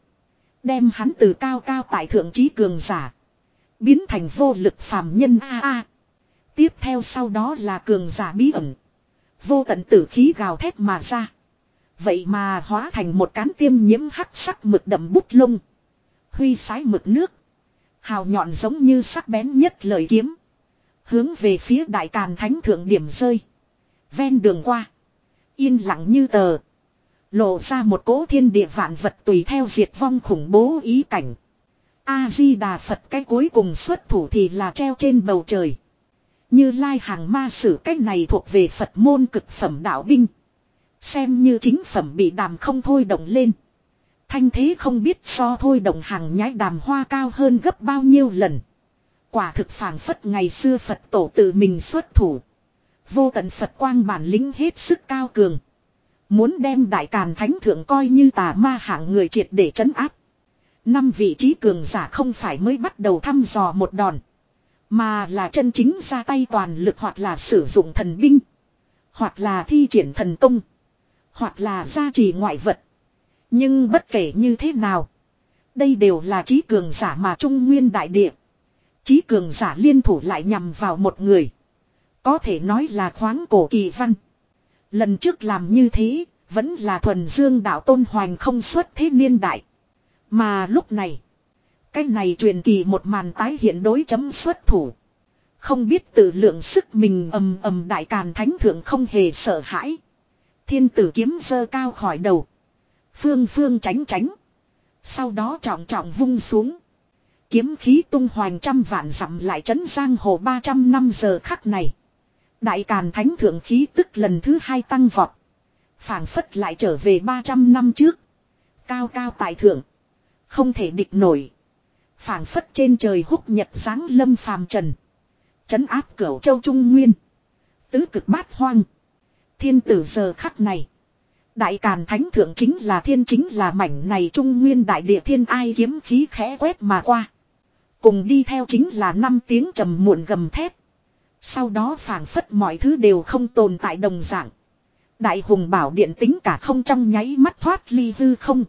Đem hắn từ cao cao tại thượng trí cường giả. Biến thành vô lực phàm nhân a a. Tiếp theo sau đó là cường giả bí ẩn. Vô tận tử khí gào thét mà ra. Vậy mà hóa thành một cán tiêm nhiễm hắc sắc mực đậm bút lông. Huy sái mực nước. Hào nhọn giống như sắc bén nhất lời kiếm. Hướng về phía đại càn thánh thượng điểm rơi. Ven đường qua. Yên lặng như tờ. Lộ ra một cỗ thiên địa vạn vật tùy theo diệt vong khủng bố ý cảnh. A-di-đà Phật cái cuối cùng xuất thủ thì là treo trên bầu trời. Như lai hàng ma sử cách này thuộc về Phật môn cực phẩm đạo binh. Xem như chính phẩm bị đàm không thôi động lên. Thanh thế không biết so thôi động hàng nhái đàm hoa cao hơn gấp bao nhiêu lần. Quả thực phản phất ngày xưa Phật tổ tự mình xuất thủ. Vô tận Phật quang bản lĩnh hết sức cao cường. Muốn đem đại càn thánh thượng coi như tà ma hạng người triệt để chấn áp. Năm vị trí cường giả không phải mới bắt đầu thăm dò một đòn. Mà là chân chính ra tay toàn lực hoặc là sử dụng thần binh. Hoặc là thi triển thần công. Hoặc là gia trì ngoại vật. Nhưng bất kể như thế nào. Đây đều là trí cường giả mà trung nguyên đại địa chí cường giả liên thủ lại nhằm vào một người. Có thể nói là khoáng cổ kỳ văn. Lần trước làm như thế, vẫn là thuần dương đạo tôn hoành không xuất thế niên đại. Mà lúc này, cái này truyền kỳ một màn tái hiện đối chấm xuất thủ. Không biết tự lượng sức mình ầm ầm đại càn thánh thượng không hề sợ hãi. Thiên tử kiếm dơ cao khỏi đầu. Phương phương tránh tránh. Sau đó trọng trọng vung xuống. Kiếm khí tung hoành trăm vạn dặm lại chấn giang hồ 300 năm giờ khắc này. Đại Càn Thánh Thượng khí tức lần thứ hai tăng vọt. phảng phất lại trở về 300 năm trước. Cao cao tại thượng. Không thể địch nổi. phảng phất trên trời húc nhật sáng lâm phàm trần. Chấn áp cửu châu Trung Nguyên. Tứ cực bát hoang. Thiên tử giờ khắc này. Đại Càn Thánh Thượng chính là thiên chính là mảnh này Trung Nguyên đại địa thiên ai kiếm khí khẽ quét mà qua. Cùng đi theo chính là năm tiếng trầm muộn gầm thét. Sau đó phảng phất mọi thứ đều không tồn tại đồng dạng. Đại hùng bảo điện tính cả không trong nháy mắt thoát ly hư không.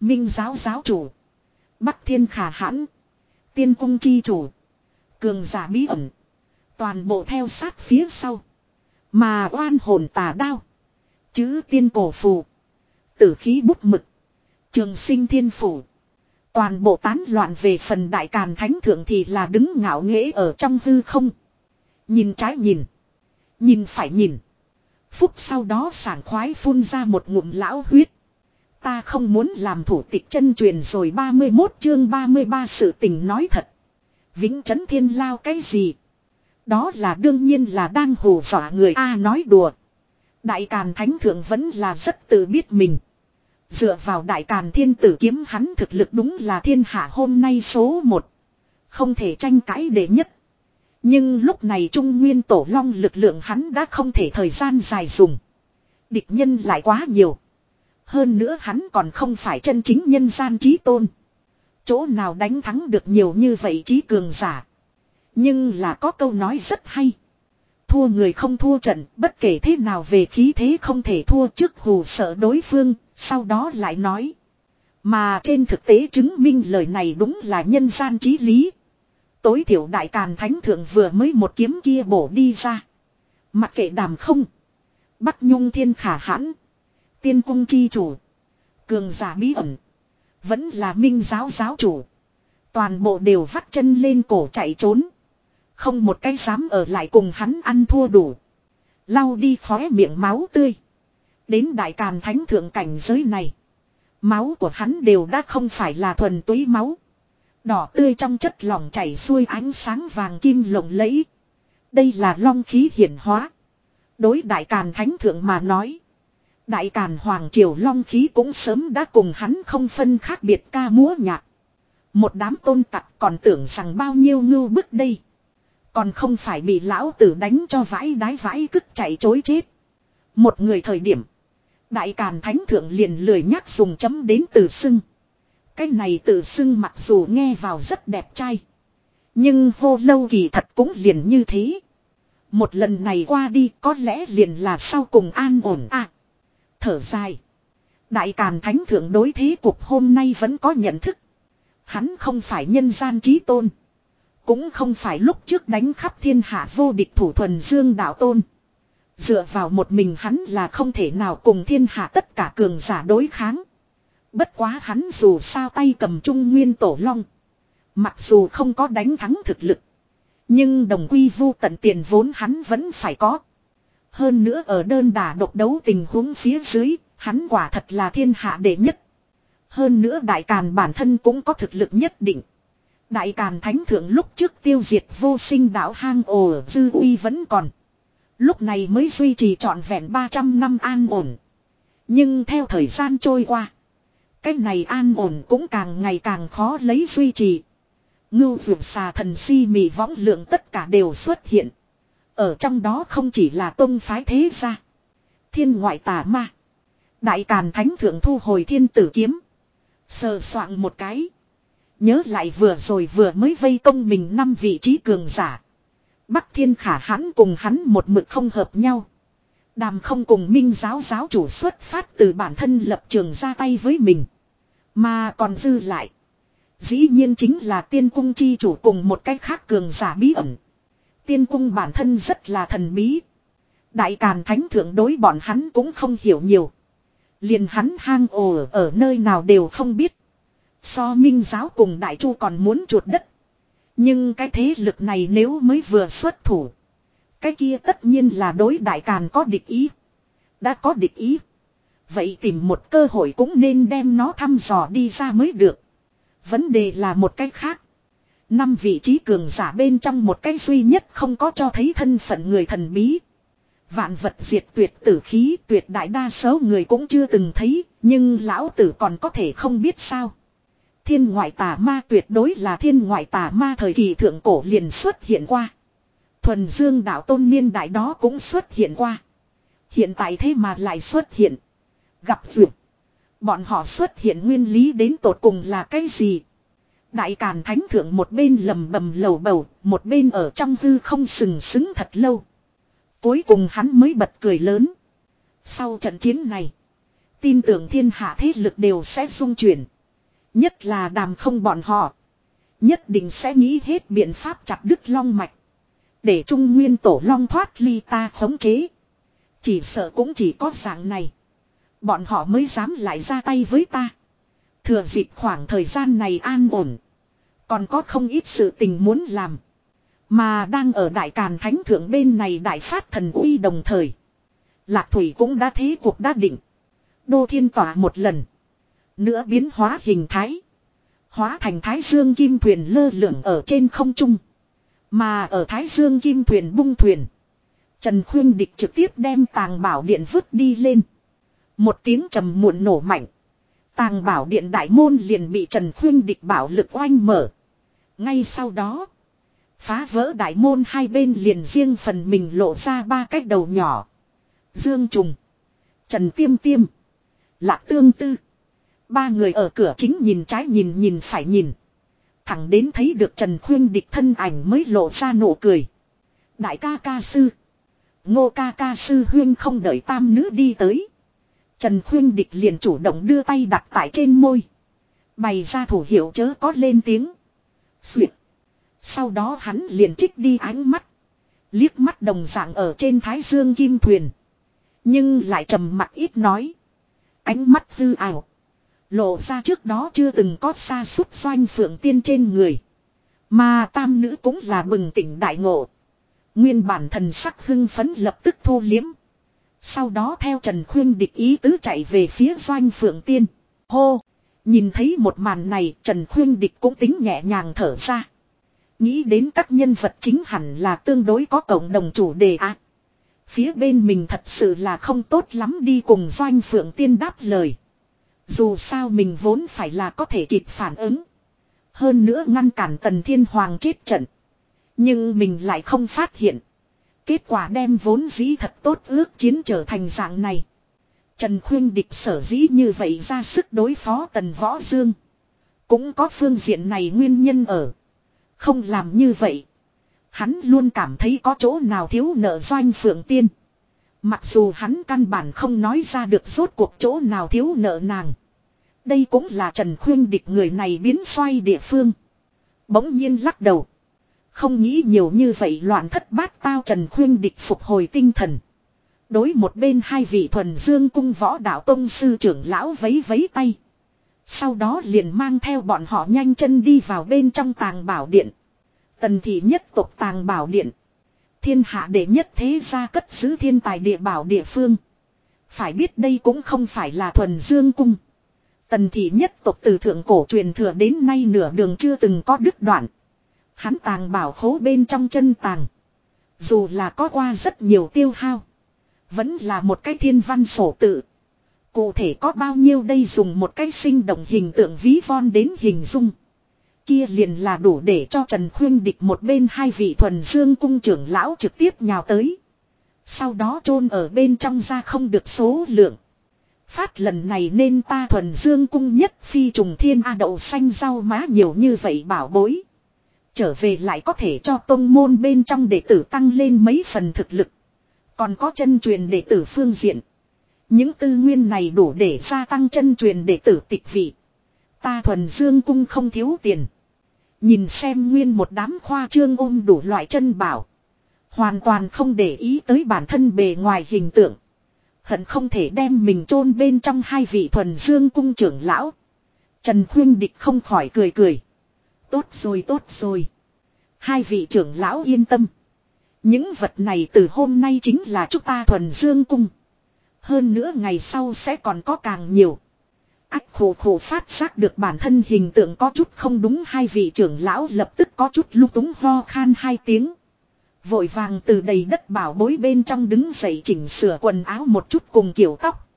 Minh giáo giáo chủ. Bắc thiên khả hãn. Tiên cung chi chủ. Cường giả bí ẩn. Toàn bộ theo sát phía sau. Mà oan hồn tà đao. Chữ tiên cổ phù. Tử khí bút mực. Trường sinh thiên phủ. Toàn bộ tán loạn về phần đại càn thánh thượng thì là đứng ngạo nghễ ở trong hư không. Nhìn trái nhìn. Nhìn phải nhìn. Phúc sau đó sảng khoái phun ra một ngụm lão huyết. Ta không muốn làm thủ tịch chân truyền rồi 31 chương 33 sự tình nói thật. Vĩnh chấn thiên lao cái gì? Đó là đương nhiên là đang hù dọa người A nói đùa. Đại Càn Thánh Thượng vẫn là rất tự biết mình. Dựa vào Đại Càn Thiên Tử kiếm hắn thực lực đúng là thiên hạ hôm nay số một. Không thể tranh cãi đệ nhất. Nhưng lúc này Trung Nguyên Tổ Long lực lượng hắn đã không thể thời gian dài dùng. Địch nhân lại quá nhiều. Hơn nữa hắn còn không phải chân chính nhân gian trí tôn. Chỗ nào đánh thắng được nhiều như vậy trí cường giả. Nhưng là có câu nói rất hay. Thua người không thua trận, bất kể thế nào về khí thế không thể thua trước hù sợ đối phương, sau đó lại nói. Mà trên thực tế chứng minh lời này đúng là nhân gian trí lý. Tối thiểu đại càn thánh thượng vừa mới một kiếm kia bổ đi ra. Mặc kệ đàm không. Bắc nhung thiên khả hãn. Tiên cung chi chủ. Cường giả bí ẩn. Vẫn là minh giáo giáo chủ. Toàn bộ đều vắt chân lên cổ chạy trốn. Không một cái dám ở lại cùng hắn ăn thua đủ. Lau đi khóe miệng máu tươi. Đến đại càn thánh thượng cảnh giới này. Máu của hắn đều đã không phải là thuần túy máu. Đỏ tươi trong chất lỏng chảy xuôi ánh sáng vàng kim lộng lẫy. Đây là long khí hiển hóa. Đối đại càn thánh thượng mà nói. Đại càn hoàng triều long khí cũng sớm đã cùng hắn không phân khác biệt ca múa nhạc. Một đám tôn tặc còn tưởng rằng bao nhiêu ngưu bức đây. Còn không phải bị lão tử đánh cho vãi đái vãi cứt chạy chối chết. Một người thời điểm. Đại Càn Thánh Thượng liền lười nhắc dùng chấm đến từ xưng. Cái này từ xưng mặc dù nghe vào rất đẹp trai. Nhưng vô lâu kỳ thật cũng liền như thế. Một lần này qua đi có lẽ liền là sau cùng an ổn à. Thở dài. Đại Càn Thánh Thượng đối thế cuộc hôm nay vẫn có nhận thức. Hắn không phải nhân gian trí tôn. Cũng không phải lúc trước đánh khắp thiên hạ vô địch thủ thuần dương đạo tôn. Dựa vào một mình hắn là không thể nào cùng thiên hạ tất cả cường giả đối kháng. Bất quá hắn dù sao tay cầm trung nguyên tổ long. Mặc dù không có đánh thắng thực lực. Nhưng đồng quy vu tận tiền vốn hắn vẫn phải có. Hơn nữa ở đơn đả độc đấu tình huống phía dưới, hắn quả thật là thiên hạ đệ nhất. Hơn nữa đại càn bản thân cũng có thực lực nhất định. Đại Càn Thánh Thượng lúc trước tiêu diệt vô sinh đảo hang ồ dư uy vẫn còn. Lúc này mới duy trì trọn vẹn 300 năm an ổn. Nhưng theo thời gian trôi qua. Cái này an ổn cũng càng ngày càng khó lấy duy trì. Ngưu vượt xà thần si mị võng lượng tất cả đều xuất hiện. Ở trong đó không chỉ là tôn phái thế gia. Thiên ngoại tà ma. Đại Càn Thánh Thượng thu hồi thiên tử kiếm. Sờ soạn một cái. Nhớ lại vừa rồi vừa mới vây công mình năm vị trí cường giả. Bắc thiên khả hắn cùng hắn một mực không hợp nhau. Đàm không cùng minh giáo giáo chủ xuất phát từ bản thân lập trường ra tay với mình. Mà còn dư lại. Dĩ nhiên chính là tiên cung chi chủ cùng một cách khác cường giả bí ẩn. Tiên cung bản thân rất là thần bí. Đại Càn Thánh Thượng đối bọn hắn cũng không hiểu nhiều. Liền hắn hang ổ ở nơi nào đều không biết. So minh giáo cùng đại chu còn muốn chuột đất. Nhưng cái thế lực này nếu mới vừa xuất thủ. Cái kia tất nhiên là đối đại càn có địch ý. Đã có địch ý. Vậy tìm một cơ hội cũng nên đem nó thăm dò đi ra mới được. Vấn đề là một cách khác. Năm vị trí cường giả bên trong một cái duy nhất không có cho thấy thân phận người thần bí. Vạn vật diệt tuyệt tử khí tuyệt đại đa số người cũng chưa từng thấy, nhưng lão tử còn có thể không biết sao. Thiên ngoại tà ma tuyệt đối là thiên ngoại tà ma thời kỳ thượng cổ liền xuất hiện qua. Thuần dương đạo tôn niên đại đó cũng xuất hiện qua. Hiện tại thế mà lại xuất hiện. Gặp dược. Bọn họ xuất hiện nguyên lý đến tột cùng là cái gì? Đại Càn Thánh Thượng một bên lầm bầm lầu bầu, một bên ở trong hư không sừng sững thật lâu. Cuối cùng hắn mới bật cười lớn. Sau trận chiến này, tin tưởng thiên hạ thế lực đều sẽ dung chuyển. Nhất là đàm không bọn họ. Nhất định sẽ nghĩ hết biện pháp chặt đứt long mạch. Để trung nguyên tổ long thoát ly ta khống chế. Chỉ sợ cũng chỉ có dạng này. Bọn họ mới dám lại ra tay với ta. Thừa dịp khoảng thời gian này an ổn. Còn có không ít sự tình muốn làm. Mà đang ở đại càn thánh thượng bên này đại phát thần uy đồng thời. Lạc thủy cũng đã thế cuộc đã định. Đô thiên tỏa một lần. Nữa biến hóa hình thái. Hóa thành thái dương kim thuyền lơ lửng ở trên không trung. Mà ở Thái Dương Kim Thuyền bung thuyền. Trần Khuyên Địch trực tiếp đem tàng bảo điện vứt đi lên. Một tiếng trầm muộn nổ mạnh. Tàng bảo điện đại môn liền bị Trần Khuyên Địch bảo lực oanh mở. Ngay sau đó. Phá vỡ đại môn hai bên liền riêng phần mình lộ ra ba cái đầu nhỏ. Dương Trùng. Trần Tiêm Tiêm. Lạc Tương Tư. Ba người ở cửa chính nhìn trái nhìn nhìn phải nhìn. Thẳng đến thấy được Trần Khuyên địch thân ảnh mới lộ ra nụ cười. Đại ca ca sư. Ngô ca ca sư huyên không đợi tam nữ đi tới. Trần Khuyên địch liền chủ động đưa tay đặt tại trên môi. Bày ra thủ hiệu chớ có lên tiếng. Xuyệt. Sau đó hắn liền trích đi ánh mắt. Liếc mắt đồng dạng ở trên thái dương kim thuyền. Nhưng lại trầm mặt ít nói. Ánh mắt hư ảo. Lộ ra trước đó chưa từng có xa xúc doanh phượng tiên trên người. Mà tam nữ cũng là bừng tỉnh đại ngộ. Nguyên bản thần sắc hưng phấn lập tức thu liếm. Sau đó theo Trần Khuyên địch ý tứ chạy về phía doanh phượng tiên. Hô! Nhìn thấy một màn này, Trần Khuyên địch cũng tính nhẹ nhàng thở ra. Nghĩ đến các nhân vật chính hẳn là tương đối có cộng đồng chủ đề ạ. phía bên mình thật sự là không tốt lắm đi cùng doanh phượng tiên đáp lời. Dù sao mình vốn phải là có thể kịp phản ứng. Hơn nữa ngăn cản tần thiên hoàng chết trận. Nhưng mình lại không phát hiện. Kết quả đem vốn dĩ thật tốt ước chiến trở thành dạng này. Trần Khuyên địch sở dĩ như vậy ra sức đối phó tần võ dương. Cũng có phương diện này nguyên nhân ở. Không làm như vậy. Hắn luôn cảm thấy có chỗ nào thiếu nợ doanh phượng tiên. Mặc dù hắn căn bản không nói ra được rốt cuộc chỗ nào thiếu nợ nàng. Đây cũng là Trần Khuyên địch người này biến xoay địa phương. Bỗng nhiên lắc đầu. Không nghĩ nhiều như vậy loạn thất bát tao Trần Khuyên địch phục hồi tinh thần. Đối một bên hai vị thuần dương cung võ đạo tông sư trưởng lão vấy vấy tay. Sau đó liền mang theo bọn họ nhanh chân đi vào bên trong tàng bảo điện. Tần thị nhất tộc tàng bảo điện. Thiên hạ đệ nhất thế gia cất giữ thiên tài địa bảo địa phương. Phải biết đây cũng không phải là thuần dương cung. Tần thị nhất tộc từ thượng cổ truyền thừa đến nay nửa đường chưa từng có đứt đoạn. Hắn tàng bảo khố bên trong chân tàng. Dù là có qua rất nhiều tiêu hao. Vẫn là một cái thiên văn sổ tự. Cụ thể có bao nhiêu đây dùng một cái sinh động hình tượng ví von đến hình dung. Kia liền là đủ để cho Trần Khuyên địch một bên hai vị thuần dương cung trưởng lão trực tiếp nhào tới. Sau đó chôn ở bên trong ra không được số lượng. Phát lần này nên ta thuần dương cung nhất phi trùng thiên A đậu xanh rau má nhiều như vậy bảo bối. Trở về lại có thể cho tông môn bên trong đệ tử tăng lên mấy phần thực lực. Còn có chân truyền đệ tử phương diện. Những tư nguyên này đủ để gia tăng chân truyền đệ tử tịch vị. Ta thuần dương cung không thiếu tiền. Nhìn xem nguyên một đám khoa trương ôm đủ loại chân bảo. Hoàn toàn không để ý tới bản thân bề ngoài hình tượng. Hận không thể đem mình chôn bên trong hai vị thuần dương cung trưởng lão. Trần Khuyên Địch không khỏi cười cười. Tốt rồi tốt rồi. Hai vị trưởng lão yên tâm. Những vật này từ hôm nay chính là chúng ta thuần dương cung. Hơn nữa ngày sau sẽ còn có càng nhiều. Ách khổ khổ phát giác được bản thân hình tượng có chút không đúng, hai vị trưởng lão lập tức có chút lung túng ho khan hai tiếng. Vội vàng từ đầy đất bảo bối bên trong đứng dậy chỉnh sửa quần áo một chút cùng kiểu tóc.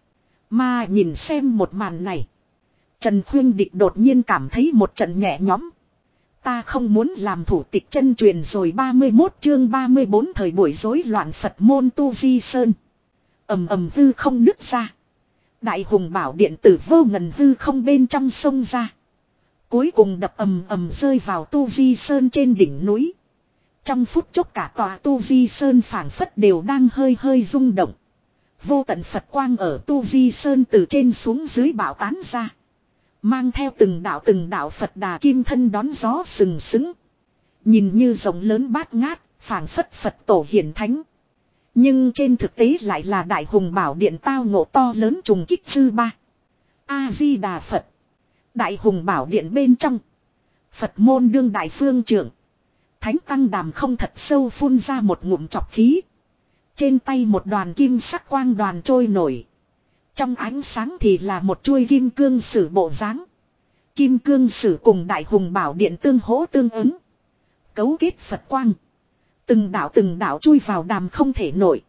Mà nhìn xem một màn này. Trần Khuyên Địch đột nhiên cảm thấy một trận nhẹ nhõm. Ta không muốn làm thủ tịch chân truyền rồi 31 chương 34 thời buổi rối loạn Phật môn Tu Di Sơn. ầm ầm hư không nứt ra. Đại hùng bảo điện tử vô ngần hư không bên trong sông ra. Cuối cùng đập ầm ầm rơi vào Tu Di Sơn trên đỉnh núi. Trong phút chốc cả tòa Tu Di Sơn phảng phất đều đang hơi hơi rung động. Vô tận Phật quang ở Tu Di Sơn từ trên xuống dưới bảo tán ra. Mang theo từng đạo từng đạo Phật đà kim thân đón gió sừng sững. Nhìn như rộng lớn bát ngát, phảng phất Phật tổ hiển thánh. Nhưng trên thực tế lại là đại hùng bảo điện tao ngộ to lớn trùng kích sư ba. A-di-đà Phật. Đại hùng bảo điện bên trong. Phật môn đương đại phương trưởng. Thánh tăng đàm không thật sâu phun ra một ngụm chọc khí. Trên tay một đoàn kim sắc quang đoàn trôi nổi. Trong ánh sáng thì là một chuôi kim cương sử bộ dáng. Kim cương sử cùng đại hùng bảo điện tương hỗ tương ứng. Cấu kết Phật quang. Từng đạo từng đạo chui vào đàm không thể nổi.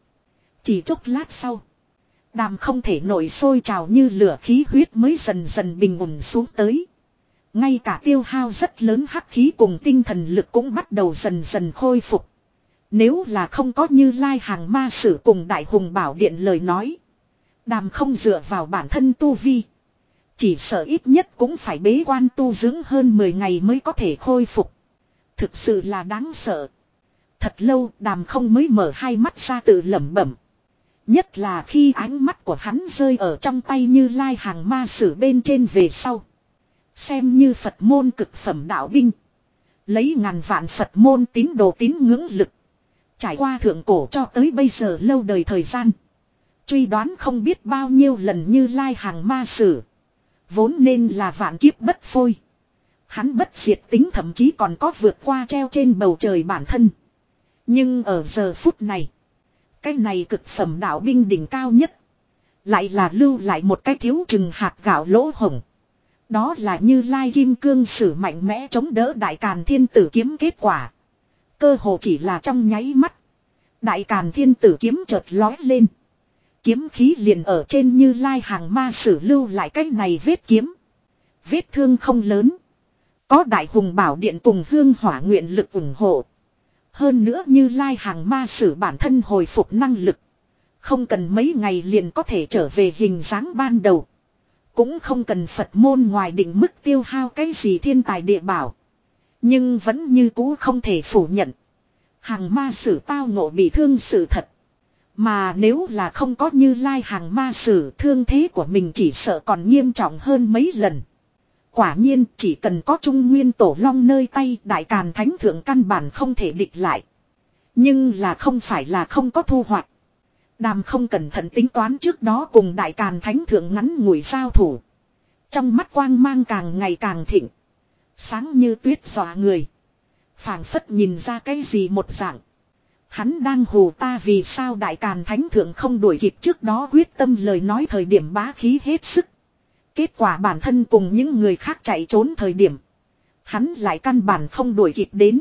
Chỉ chốc lát sau. Đàm không thể nổi sôi trào như lửa khí huyết mới dần dần bình ổn xuống tới. Ngay cả tiêu hao rất lớn hắc khí cùng tinh thần lực cũng bắt đầu dần dần khôi phục. Nếu là không có như lai hàng ma sử cùng đại hùng bảo điện lời nói. Đàm không dựa vào bản thân tu vi. Chỉ sợ ít nhất cũng phải bế quan tu dưỡng hơn 10 ngày mới có thể khôi phục. Thực sự là đáng sợ. Thật lâu, đàm không mới mở hai mắt ra tự lẩm bẩm. Nhất là khi ánh mắt của hắn rơi ở trong tay như lai hàng ma sử bên trên về sau. Xem như Phật môn cực phẩm đạo binh. Lấy ngàn vạn Phật môn tín đồ tín ngưỡng lực. Trải qua thượng cổ cho tới bây giờ lâu đời thời gian. Truy đoán không biết bao nhiêu lần như lai hàng ma sử. Vốn nên là vạn kiếp bất phôi. Hắn bất diệt tính thậm chí còn có vượt qua treo trên bầu trời bản thân. Nhưng ở giờ phút này. Cái này cực phẩm đạo binh đỉnh cao nhất. Lại là lưu lại một cái thiếu chừng hạt gạo lỗ hồng. Đó là như Lai Kim Cương sử mạnh mẽ chống đỡ Đại Càn Thiên Tử kiếm kết quả. Cơ hồ chỉ là trong nháy mắt. Đại Càn Thiên Tử kiếm chợt lói lên. Kiếm khí liền ở trên như Lai hàng ma sử lưu lại cái này vết kiếm. Vết thương không lớn. Có Đại Hùng Bảo Điện cùng hương hỏa nguyện lực ủng hộ. Hơn nữa như Lai hàng ma sử bản thân hồi phục năng lực. Không cần mấy ngày liền có thể trở về hình dáng ban đầu. Cũng không cần Phật môn ngoài định mức tiêu hao cái gì thiên tài địa bảo. Nhưng vẫn như cũ không thể phủ nhận. Hàng ma sử tao ngộ bị thương sự thật. Mà nếu là không có như lai hàng ma sử, thương thế của mình chỉ sợ còn nghiêm trọng hơn mấy lần. Quả nhiên, chỉ cần có trung nguyên tổ long nơi tay, đại càn thánh thượng căn bản không thể địch lại. Nhưng là không phải là không có thu hoạch. Đàm không cẩn thận tính toán trước đó cùng đại càn thánh thượng ngắn ngủi giao thủ. Trong mắt quang mang càng ngày càng thịnh. Sáng như tuyết dọa người. phảng phất nhìn ra cái gì một dạng. Hắn đang hù ta vì sao đại càn thánh thượng không đuổi kịp trước đó quyết tâm lời nói thời điểm bá khí hết sức. Kết quả bản thân cùng những người khác chạy trốn thời điểm. Hắn lại căn bản không đuổi kịp đến.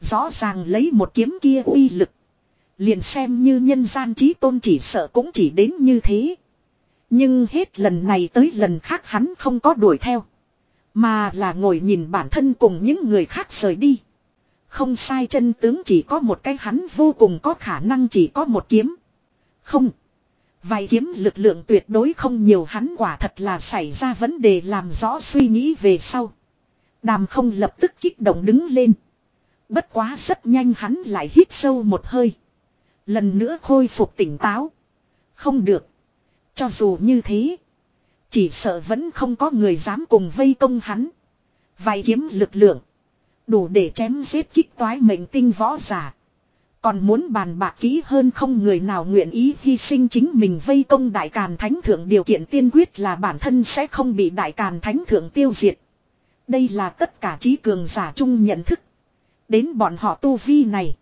Rõ ràng lấy một kiếm kia uy lực. Liền xem như nhân gian trí tôn chỉ sợ cũng chỉ đến như thế. Nhưng hết lần này tới lần khác hắn không có đuổi theo. Mà là ngồi nhìn bản thân cùng những người khác rời đi. Không sai, chân tướng chỉ có một cái, hắn vô cùng có khả năng chỉ có một kiếm. Không. Vài kiếm lực lượng tuyệt đối không nhiều, hắn quả thật là xảy ra vấn đề làm rõ suy nghĩ về sau. Đàm không lập tức kích động đứng lên. Bất quá rất nhanh hắn lại hít sâu một hơi. Lần nữa khôi phục tỉnh táo. Không được. Cho dù như thế. Chỉ sợ vẫn không có người dám cùng vây công hắn. Vài kiếm lực lượng. Đủ để chém giết kích toái mệnh tinh võ giả. Còn muốn bàn bạc kỹ hơn không người nào nguyện ý hy sinh chính mình vây công đại càn thánh thượng điều kiện tiên quyết là bản thân sẽ không bị đại càn thánh thượng tiêu diệt. Đây là tất cả trí cường giả chung nhận thức. Đến bọn họ tu vi này.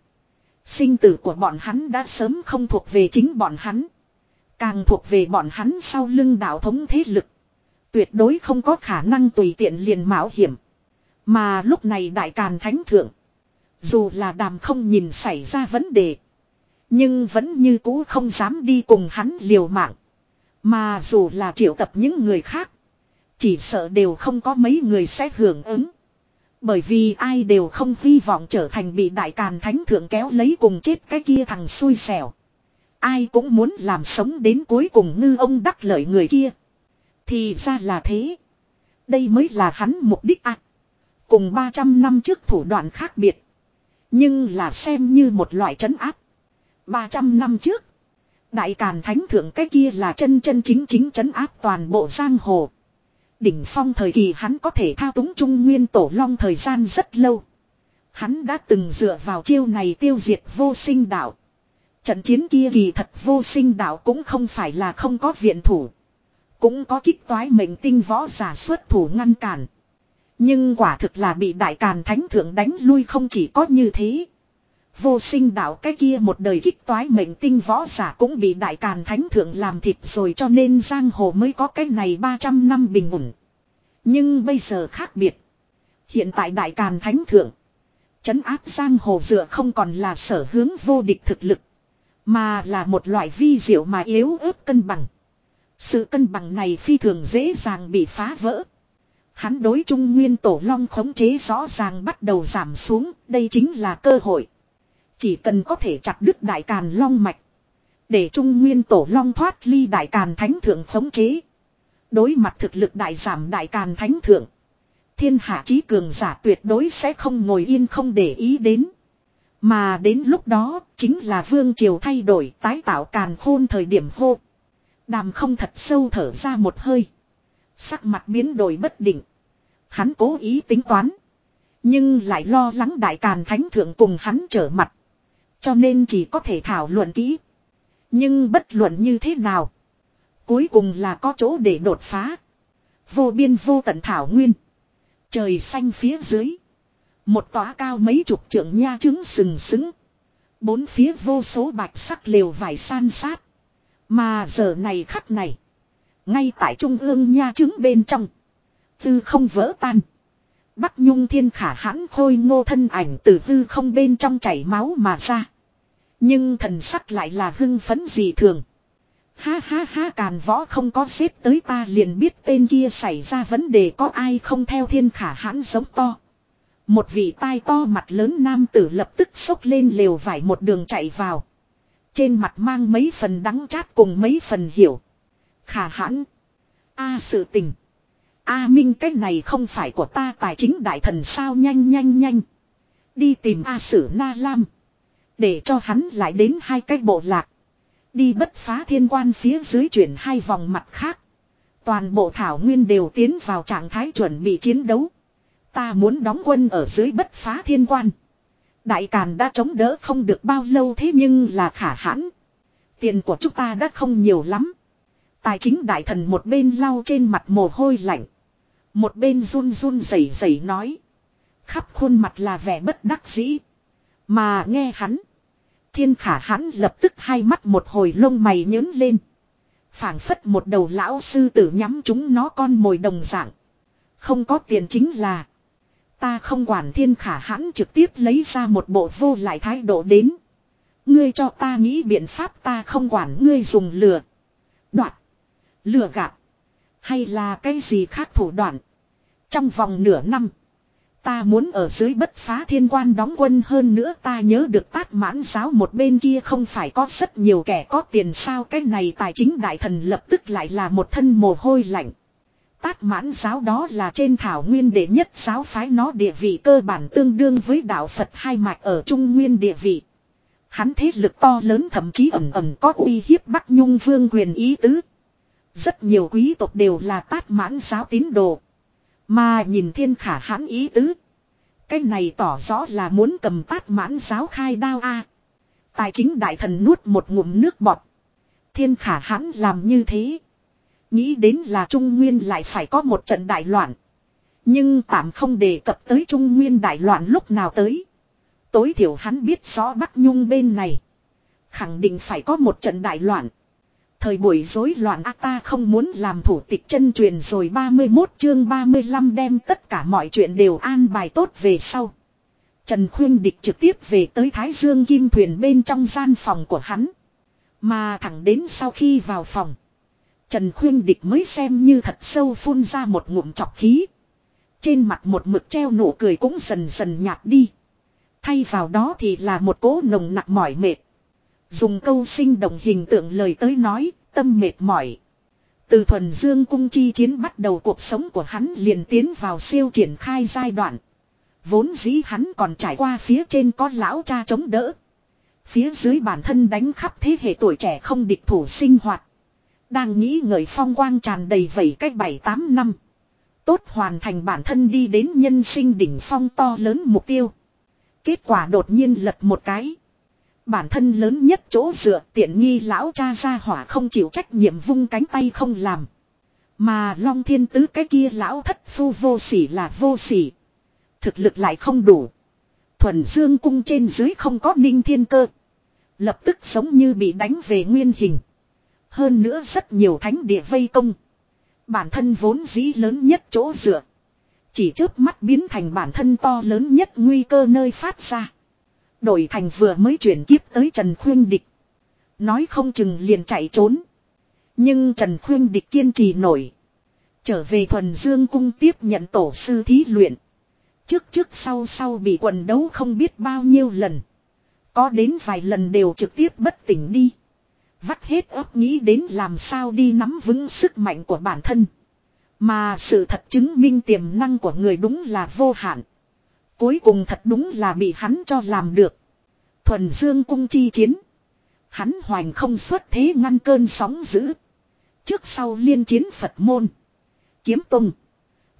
Sinh tử của bọn hắn đã sớm không thuộc về chính bọn hắn. Càng thuộc về bọn hắn sau lưng đạo thống thế lực. Tuyệt đối không có khả năng tùy tiện liền mạo hiểm. Mà lúc này đại càn thánh thượng. Dù là đàm không nhìn xảy ra vấn đề. Nhưng vẫn như cũ không dám đi cùng hắn liều mạng. Mà dù là triệu tập những người khác. Chỉ sợ đều không có mấy người sẽ hưởng ứng. Bởi vì ai đều không hy vọng trở thành bị đại càn thánh thượng kéo lấy cùng chết cái kia thằng xui xẻo. Ai cũng muốn làm sống đến cuối cùng ngư ông đắc lợi người kia. Thì ra là thế. Đây mới là hắn mục đích ạ. cùng 300 năm trước thủ đoạn khác biệt. Nhưng là xem như một loại trấn áp. 300 năm trước. Đại Càn Thánh Thượng cái kia là chân chân chính chính trấn áp toàn bộ giang hồ. Đỉnh phong thời kỳ hắn có thể thao túng trung nguyên tổ long thời gian rất lâu. Hắn đã từng dựa vào chiêu này tiêu diệt vô sinh đạo. Trận chiến kia kỳ thật vô sinh đạo cũng không phải là không có viện thủ. Cũng có kích toái mệnh tinh võ giả xuất thủ ngăn cản. Nhưng quả thực là bị đại càn thánh thượng đánh lui không chỉ có như thế. Vô sinh đạo cái kia một đời kích toái mệnh tinh võ giả cũng bị đại càn thánh thượng làm thịt rồi cho nên giang hồ mới có cái này 300 năm bình ổn. Nhưng bây giờ khác biệt. Hiện tại đại càn thánh thượng. Chấn áp giang hồ dựa không còn là sở hướng vô địch thực lực. Mà là một loại vi diệu mà yếu ớt cân bằng. Sự cân bằng này phi thường dễ dàng bị phá vỡ. Hắn đối trung nguyên tổ long khống chế rõ ràng bắt đầu giảm xuống, đây chính là cơ hội. Chỉ cần có thể chặt đứt đại càn long mạch. Để trung nguyên tổ long thoát ly đại càn thánh thượng khống chế. Đối mặt thực lực đại giảm đại càn thánh thượng. Thiên hạ trí cường giả tuyệt đối sẽ không ngồi yên không để ý đến. Mà đến lúc đó chính là vương triều thay đổi tái tạo càn khôn thời điểm hô. Đàm không thật sâu thở ra một hơi. Sắc mặt biến đổi bất định. Hắn cố ý tính toán. Nhưng lại lo lắng đại càn thánh thượng cùng hắn trở mặt. Cho nên chỉ có thể thảo luận kỹ. Nhưng bất luận như thế nào. Cuối cùng là có chỗ để đột phá. Vô biên vô tận thảo nguyên. Trời xanh phía dưới. Một tòa cao mấy chục trượng nha trứng sừng sững. Bốn phía vô số bạch sắc liều vải san sát. Mà giờ này khắc này. Ngay tại trung ương nha trứng bên trong. Tư không vỡ tan. Bắc Nhung Thiên Khả hãn khôi ngô thân ảnh từ tư không bên trong chảy máu mà ra. Nhưng thần sắc lại là hưng phấn dị thường. Ha ha ha, càn võ không có xếp tới ta liền biết tên kia xảy ra vấn đề có ai không theo thiên khả hãn giống to. Một vị tai to mặt lớn nam tử lập tức xốc lên lều vải một đường chạy vào. Trên mặt mang mấy phần đắng chát cùng mấy phần hiểu. Khả hãn. A sự tình. A minh cái này không phải của ta tài chính đại thần sao nhanh nhanh nhanh. Đi tìm A sử na lam. Để cho hắn lại đến hai cái bộ lạc. Đi bất phá thiên quan phía dưới chuyển hai vòng mặt khác. Toàn bộ thảo nguyên đều tiến vào trạng thái chuẩn bị chiến đấu. Ta muốn đóng quân ở dưới bất phá thiên quan. Đại Càn đã chống đỡ không được bao lâu thế nhưng là khả hãn. Tiền của chúng ta đã không nhiều lắm. Tài chính đại thần một bên lau trên mặt mồ hôi lạnh. Một bên run run rẩy rẩy nói. Khắp khuôn mặt là vẻ bất đắc dĩ. Mà nghe hắn. Thiên khả hắn lập tức hai mắt một hồi lông mày nhớn lên. phảng phất một đầu lão sư tử nhắm chúng nó con mồi đồng dạng. Không có tiền chính là. Ta không quản thiên khả hãn trực tiếp lấy ra một bộ vô lại thái độ đến. Ngươi cho ta nghĩ biện pháp ta không quản ngươi dùng lừa. Lừa gạt. Hay là cái gì khác thủ đoạn. Trong vòng nửa năm. Ta muốn ở dưới bất phá thiên quan đóng quân hơn nữa, ta nhớ được tát mãn giáo một bên kia không phải có rất nhiều kẻ có tiền sao cái này tài chính đại thần lập tức lại là một thân mồ hôi lạnh. Tát mãn giáo đó là trên thảo nguyên đệ nhất giáo phái, nó địa vị cơ bản tương đương với đạo Phật hai mạch ở trung nguyên địa vị. Hắn thế lực to lớn thậm chí ẩm ẩm có uy hiếp Bắc Nhung vương quyền ý tứ. Rất nhiều quý tộc đều là tát mãn giáo tín đồ. Mà nhìn thiên khả hãn ý tứ. Cái này tỏ rõ là muốn cầm tát mãn giáo khai đao a. Tài chính đại thần nuốt một ngụm nước bọt. Thiên khả hãn làm như thế. Nghĩ đến là Trung Nguyên lại phải có một trận đại loạn. Nhưng tạm không đề cập tới Trung Nguyên đại loạn lúc nào tới. Tối thiểu hắn biết rõ Bắc Nhung bên này. Khẳng định phải có một trận đại loạn. Thời buổi rối loạn a, ta không muốn làm thủ tịch chân truyền rồi 31 chương 35 đem tất cả mọi chuyện đều an bài tốt về sau. Trần Khuyên Địch trực tiếp về tới Thái Dương Kim Thuyền bên trong gian phòng của hắn. Mà thẳng đến sau khi vào phòng. Trần Khuyên Địch mới xem như thật sâu phun ra một ngụm chọc khí. Trên mặt một mực treo nụ cười cũng dần dần nhạt đi. Thay vào đó thì là một cố nồng nặng mỏi mệt. Dùng câu sinh động hình tượng lời tới nói, tâm mệt mỏi. Từ thuần dương cung chi chiến bắt đầu cuộc sống của hắn liền tiến vào siêu triển khai giai đoạn. Vốn dĩ hắn còn trải qua phía trên có lão cha chống đỡ. Phía dưới bản thân đánh khắp thế hệ tuổi trẻ không địch thủ sinh hoạt. Đang nghĩ ngợi phong quang tràn đầy vẩy cách 7-8 năm. Tốt hoàn thành bản thân đi đến nhân sinh đỉnh phong to lớn mục tiêu. Kết quả đột nhiên lật một cái. Bản thân lớn nhất chỗ dựa, tiện nghi lão cha ra hỏa không chịu trách nhiệm vung cánh tay không làm. Mà Long Thiên Tứ cái kia lão thất phu vô sỉ là vô sỉ. Thực lực lại không đủ. Thuần Dương cung trên dưới không có ninh thiên cơ. Lập tức giống như bị đánh về nguyên hình. Hơn nữa rất nhiều thánh địa vây công. Bản thân vốn dĩ lớn nhất chỗ dựa. Chỉ chớp mắt biến thành bản thân to lớn nhất nguy cơ nơi phát ra. Đổi thành vừa mới chuyển kiếp tới Trần Khuyên Địch. Nói không chừng liền chạy trốn. Nhưng Trần Khuyên Địch kiên trì nổi. Trở về thuần dương cung tiếp nhận tổ sư thí luyện. Trước trước sau sau bị quần đấu không biết bao nhiêu lần. Có đến vài lần đều trực tiếp bất tỉnh đi. Vắt hết óc nghĩ đến làm sao đi nắm vững sức mạnh của bản thân. Mà sự thật chứng minh tiềm năng của người đúng là vô hạn. Cuối cùng thật đúng là bị hắn cho làm được. Thuần dương cung chi chiến. Hắn hoành không xuất thế ngăn cơn sóng dữ. Trước sau liên chiến Phật môn. Kiếm tung.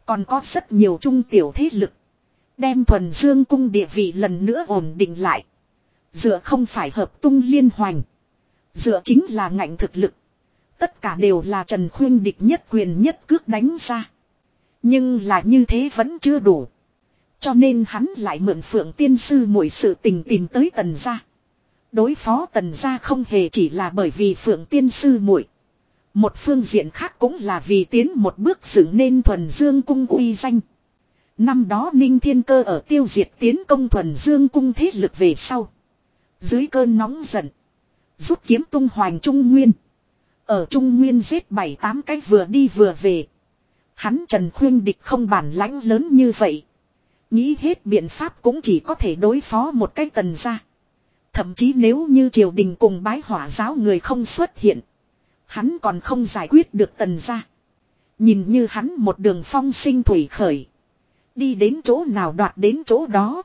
Còn có rất nhiều trung tiểu thế lực. Đem thuần dương cung địa vị lần nữa ổn định lại. Dựa không phải hợp tung liên hoành. Dựa chính là ngạnh thực lực. Tất cả đều là Trần Khuyên địch nhất quyền nhất cước đánh ra. Nhưng là như thế vẫn chưa đủ. Cho nên hắn lại mượn phượng tiên sư mỗi sự tình tìm tới tần gia. Đối phó tần gia không hề chỉ là bởi vì phượng tiên sư muội Một phương diện khác cũng là vì tiến một bước dựng nên thuần dương cung uy danh. Năm đó Ninh Thiên Cơ ở tiêu diệt tiến công thuần dương cung thế lực về sau. Dưới cơn nóng giận. Rút kiếm tung hoành Trung Nguyên. Ở Trung Nguyên giết bảy tám cái vừa đi vừa về. Hắn Trần Khuyên Địch không bản lãnh lớn như vậy. Nghĩ hết biện pháp cũng chỉ có thể đối phó một cái tần ra. Thậm chí nếu như triều đình cùng bái hỏa giáo người không xuất hiện. Hắn còn không giải quyết được tần ra. Nhìn như hắn một đường phong sinh thủy khởi. Đi đến chỗ nào đoạt đến chỗ đó.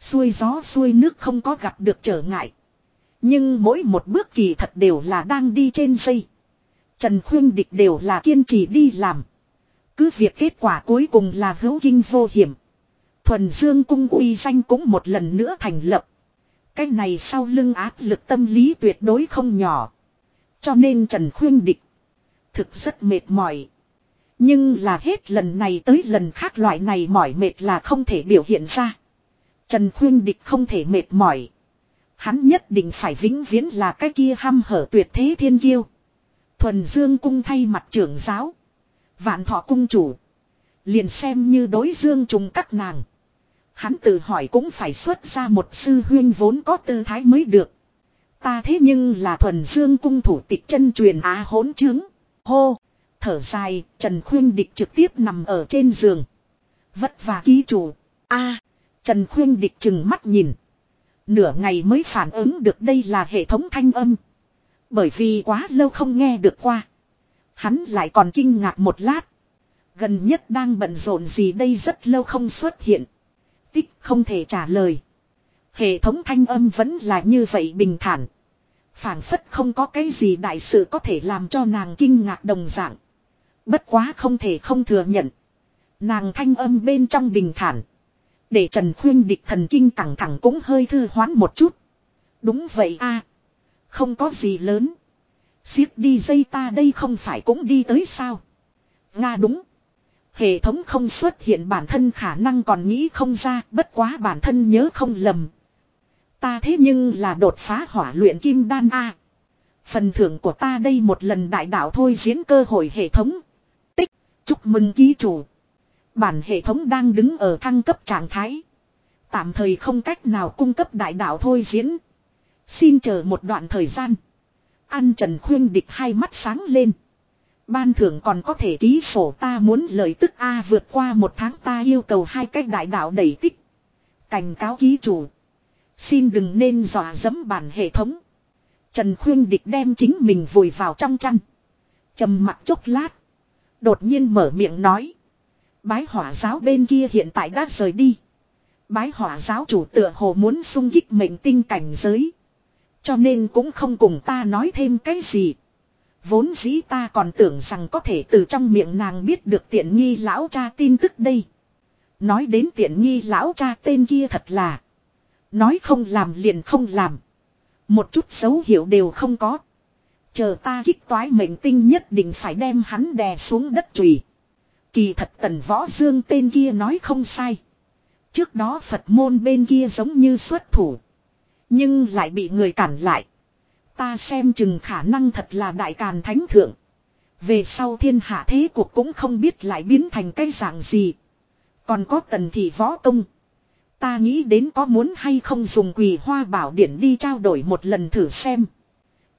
Xuôi gió xuôi nước không có gặp được trở ngại. Nhưng mỗi một bước kỳ thật đều là đang đi trên dây. Trần Khuyên Địch đều là kiên trì đi làm. Cứ việc kết quả cuối cùng là hữu kinh vô hiểm. Thuần Dương cung uy danh cũng một lần nữa thành lập. Cái này sau lưng áp lực tâm lý tuyệt đối không nhỏ. Cho nên Trần Khuyên Địch thực rất mệt mỏi. Nhưng là hết lần này tới lần khác loại này mỏi mệt là không thể biểu hiện ra. Trần Khuyên Địch không thể mệt mỏi. Hắn nhất định phải vĩnh viễn là cái kia hăm hở tuyệt thế thiên kiêu. Thuần Dương cung thay mặt trưởng giáo. Vạn thọ cung chủ. Liền xem như đối dương trùng các nàng. Hắn tự hỏi cũng phải xuất ra một sư huyên vốn có tư thái mới được. Ta thế nhưng là thuần dương cung thủ tịch chân truyền á hỗn chứng. Hô. Thở dài, Trần Khuyên Địch trực tiếp nằm ở trên giường. Vất vả ký chủ. a Trần Khuyên Địch chừng mắt nhìn. Nửa ngày mới phản ứng được đây là hệ thống thanh âm. Bởi vì quá lâu không nghe được qua. Hắn lại còn kinh ngạc một lát. Gần nhất đang bận rộn gì đây rất lâu không xuất hiện. Tích không thể trả lời. Hệ thống thanh âm vẫn là như vậy bình thản. phản phất không có cái gì đại sự có thể làm cho nàng kinh ngạc đồng dạng. Bất quá không thể không thừa nhận. Nàng thanh âm bên trong bình thản. Để Trần Khuyên địch thần kinh cẳng thẳng cũng hơi thư hoán một chút. Đúng vậy a Không có gì lớn. Xiết đi dây ta đây không phải cũng đi tới sao. Nga đúng. Hệ thống không xuất hiện bản thân khả năng còn nghĩ không ra bất quá bản thân nhớ không lầm. Ta thế nhưng là đột phá hỏa luyện kim đan A. Phần thưởng của ta đây một lần đại đạo thôi diễn cơ hội hệ thống. Tích, chúc mừng ký chủ. Bản hệ thống đang đứng ở thăng cấp trạng thái. Tạm thời không cách nào cung cấp đại đạo thôi diễn. Xin chờ một đoạn thời gian. An Trần Khuyên địch hai mắt sáng lên. Ban thưởng còn có thể ký sổ ta muốn lời tức A vượt qua một tháng ta yêu cầu hai cách đại đạo đẩy tích. Cảnh cáo ký chủ. Xin đừng nên dọa dẫm bản hệ thống. Trần Khuyên Địch đem chính mình vùi vào trong chăn. trầm mặt chốc lát. Đột nhiên mở miệng nói. Bái hỏa giáo bên kia hiện tại đã rời đi. Bái hỏa giáo chủ tựa hồ muốn sung kích mệnh tinh cảnh giới. Cho nên cũng không cùng ta nói thêm cái gì. Vốn dĩ ta còn tưởng rằng có thể từ trong miệng nàng biết được tiện nghi lão cha tin tức đây. Nói đến tiện nghi lão cha tên kia thật là. Nói không làm liền không làm. Một chút dấu hiệu đều không có. Chờ ta kích toái mệnh tinh nhất định phải đem hắn đè xuống đất trùy. Kỳ thật tần võ dương tên kia nói không sai. Trước đó Phật môn bên kia giống như xuất thủ. Nhưng lại bị người cản lại. Ta xem chừng khả năng thật là đại càn thánh thượng. Về sau thiên hạ thế cuộc cũng không biết lại biến thành cái dạng gì. Còn có tần thị võ công. Ta nghĩ đến có muốn hay không dùng quỳ hoa bảo điển đi trao đổi một lần thử xem.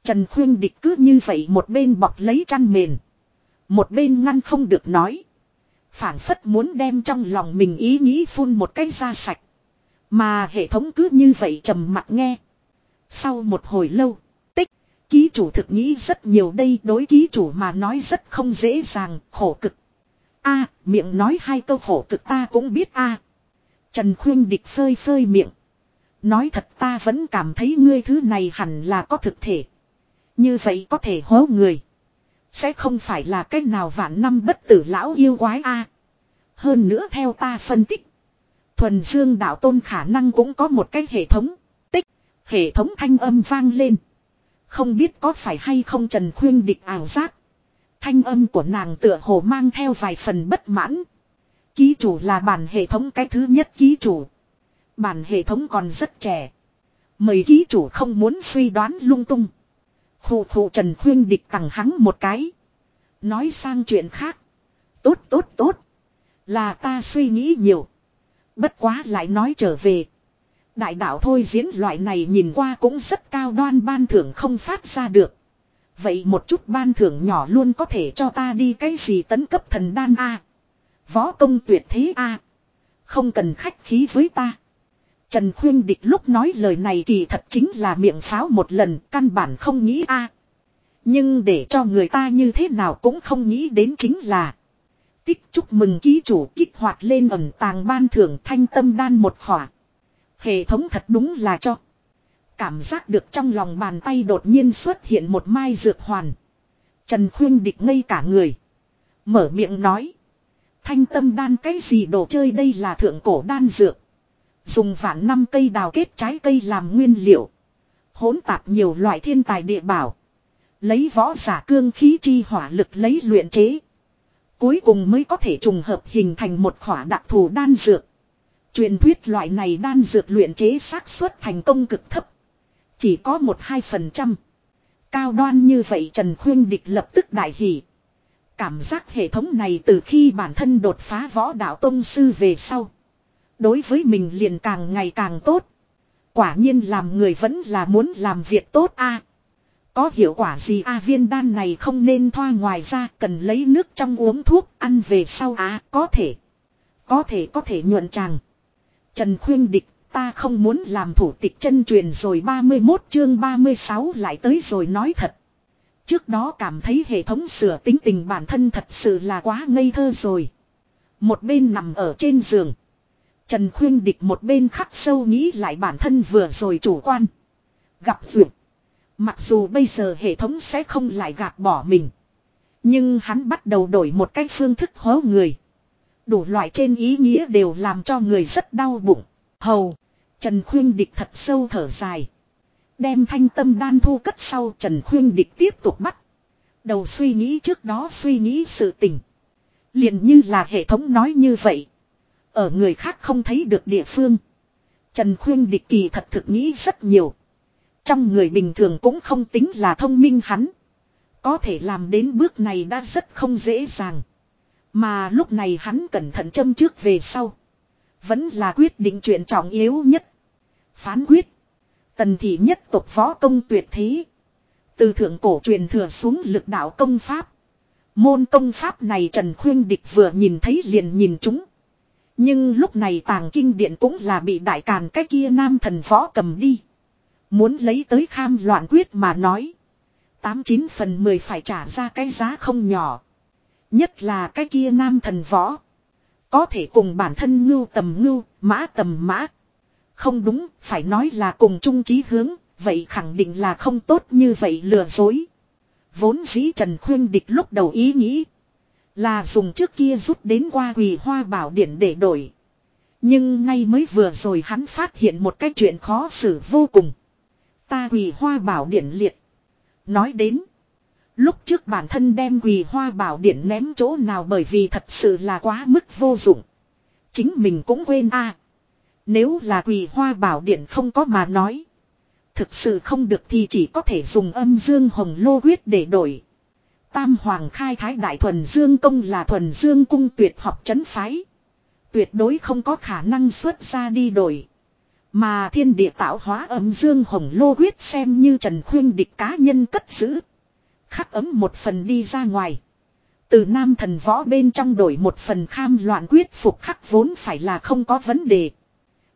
Trần Khuyên Địch cứ như vậy một bên bọc lấy chăn mền. Một bên ngăn không được nói. phản phất muốn đem trong lòng mình ý nghĩ phun một cái ra sạch. Mà hệ thống cứ như vậy trầm mặt nghe. Sau một hồi lâu, ký chủ thực nghĩ rất nhiều đây đối ký chủ mà nói rất không dễ dàng, khổ cực. a miệng nói hai câu khổ cực ta cũng biết a Trần Khuyên Địch phơi phơi miệng. Nói thật ta vẫn cảm thấy ngươi thứ này hẳn là có thực thể. Như vậy có thể hố người. Sẽ không phải là cách nào vạn năm bất tử lão yêu quái a Hơn nữa theo ta phân tích. Thuần Dương đạo tôn khả năng cũng có một cái hệ thống. Tích. Hệ thống thanh âm vang lên. Không biết có phải hay không Trần Khuyên địch ảo giác. Thanh âm của nàng tựa hồ mang theo vài phần bất mãn. Ký chủ là bản hệ thống cái thứ nhất ký chủ. Bản hệ thống còn rất trẻ. Mời ký chủ không muốn suy đoán lung tung. Khủ khủ Trần Khuyên địch tặng hắn một cái. Nói sang chuyện khác. Tốt tốt tốt. Là ta suy nghĩ nhiều. Bất quá lại nói trở về. Đại đạo thôi diễn loại này nhìn qua cũng rất cao đoan ban thưởng không phát ra được. Vậy một chút ban thưởng nhỏ luôn có thể cho ta đi cái gì tấn cấp thần đan A. Võ công tuyệt thế A. Không cần khách khí với ta. Trần Khuyên Địch lúc nói lời này kỳ thật chính là miệng pháo một lần, căn bản không nghĩ A. Nhưng để cho người ta như thế nào cũng không nghĩ đến chính là. Tích chúc mừng ký chủ kích hoạt lên ẩn tàng ban thưởng thanh tâm đan một khỏa. Hệ thống thật đúng là cho. Cảm giác được trong lòng bàn tay đột nhiên xuất hiện một mai dược hoàn. Trần Khuyên địch ngây cả người. Mở miệng nói. Thanh tâm đan cái gì đồ chơi đây là thượng cổ đan dược. Dùng vạn năm cây đào kết trái cây làm nguyên liệu. Hỗn tạp nhiều loại thiên tài địa bảo. Lấy võ giả cương khí chi hỏa lực lấy luyện chế. Cuối cùng mới có thể trùng hợp hình thành một khỏa đặc thù đan dược. Truyền thuyết loại này đan dược luyện chế xác suất thành công cực thấp. Chỉ có một hai phần trăm. Cao đoan như vậy Trần Khuyên Địch lập tức đại hỷ. Cảm giác hệ thống này từ khi bản thân đột phá võ đạo tông sư về sau. Đối với mình liền càng ngày càng tốt. Quả nhiên làm người vẫn là muốn làm việc tốt a. Có hiệu quả gì a viên đan này không nên thoa ngoài ra, cần lấy nước trong uống thuốc ăn về sau á có thể. Có thể có thể nhuận chàng. Trần khuyên địch, ta không muốn làm thủ tịch chân truyền rồi 31 chương 36 lại tới rồi nói thật. Trước đó cảm thấy hệ thống sửa tính tình bản thân thật sự là quá ngây thơ rồi. Một bên nằm ở trên giường. Trần khuyên địch một bên khắc sâu nghĩ lại bản thân vừa rồi chủ quan. Gặp duyệt. Mặc dù bây giờ hệ thống sẽ không lại gạt bỏ mình. Nhưng hắn bắt đầu đổi một cách phương thức hố người. Đủ loại trên ý nghĩa đều làm cho người rất đau bụng. Hầu. Trần Khuyên Địch thật sâu thở dài. Đem thanh tâm đan thu cất sau, Trần Khuyên Địch tiếp tục bắt. Đầu suy nghĩ trước đó suy nghĩ sự tình. liền như là hệ thống nói như vậy. Ở người khác không thấy được địa phương. Trần Khuyên Địch kỳ thật thực nghĩ rất nhiều. Trong người bình thường cũng không tính là thông minh hắn. Có thể làm đến bước này đã rất không dễ dàng. Mà lúc này hắn cẩn thận châm trước về sau. Vẫn là quyết định chuyện trọng yếu nhất. Phán quyết. Tần thị nhất tộc võ công tuyệt thế. Từ thượng cổ truyền thừa xuống lực đạo công pháp. Môn công pháp này Trần Khuyên Địch vừa nhìn thấy liền nhìn chúng. Nhưng lúc này tàng kinh điện cũng là bị đại càn cái kia nam thần võ cầm đi. Muốn lấy tới kham loạn quyết mà nói. Tám chín phần mười phải trả ra cái giá không nhỏ. Nhất là cái kia nam thần võ. Có thể cùng bản thân ngưu tầm ngưu, mã tầm mã. Không đúng, phải nói là cùng chung chí hướng, vậy khẳng định là không tốt như vậy lừa dối. Vốn dĩ Trần Khuyên Địch lúc đầu ý nghĩ. Là dùng trước kia rút đến qua quỳ hoa bảo điển để đổi. Nhưng ngay mới vừa rồi hắn phát hiện một cái chuyện khó xử vô cùng. Ta quỳ hoa bảo điển liệt. Nói đến. Lúc trước bản thân đem quỳ hoa bảo điện ném chỗ nào bởi vì thật sự là quá mức vô dụng. Chính mình cũng quên a Nếu là quỳ hoa bảo điện không có mà nói. Thực sự không được thì chỉ có thể dùng âm dương hồng lô quyết để đổi. Tam Hoàng khai thái đại thuần dương công là thuần dương cung tuyệt học chấn phái. Tuyệt đối không có khả năng xuất ra đi đổi. Mà thiên địa tạo hóa âm dương hồng lô quyết xem như Trần Khuyên địch cá nhân cất giữ. Khắc ấm một phần đi ra ngoài. Từ nam thần võ bên trong đổi một phần kham loạn quyết phục khắc vốn phải là không có vấn đề.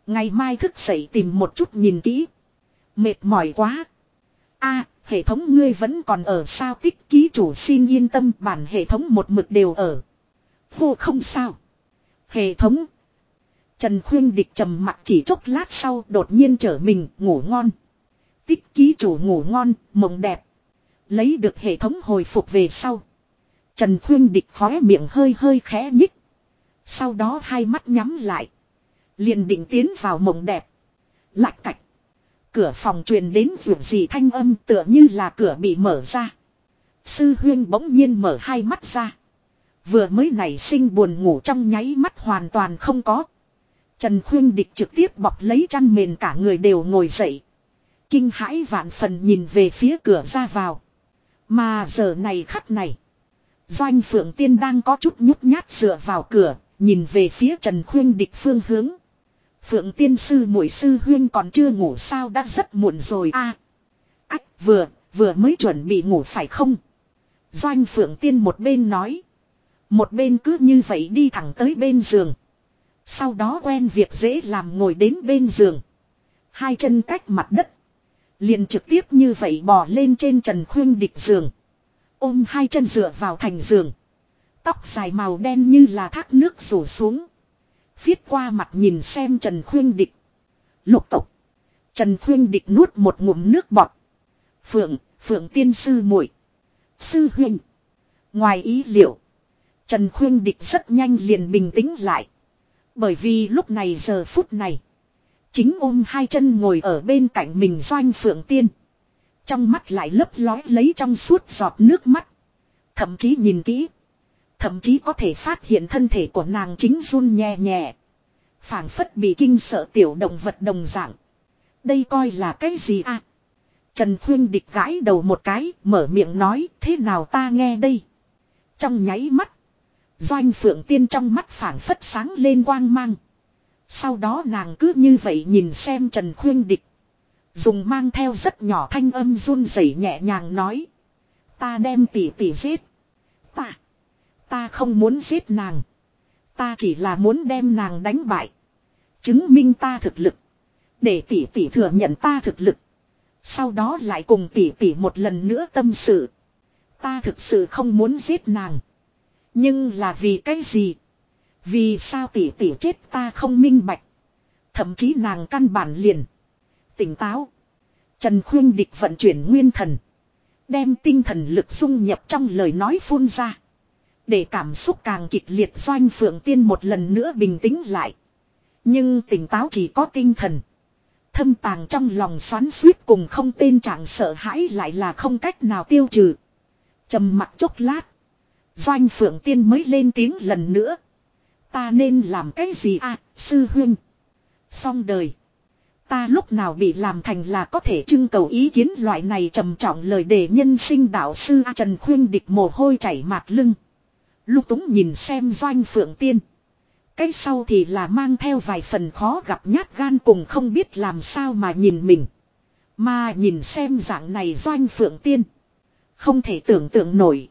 Ngày mai thức dậy tìm một chút nhìn kỹ. Mệt mỏi quá. a hệ thống ngươi vẫn còn ở sao tích ký chủ xin yên tâm bản hệ thống một mực đều ở. Vô không sao. Hệ thống. Trần Khuyên Địch trầm mặt chỉ chốc lát sau đột nhiên trở mình ngủ ngon. Tích ký chủ ngủ ngon, mộng đẹp. Lấy được hệ thống hồi phục về sau. Trần Khuyên Địch khóe miệng hơi hơi khẽ nhích. Sau đó hai mắt nhắm lại. liền định tiến vào mộng đẹp. Lạch cạch. Cửa phòng truyền đến vượt gì thanh âm tựa như là cửa bị mở ra. Sư huyên bỗng nhiên mở hai mắt ra. Vừa mới nảy sinh buồn ngủ trong nháy mắt hoàn toàn không có. Trần Khuyên Địch trực tiếp bọc lấy chăn mền cả người đều ngồi dậy. Kinh hãi vạn phần nhìn về phía cửa ra vào. Mà giờ này khắc này. Doanh Phượng Tiên đang có chút nhút nhát dựa vào cửa, nhìn về phía Trần Khuyên Địch phương hướng. Phượng Tiên sư muội sư huyên còn chưa ngủ sao đã rất muộn rồi a. À, ách vừa, vừa mới chuẩn bị ngủ phải không? Doanh Phượng Tiên một bên nói. Một bên cứ như vậy đi thẳng tới bên giường. Sau đó quen việc dễ làm ngồi đến bên giường. Hai chân cách mặt đất. Liền trực tiếp như vậy bò lên trên trần khuyên địch giường. Ôm hai chân dựa vào thành giường. Tóc dài màu đen như là thác nước rủ xuống. Viết qua mặt nhìn xem Trần Khuyên Địch. Lục tục. Trần Khuyên Địch nuốt một ngụm nước bọt. Phượng, Phượng tiên sư muội Sư huynh. Ngoài ý liệu. Trần Khuyên Địch rất nhanh liền bình tĩnh lại. Bởi vì lúc này giờ phút này. Chính ôm hai chân ngồi ở bên cạnh mình doanh phượng tiên. Trong mắt lại lấp lói lấy trong suốt giọt nước mắt. Thậm chí nhìn kỹ. Thậm chí có thể phát hiện thân thể của nàng chính run nhẹ nhẹ. phảng phất bị kinh sợ tiểu động vật đồng dạng. Đây coi là cái gì à? Trần Khuyên địch gãi đầu một cái, mở miệng nói, thế nào ta nghe đây? Trong nháy mắt, Doanh Phượng Tiên trong mắt phảng phất sáng lên quang mang. Sau đó nàng cứ như vậy nhìn xem Trần Khuyên Địch. Dùng mang theo rất nhỏ thanh âm run rẩy nhẹ nhàng nói. Ta đem tỷ tỷ giết. Ta. Ta không muốn giết nàng. Ta chỉ là muốn đem nàng đánh bại. Chứng minh ta thực lực. Để tỷ tỷ thừa nhận ta thực lực. Sau đó lại cùng tỷ tỷ một lần nữa tâm sự. Ta thực sự không muốn giết nàng. Nhưng là vì cái gì? Vì sao tỷ tỷ chết ta không minh bạch. Thậm chí nàng căn bản liền. Tỉnh táo. Trần Khuyên Địch vận chuyển nguyên thần. Đem tinh thần lực dung nhập trong lời nói phun ra. Để cảm xúc càng kịch liệt doanh phượng tiên một lần nữa bình tĩnh lại. Nhưng tỉnh táo chỉ có tinh thần. Thâm tàng trong lòng xoắn suýt cùng không tên trạng sợ hãi lại là không cách nào tiêu trừ. trầm mặt chốc lát. Doanh phượng tiên mới lên tiếng lần nữa. Ta nên làm cái gì à, sư huynh. Xong đời. Ta lúc nào bị làm thành là có thể trưng cầu ý kiến loại này trầm trọng lời đề nhân sinh đạo sư Trần Khuyên địch mồ hôi chảy mạt lưng. Lúc túng nhìn xem doanh phượng tiên. Cái sau thì là mang theo vài phần khó gặp nhát gan cùng không biết làm sao mà nhìn mình. Mà nhìn xem dạng này doanh phượng tiên. Không thể tưởng tượng nổi.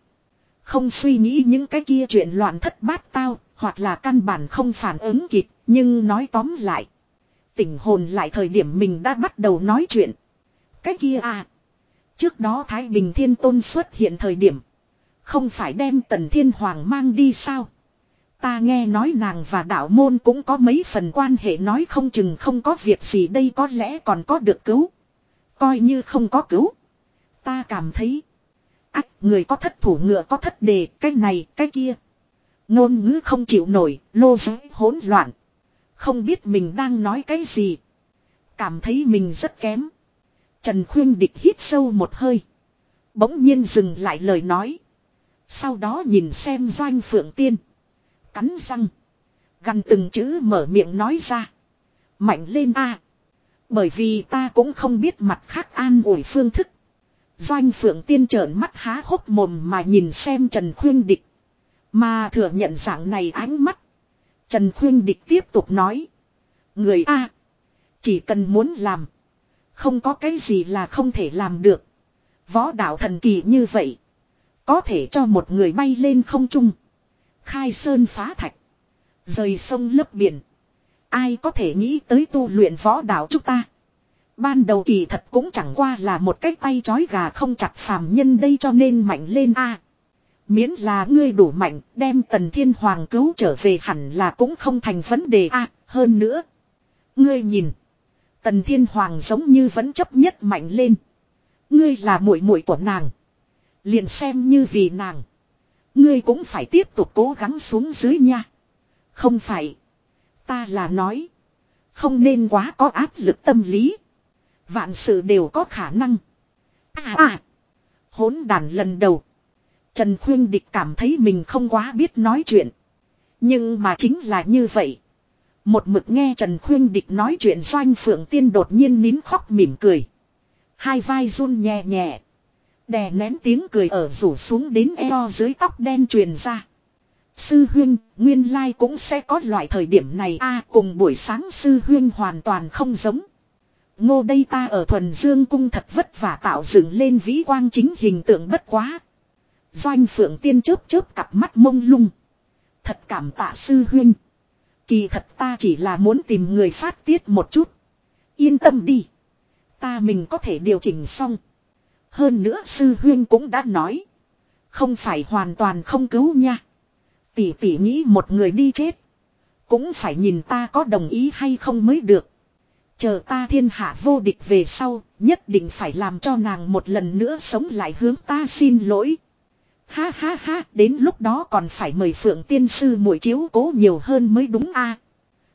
Không suy nghĩ những cái kia chuyện loạn thất bát tao, hoặc là căn bản không phản ứng kịp, nhưng nói tóm lại. Tỉnh hồn lại thời điểm mình đã bắt đầu nói chuyện. Cái kia à. Trước đó Thái Bình Thiên Tôn xuất hiện thời điểm. Không phải đem Tần Thiên Hoàng mang đi sao. Ta nghe nói nàng và đạo môn cũng có mấy phần quan hệ nói không chừng không có việc gì đây có lẽ còn có được cứu. Coi như không có cứu. Ta cảm thấy. Ách người có thất thủ ngựa có thất đề cái này cái kia. Ngôn ngữ không chịu nổi, lô giới hỗn loạn. Không biết mình đang nói cái gì. Cảm thấy mình rất kém. Trần Khuyên Địch hít sâu một hơi. Bỗng nhiên dừng lại lời nói. Sau đó nhìn xem doanh phượng tiên. Cắn răng. Gần từng chữ mở miệng nói ra. Mạnh lên a Bởi vì ta cũng không biết mặt khác an ủi phương thức. Doanh phượng tiên trợn mắt há hốc mồm mà nhìn xem Trần Khuyên Địch. Mà thừa nhận dạng này ánh mắt. Trần Khuyên Địch tiếp tục nói. Người A. Chỉ cần muốn làm. Không có cái gì là không thể làm được. Võ đạo thần kỳ như vậy. Có thể cho một người bay lên không trung. Khai sơn phá thạch. Rời sông lấp biển. Ai có thể nghĩ tới tu luyện võ đạo chúng ta. Ban đầu kỳ thật cũng chẳng qua là một cái tay chói gà không chặt phàm nhân đây cho nên mạnh lên a miễn là ngươi đủ mạnh, đem tần thiên hoàng cứu trở về hẳn là cũng không thành vấn đề a. hơn nữa. Ngươi nhìn. Tần thiên hoàng giống như vẫn chấp nhất mạnh lên. Ngươi là muội muội của nàng. Liền xem như vì nàng. Ngươi cũng phải tiếp tục cố gắng xuống dưới nha. Không phải. Ta là nói. Không nên quá có áp lực tâm lý. Vạn sự đều có khả năng. À à. Hốn đàn lần đầu. Trần Khuyên Địch cảm thấy mình không quá biết nói chuyện. Nhưng mà chính là như vậy. Một mực nghe Trần Khuyên Địch nói chuyện doanh phượng tiên đột nhiên nín khóc mỉm cười. Hai vai run nhẹ nhẹ. Đè nén tiếng cười ở rủ xuống đến eo dưới tóc đen truyền ra. Sư huyên, nguyên lai cũng sẽ có loại thời điểm này a cùng buổi sáng sư huyên hoàn toàn không giống. Ngô đây ta ở thuần dương cung thật vất vả tạo dựng lên vĩ quang chính hình tượng bất quá. Doanh phượng tiên chớp chớp cặp mắt mông lung. Thật cảm tạ sư huyên. Kỳ thật ta chỉ là muốn tìm người phát tiết một chút. Yên tâm đi. Ta mình có thể điều chỉnh xong. Hơn nữa sư huyên cũng đã nói. Không phải hoàn toàn không cứu nha. Tỷ tỷ nghĩ một người đi chết. Cũng phải nhìn ta có đồng ý hay không mới được. Chờ ta thiên hạ vô địch về sau, nhất định phải làm cho nàng một lần nữa sống lại hướng ta xin lỗi. Ha ha ha, đến lúc đó còn phải mời phượng tiên sư muội chiếu cố nhiều hơn mới đúng a.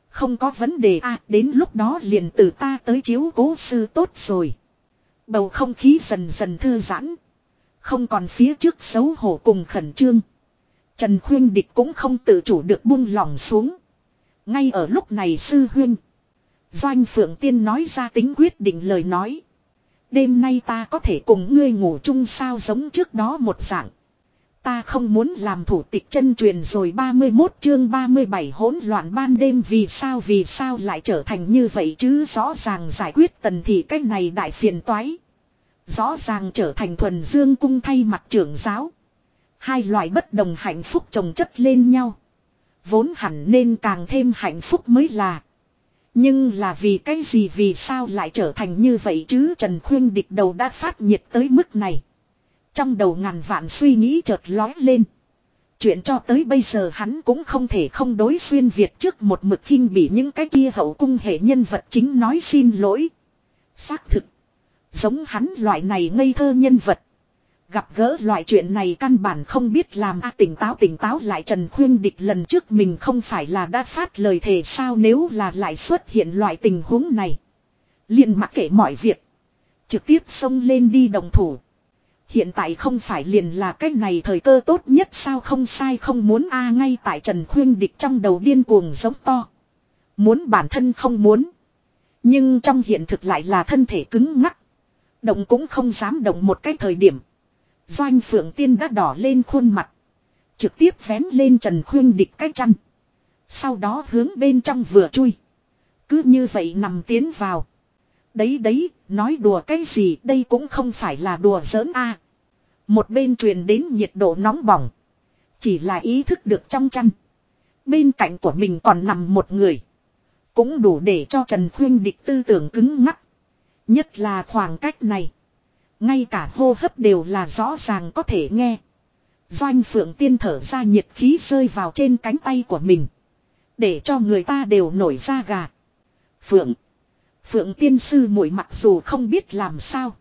Không có vấn đề a, đến lúc đó liền từ ta tới chiếu cố sư tốt rồi. Bầu không khí dần dần thư giãn. Không còn phía trước xấu hổ cùng khẩn trương. Trần Khuyên Địch cũng không tự chủ được buông lỏng xuống. Ngay ở lúc này sư huyên. Doanh Phượng Tiên nói ra tính quyết định lời nói. Đêm nay ta có thể cùng ngươi ngủ chung sao giống trước đó một dạng. Ta không muốn làm thủ tịch chân truyền rồi 31 chương 37 hỗn loạn ban đêm vì sao vì sao lại trở thành như vậy chứ rõ ràng giải quyết tần thị cách này đại phiền toái. Rõ ràng trở thành thuần dương cung thay mặt trưởng giáo. Hai loại bất đồng hạnh phúc chồng chất lên nhau. Vốn hẳn nên càng thêm hạnh phúc mới là. Nhưng là vì cái gì vì sao lại trở thành như vậy chứ Trần Khuyên địch đầu đã phát nhiệt tới mức này. Trong đầu ngàn vạn suy nghĩ chợt lói lên. Chuyện cho tới bây giờ hắn cũng không thể không đối xuyên Việt trước một mực khinh bị những cái kia hậu cung hệ nhân vật chính nói xin lỗi. Xác thực. Giống hắn loại này ngây thơ nhân vật. Gặp gỡ loại chuyện này căn bản không biết làm a tỉnh táo tỉnh táo lại Trần Khuyên Địch lần trước mình không phải là đã phát lời thề sao nếu là lại xuất hiện loại tình huống này. liền mặc kệ mọi việc. Trực tiếp xông lên đi đồng thủ. Hiện tại không phải liền là cách này thời cơ tốt nhất sao không sai không muốn a ngay tại Trần Khuyên Địch trong đầu điên cuồng giống to. Muốn bản thân không muốn. Nhưng trong hiện thực lại là thân thể cứng ngắc. Động cũng không dám động một cái thời điểm. Doanh Phượng Tiên đã đỏ lên khuôn mặt. Trực tiếp vén lên Trần Khuyên địch cái chăn. Sau đó hướng bên trong vừa chui. Cứ như vậy nằm tiến vào. Đấy đấy, nói đùa cái gì đây cũng không phải là đùa giỡn a. Một bên truyền đến nhiệt độ nóng bỏng. Chỉ là ý thức được trong chăn. Bên cạnh của mình còn nằm một người. Cũng đủ để cho Trần Khuyên địch tư tưởng cứng ngắc. Nhất là khoảng cách này. Ngay cả hô hấp đều là rõ ràng có thể nghe. Doanh phượng tiên thở ra nhiệt khí rơi vào trên cánh tay của mình. Để cho người ta đều nổi ra gà. Phượng. Phượng tiên sư muội mặc dù không biết làm sao.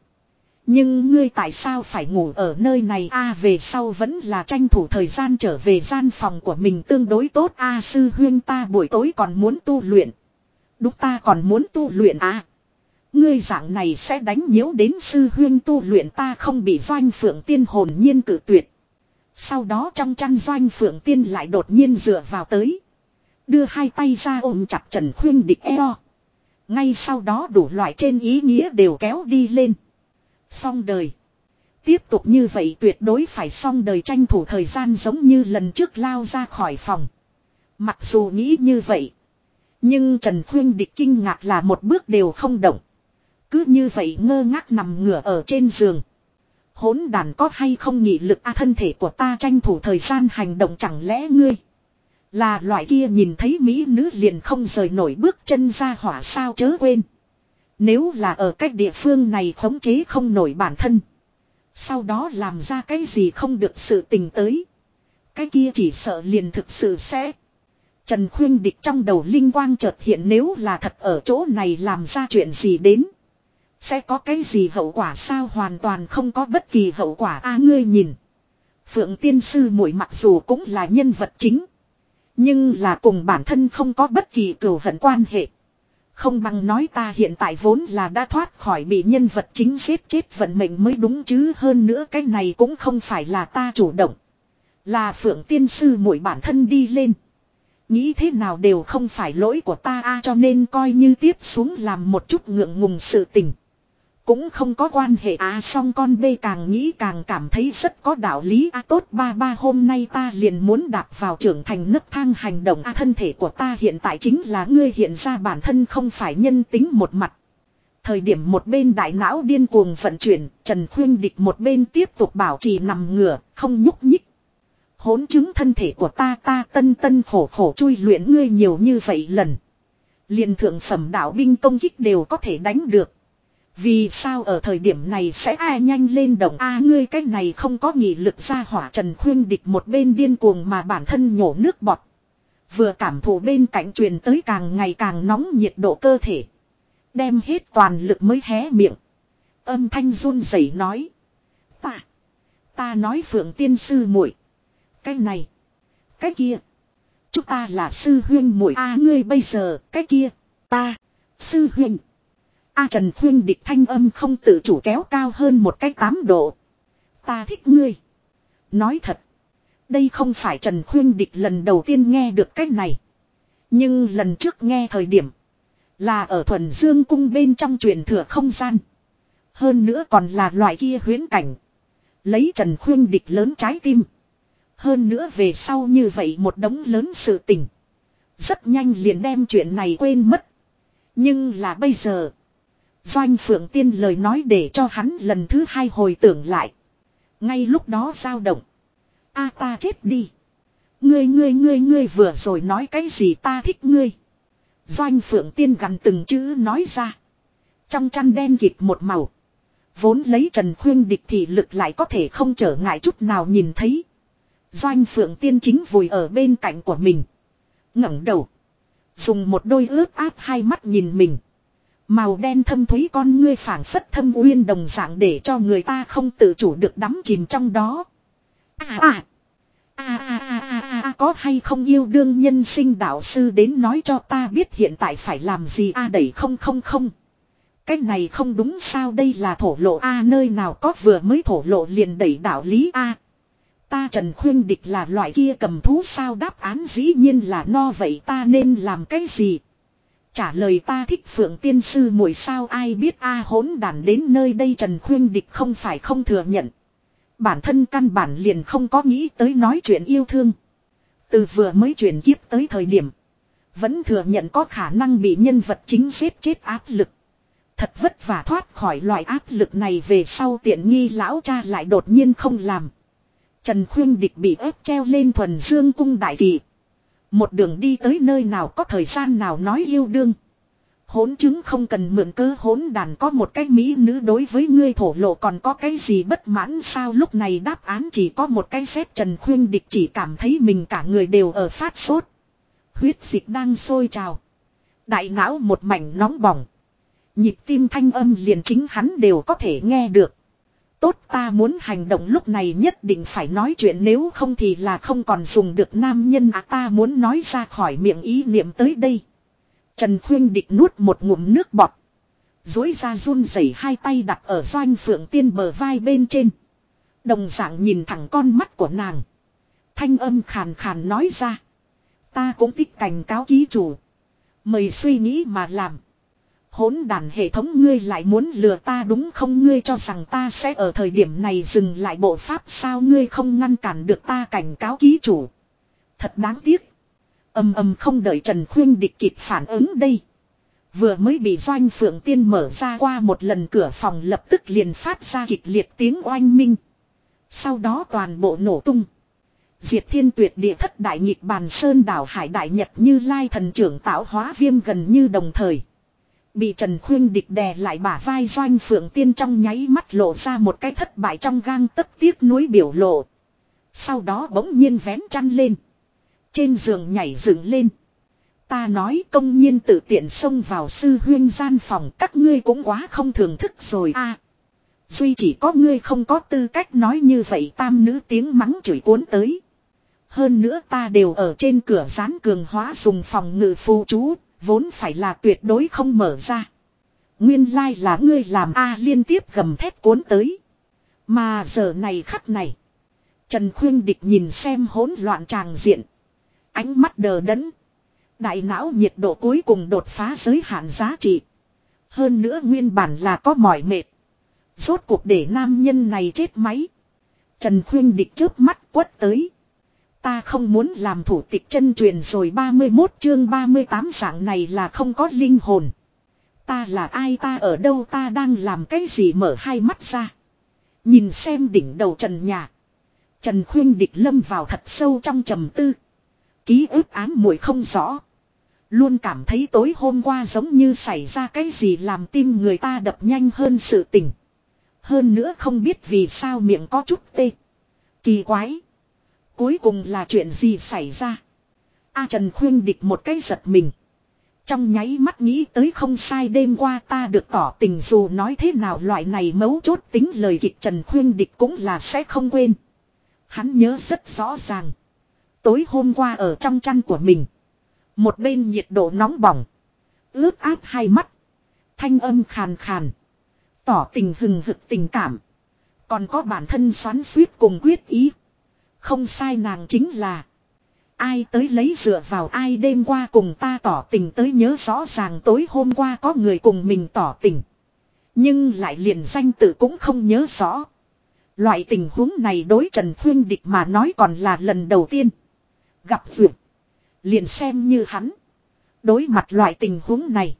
Nhưng ngươi tại sao phải ngủ ở nơi này a, về sau vẫn là tranh thủ thời gian trở về gian phòng của mình tương đối tốt a, sư huyên ta buổi tối còn muốn tu luyện. Đúng ta còn muốn tu luyện à. Ngươi dạng này sẽ đánh nhiễu đến sư huyên tu luyện ta không bị doanh phượng tiên hồn nhiên cử tuyệt. Sau đó trong chăn doanh phượng tiên lại đột nhiên dựa vào tới. Đưa hai tay ra ôm chặt Trần Khuyên địch eo. Ngay sau đó đủ loại trên ý nghĩa đều kéo đi lên. Xong đời. Tiếp tục như vậy tuyệt đối phải xong đời tranh thủ thời gian giống như lần trước lao ra khỏi phòng. Mặc dù nghĩ như vậy. Nhưng Trần Khuyên Địch kinh ngạc là một bước đều không động. Cứ như vậy ngơ ngác nằm ngửa ở trên giường. Hỗn đàn có hay không nhị lực a thân thể của ta tranh thủ thời gian hành động chẳng lẽ ngươi. Là loại kia nhìn thấy mỹ nữ liền không rời nổi bước chân ra hỏa sao chớ quên. Nếu là ở cách địa phương này khống chế không nổi bản thân. Sau đó làm ra cái gì không được sự tình tới. Cái kia chỉ sợ liền thực sự sẽ. Trần Khuyên Địch trong đầu linh quang chợt hiện nếu là thật ở chỗ này làm ra chuyện gì đến. Sẽ có cái gì hậu quả sao hoàn toàn không có bất kỳ hậu quả a à, ngươi nhìn. Phượng tiên sư muội mặc dù cũng là nhân vật chính. Nhưng là cùng bản thân không có bất kỳ cừu hận quan hệ. Không bằng nói ta hiện tại vốn là đã thoát khỏi bị nhân vật chính giết chết vận mệnh mới đúng chứ hơn nữa cái này cũng không phải là ta chủ động. Là phượng tiên sư muội bản thân đi lên. Nghĩ thế nào đều không phải lỗi của ta a, cho nên coi như tiếp xuống làm một chút ngượng ngùng sự tình. Cũng không có quan hệ á à, song con bê càng nghĩ càng cảm thấy rất có đạo lý a tốt ba ba hôm nay ta liền muốn đạp vào trưởng thành nấc thang hành động a thân thể của ta hiện tại chính là ngươi hiện ra bản thân không phải nhân tính một mặt. Thời điểm một bên đại não điên cuồng vận chuyển, Trần Khuyên Địch một bên tiếp tục bảo trì nằm ngửa, không nhúc nhích. Hốn chứng thân thể của ta ta tân tân khổ khổ chui luyện ngươi nhiều như vậy lần. liền thượng phẩm đạo binh công kích đều có thể đánh được. Vì sao ở thời điểm này sẽ ai nhanh lên đồng A ngươi cái này không có nghị lực ra hỏa trần khuyên địch một bên điên cuồng mà bản thân nhổ nước bọt. Vừa cảm thụ bên cạnh truyền tới càng ngày càng nóng nhiệt độ cơ thể. Đem hết toàn lực mới hé miệng. Âm thanh run rẩy nói. Ta. Ta nói phượng tiên sư muội Cái này. Cái kia. Chúng ta là sư huyên muội A ngươi bây giờ. Cái kia. Ta. Sư huynh. A Trần Khuyên địch thanh âm không tự chủ kéo cao hơn một cái tám độ. Ta thích ngươi. Nói thật. Đây không phải Trần Khuyên địch lần đầu tiên nghe được cái này. Nhưng lần trước nghe thời điểm. Là ở thuần dương cung bên trong truyền thừa không gian. Hơn nữa còn là loại kia huyến cảnh. Lấy Trần Khuyên địch lớn trái tim. Hơn nữa về sau như vậy một đống lớn sự tình. Rất nhanh liền đem chuyện này quên mất. Nhưng là bây giờ. Doanh Phượng Tiên lời nói để cho hắn lần thứ hai hồi tưởng lại. Ngay lúc đó dao động. A ta chết đi. Ngươi ngươi ngươi ngươi vừa rồi nói cái gì ta thích ngươi. Doanh Phượng Tiên gần từng chữ nói ra. Trong chăn đen kịt một màu. Vốn lấy Trần Khuyên địch thì lực lại có thể không trở ngại chút nào nhìn thấy. Doanh Phượng Tiên chính vùi ở bên cạnh của mình. ngẩng đầu. Dùng một đôi ướt áp hai mắt nhìn mình. Màu đen thâm thúy con ngươi phảng phất thâm uyên đồng dạng để cho người ta không tự chủ được đắm chìm trong đó. À à. À à à à à, à, à có hay không yêu đương nhân sinh đạo sư đến nói cho ta biết hiện tại phải làm gì a à, đẩy không không không. Cái này không đúng sao đây là thổ lộ a nơi nào có vừa mới thổ lộ liền đẩy đạo lý a. Ta Trần Khuyên Địch là loại kia cầm thú sao đáp án dĩ nhiên là no vậy ta nên làm cái gì. Trả lời ta thích phượng tiên sư muội sao ai biết a hỗn đàn đến nơi đây Trần Khuyên Địch không phải không thừa nhận. Bản thân căn bản liền không có nghĩ tới nói chuyện yêu thương. Từ vừa mới chuyển kiếp tới thời điểm. Vẫn thừa nhận có khả năng bị nhân vật chính xếp chết áp lực. Thật vất vả thoát khỏi loại áp lực này về sau tiện nghi lão cha lại đột nhiên không làm. Trần Khuyên Địch bị ép treo lên thuần dương cung đại kỳ. Một đường đi tới nơi nào có thời gian nào nói yêu đương. Hốn chứng không cần mượn cơ hốn đàn có một cái mỹ nữ đối với ngươi thổ lộ còn có cái gì bất mãn sao lúc này đáp án chỉ có một cái xét trần khuyên địch chỉ cảm thấy mình cả người đều ở phát sốt. Huyết dịch đang sôi trào. Đại não một mảnh nóng bỏng. Nhịp tim thanh âm liền chính hắn đều có thể nghe được. Tốt ta muốn hành động lúc này nhất định phải nói chuyện nếu không thì là không còn dùng được nam nhân à ta muốn nói ra khỏi miệng ý niệm tới đây. Trần Khuyên Địch nuốt một ngụm nước bọt. Dối ra run rẩy hai tay đặt ở doanh phượng tiên bờ vai bên trên. Đồng dạng nhìn thẳng con mắt của nàng. Thanh âm khàn khàn nói ra. Ta cũng thích cảnh cáo ký chủ. Mời suy nghĩ mà làm hỗn đàn hệ thống ngươi lại muốn lừa ta đúng không ngươi cho rằng ta sẽ ở thời điểm này dừng lại bộ pháp sao ngươi không ngăn cản được ta cảnh cáo ký chủ. Thật đáng tiếc. Âm âm không đợi Trần Khuyên địch kịp phản ứng đây. Vừa mới bị doanh phượng tiên mở ra qua một lần cửa phòng lập tức liền phát ra kịch liệt tiếng oanh minh. Sau đó toàn bộ nổ tung. Diệt thiên tuyệt địa thất đại nhịp bàn sơn đảo hải đại nhật như lai thần trưởng tạo hóa viêm gần như đồng thời. Bị Trần Khuyên địch đè lại bả vai doanh phượng tiên trong nháy mắt lộ ra một cái thất bại trong gang tất tiếc núi biểu lộ. Sau đó bỗng nhiên vén chăn lên. Trên giường nhảy dựng lên. Ta nói công nhiên tự tiện xông vào sư huyên gian phòng các ngươi cũng quá không thường thức rồi a. Duy chỉ có ngươi không có tư cách nói như vậy tam nữ tiếng mắng chửi cuốn tới. Hơn nữa ta đều ở trên cửa rán cường hóa dùng phòng ngự phù chú, vốn phải là tuyệt đối không mở ra. Nguyên lai là ngươi làm A liên tiếp gầm thét cuốn tới. Mà giờ này khắc này. Trần Khuyên Địch nhìn xem hỗn loạn tràng diện. Ánh mắt đờ đẫn. Đại não nhiệt độ cuối cùng đột phá giới hạn giá trị. Hơn nữa nguyên bản là có mỏi mệt. Rốt cuộc để nam nhân này chết máy. Trần Khuyên Địch trước mắt quất tới. Ta không muốn làm thủ tịch chân truyền rồi 31 chương 38 dạng này là không có linh hồn. Ta là ai, ta ở đâu, ta đang làm cái gì mở hai mắt ra. Nhìn xem đỉnh đầu trần nhà. Trần khuyên địch lâm vào thật sâu trong trầm tư. Ký ức ám muội không rõ. Luôn cảm thấy tối hôm qua giống như xảy ra cái gì làm tim người ta đập nhanh hơn sự tình. Hơn nữa không biết vì sao miệng có chút tê. Kỳ quái. Cuối cùng là chuyện gì xảy ra? A Trần khuyên địch một cái giật mình. Trong nháy mắt nghĩ tới không sai đêm qua ta được tỏ tình dù nói thế nào loại này mấu chốt tính lời kịch Trần khuyên địch cũng là sẽ không quên. Hắn nhớ rất rõ ràng. Tối hôm qua ở trong chăn của mình. Một bên nhiệt độ nóng bỏng. Ướt áp hai mắt. Thanh âm khàn khàn. Tỏ tình hừng hực tình cảm. Còn có bản thân xoắn suýt cùng quyết ý. Không sai nàng chính là. Ai tới lấy dựa vào ai đêm qua cùng ta tỏ tình tới nhớ rõ ràng tối hôm qua có người cùng mình tỏ tình. Nhưng lại liền danh tự cũng không nhớ rõ. Loại tình huống này đối Trần Khuyên Địch mà nói còn là lần đầu tiên. Gặp vượt. Liền xem như hắn. Đối mặt loại tình huống này.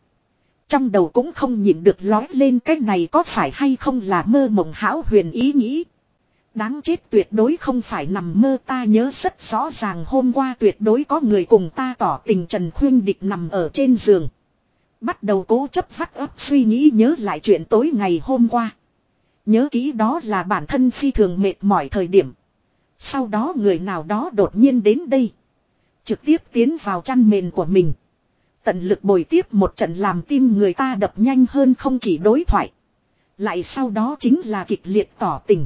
Trong đầu cũng không nhịn được lói lên cái này có phải hay không là mơ mộng hão huyền ý nghĩ. Đáng chết tuyệt đối không phải nằm mơ ta nhớ rất rõ ràng hôm qua tuyệt đối có người cùng ta tỏ tình Trần Khuyên Địch nằm ở trên giường. Bắt đầu cố chấp vắt ấp suy nghĩ nhớ lại chuyện tối ngày hôm qua. Nhớ kỹ đó là bản thân phi thường mệt mỏi thời điểm. Sau đó người nào đó đột nhiên đến đây. Trực tiếp tiến vào chăn mền của mình. Tận lực bồi tiếp một trận làm tim người ta đập nhanh hơn không chỉ đối thoại. Lại sau đó chính là kịch liệt tỏ tình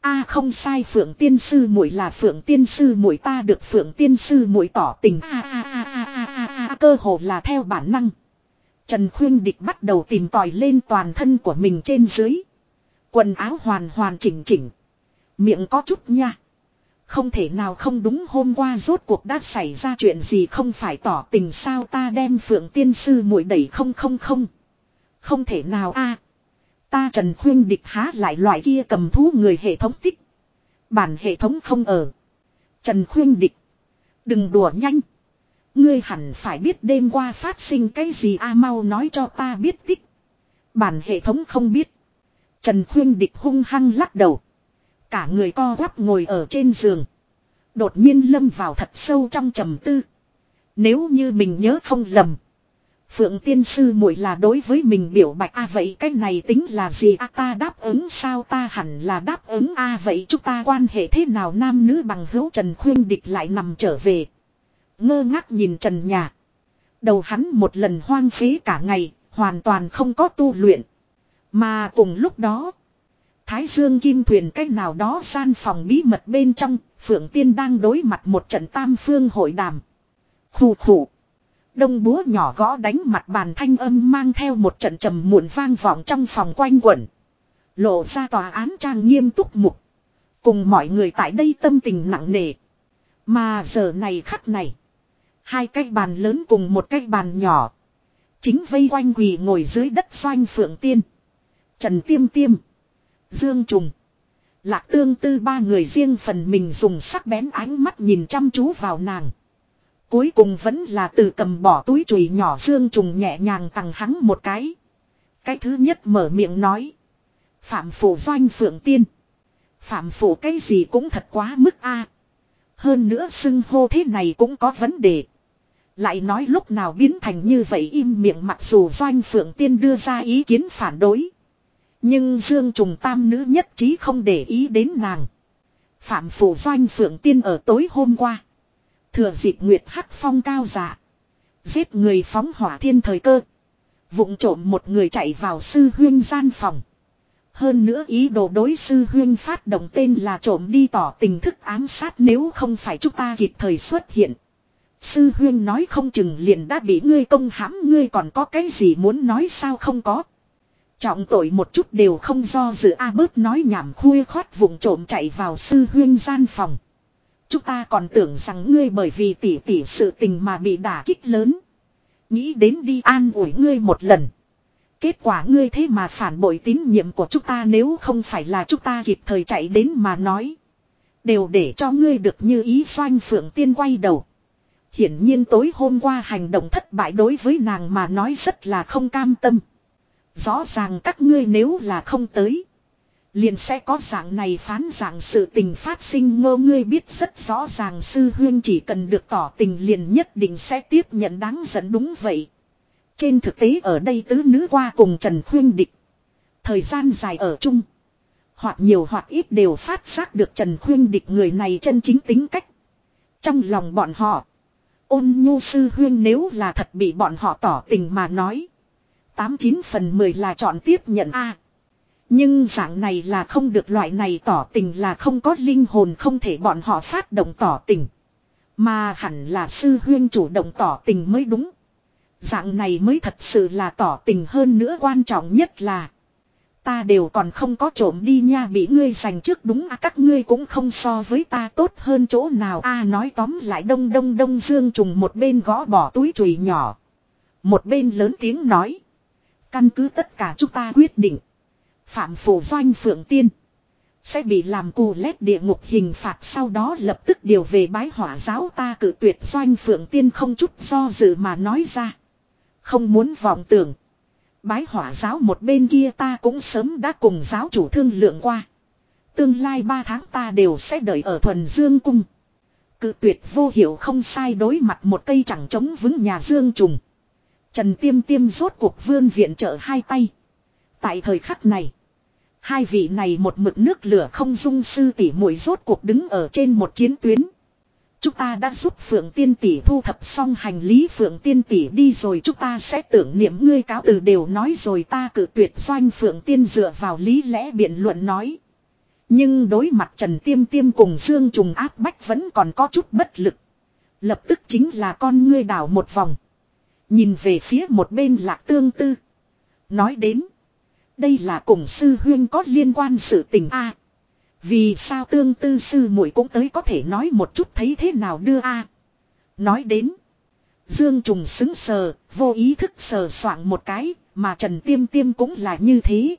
a không sai phượng tiên sư muội là phượng tiên sư muội, ta được phượng tiên sư muội tỏ tình a a a a a a a cơ hồ là theo bản năng. Trần Khuyên Địch bắt đầu tìm tòi lên toàn thân của mình trên dưới. Quần áo hoàn hoàn chỉnh chỉnh. Miệng có chút nha. Không thể nào không đúng hôm qua rốt cuộc đã xảy ra chuyện gì không phải tỏ tình sao ta đem phượng tiên sư muội đẩy không không không. Không thể nào a Ta Trần Khuyên địch há lại loại kia cầm thú người hệ thống tích. Bản hệ thống không ở. Trần Khuyên địch. Đừng đùa nhanh. Ngươi hẳn phải biết đêm qua phát sinh cái gì a, mau nói cho ta biết tích. Bản hệ thống không biết. Trần Khuyên địch hung hăng lắc đầu. Cả người co quắp ngồi ở trên giường. Đột nhiên lâm vào thật sâu trong trầm tư. Nếu như mình nhớ không lầm. Phượng tiên sư muội là đối với mình biểu bạch a vậy cái này tính là gì a ta đáp ứng sao ta hẳn là đáp ứng a vậy chúng ta quan hệ thế nào nam nữ bằng hữu Trần Khuyên địch lại nằm trở về. Ngơ ngác nhìn Trần nhà. Đầu hắn một lần hoang phí cả ngày, hoàn toàn không có tu luyện. Mà cùng lúc đó, Thái Dương Kim Thuyền cách nào đó gian phòng bí mật bên trong, Phượng Tiên đang đối mặt một trận tam phương hội đàm. Khủ khủ. Đông búa nhỏ gõ đánh mặt bàn thanh âm mang theo một trận trầm muộn vang vọng trong phòng quanh quẩn. Lộ ra tòa án trang nghiêm túc mục. Cùng mọi người tại đây tâm tình nặng nề. Mà giờ này khắc này. Hai cái bàn lớn cùng một cái bàn nhỏ. Chính vây quanh quỳ ngồi dưới đất doanh phượng tiên. Trần tiêm tiêm. Dương trùng. Lạc tương tư ba người riêng phần mình dùng sắc bén ánh mắt nhìn chăm chú vào nàng. Cuối cùng vẫn là từ cầm bỏ túi chùy nhỏ Dương Trùng nhẹ nhàng tặng hắn một cái. Cái thứ nhất mở miệng nói. Phạm phủ doanh phượng tiên. Phạm phủ cái gì cũng thật quá mức a. Hơn nữa xưng hô thế này cũng có vấn đề. Lại nói lúc nào biến thành như vậy im miệng mặc dù doanh phượng tiên đưa ra ý kiến phản đối. Nhưng Dương Trùng Tam nữ nhất trí không để ý đến nàng. Phạm phủ doanh phượng tiên ở tối hôm qua. Thừa dịp Nguyệt Hắc Phong cao dạ. Giết người phóng hỏa thiên thời cơ. vụng trộm một người chạy vào sư huyên gian phòng. Hơn nữa ý đồ đối sư huyên phát động tên là trộm đi tỏ tình thức ám sát nếu không phải chúng ta kịp thời xuất hiện. Sư huyên nói không chừng liền đã bị ngươi công hãm, ngươi còn có cái gì muốn nói sao không có. Trọng tội một chút đều không do dự A bớt nói nhảm khuya khoát vùng trộm chạy vào sư huyên gian phòng. Chúng ta còn tưởng rằng ngươi bởi vì tỉ tỉ sự tình mà bị đả kích lớn. Nghĩ đến đi an ủi ngươi một lần. Kết quả ngươi thế mà phản bội tín nhiệm của chúng ta nếu không phải là chúng ta kịp thời chạy đến mà nói. Đều để cho ngươi được như ý xoanh phượng tiên quay đầu. Hiển nhiên tối hôm qua hành động thất bại đối với nàng mà nói rất là không cam tâm. Rõ ràng các ngươi nếu là không tới. Liền sẽ có dạng này phán dạng sự tình phát sinh ngô, ngươi biết rất rõ ràng sư huyên chỉ cần được tỏ tình liền nhất định sẽ tiếp nhận đáng giận đúng vậy. Trên thực tế ở đây tứ nữ qua cùng Trần Khuyên Địch. Thời gian dài ở chung. Hoặc nhiều hoặc ít đều phát giác được Trần Khuyên Địch người này chân chính tính cách. Trong lòng bọn họ. Ôn nhu sư huyên nếu là thật bị bọn họ tỏ tình mà nói. Tám chín phần mười là chọn tiếp nhận a nhưng dạng này là không được, loại này tỏ tình là không có linh hồn, không thể bọn họ phát động tỏ tình. Mà hẳn là sư huyên chủ động tỏ tình mới đúng. Dạng này mới thật sự là tỏ tình hơn nữa, quan trọng nhất là, Ta đều còn không có trộm đi nha, bị ngươi giành trước đúng à các ngươi cũng không so với ta tốt hơn chỗ nào a, nói tóm lại, đông đông đông, dương trùng một bên gõ bỏ túi chùy nhỏ. Một bên lớn tiếng nói. Căn cứ tất cả chúng ta quyết định. Phạm phủ doanh phượng tiên. Sẽ bị làm cù lét địa ngục hình phạt sau đó lập tức điều về bái hỏa giáo ta cử tuyệt doanh phượng tiên không chút do dự mà nói ra. Không muốn vọng tưởng. Bái hỏa giáo một bên kia ta cũng sớm đã cùng giáo chủ thương lượng qua. Tương lai ba tháng ta đều sẽ đợi ở thuần dương cung. Cự tuyệt vô hiệu không sai đối mặt một cây chẳng chống vững nhà dương trùng. Trần tiêm tiêm rốt cuộc vươn viện trợ hai tay. Tại thời khắc này. Hai vị này một mực nước lửa không dung sư tỷ muội rốt cuộc đứng ở trên một chiến tuyến. Chúng ta đã giúp Phượng Tiên Tỷ thu thập xong hành lý Phượng Tiên Tỷ đi rồi, chúng ta sẽ tưởng niệm ngươi cáo từ đều nói rồi, ta cử tuyệt doanh Phượng Tiên dựa vào lý lẽ biện luận nói. Nhưng đối mặt Trần Tiêm Tiêm cùng Dương Trùng áp bách vẫn còn có chút bất lực. Lập tức chính là con ngươi đảo một vòng. Nhìn về phía một bên lạc tương tư. Nói đến. Đây là cùng sư huyên có liên quan sự tình a vì sao tương tư sư muội cũng tới có thể nói một chút thấy thế nào đưa a Nói đến. Dương trùng xứng sờ, vô ý thức sờ soạng một cái, mà Trần Tiêm Tiêm cũng là như thế.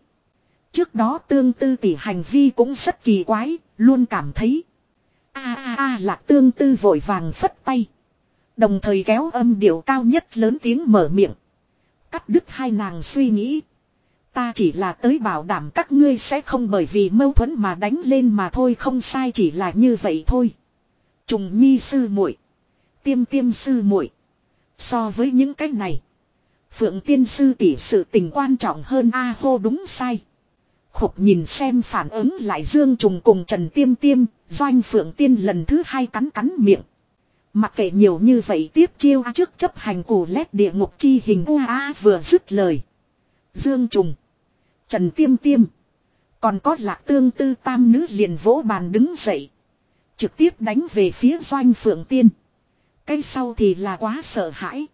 Trước đó tương tư tỷ hành vi cũng rất kỳ quái, luôn cảm thấy. a a a lạc tương tư vội vàng phất tay. Đồng thời kéo âm điệu cao nhất lớn tiếng mở miệng. Cắt đứt hai nàng suy nghĩ. Ta chỉ là tới bảo đảm các ngươi sẽ không bởi vì mâu thuẫn mà đánh lên mà thôi không sai chỉ là như vậy thôi. Trùng nhi sư muội Tiêm tiêm sư muội So với những cái này. Phượng tiên sư tỷ sự tình quan trọng hơn A à, hô đúng sai. Khục nhìn xem phản ứng lại Dương Trùng cùng Trần Tiêm Tiêm, doanh Phượng Tiên lần thứ hai cắn cắn miệng. Mặc kệ nhiều như vậy tiếp chiêu trước chấp hành củ lét địa ngục chi hình u a à, vừa dứt lời. Dương Trùng. Trần Tiêm Tiêm. Còn có lạc tương tư tam nữ liền vỗ bàn đứng dậy. Trực tiếp đánh về phía doanh phượng tiên. Cái sau thì là quá sợ hãi.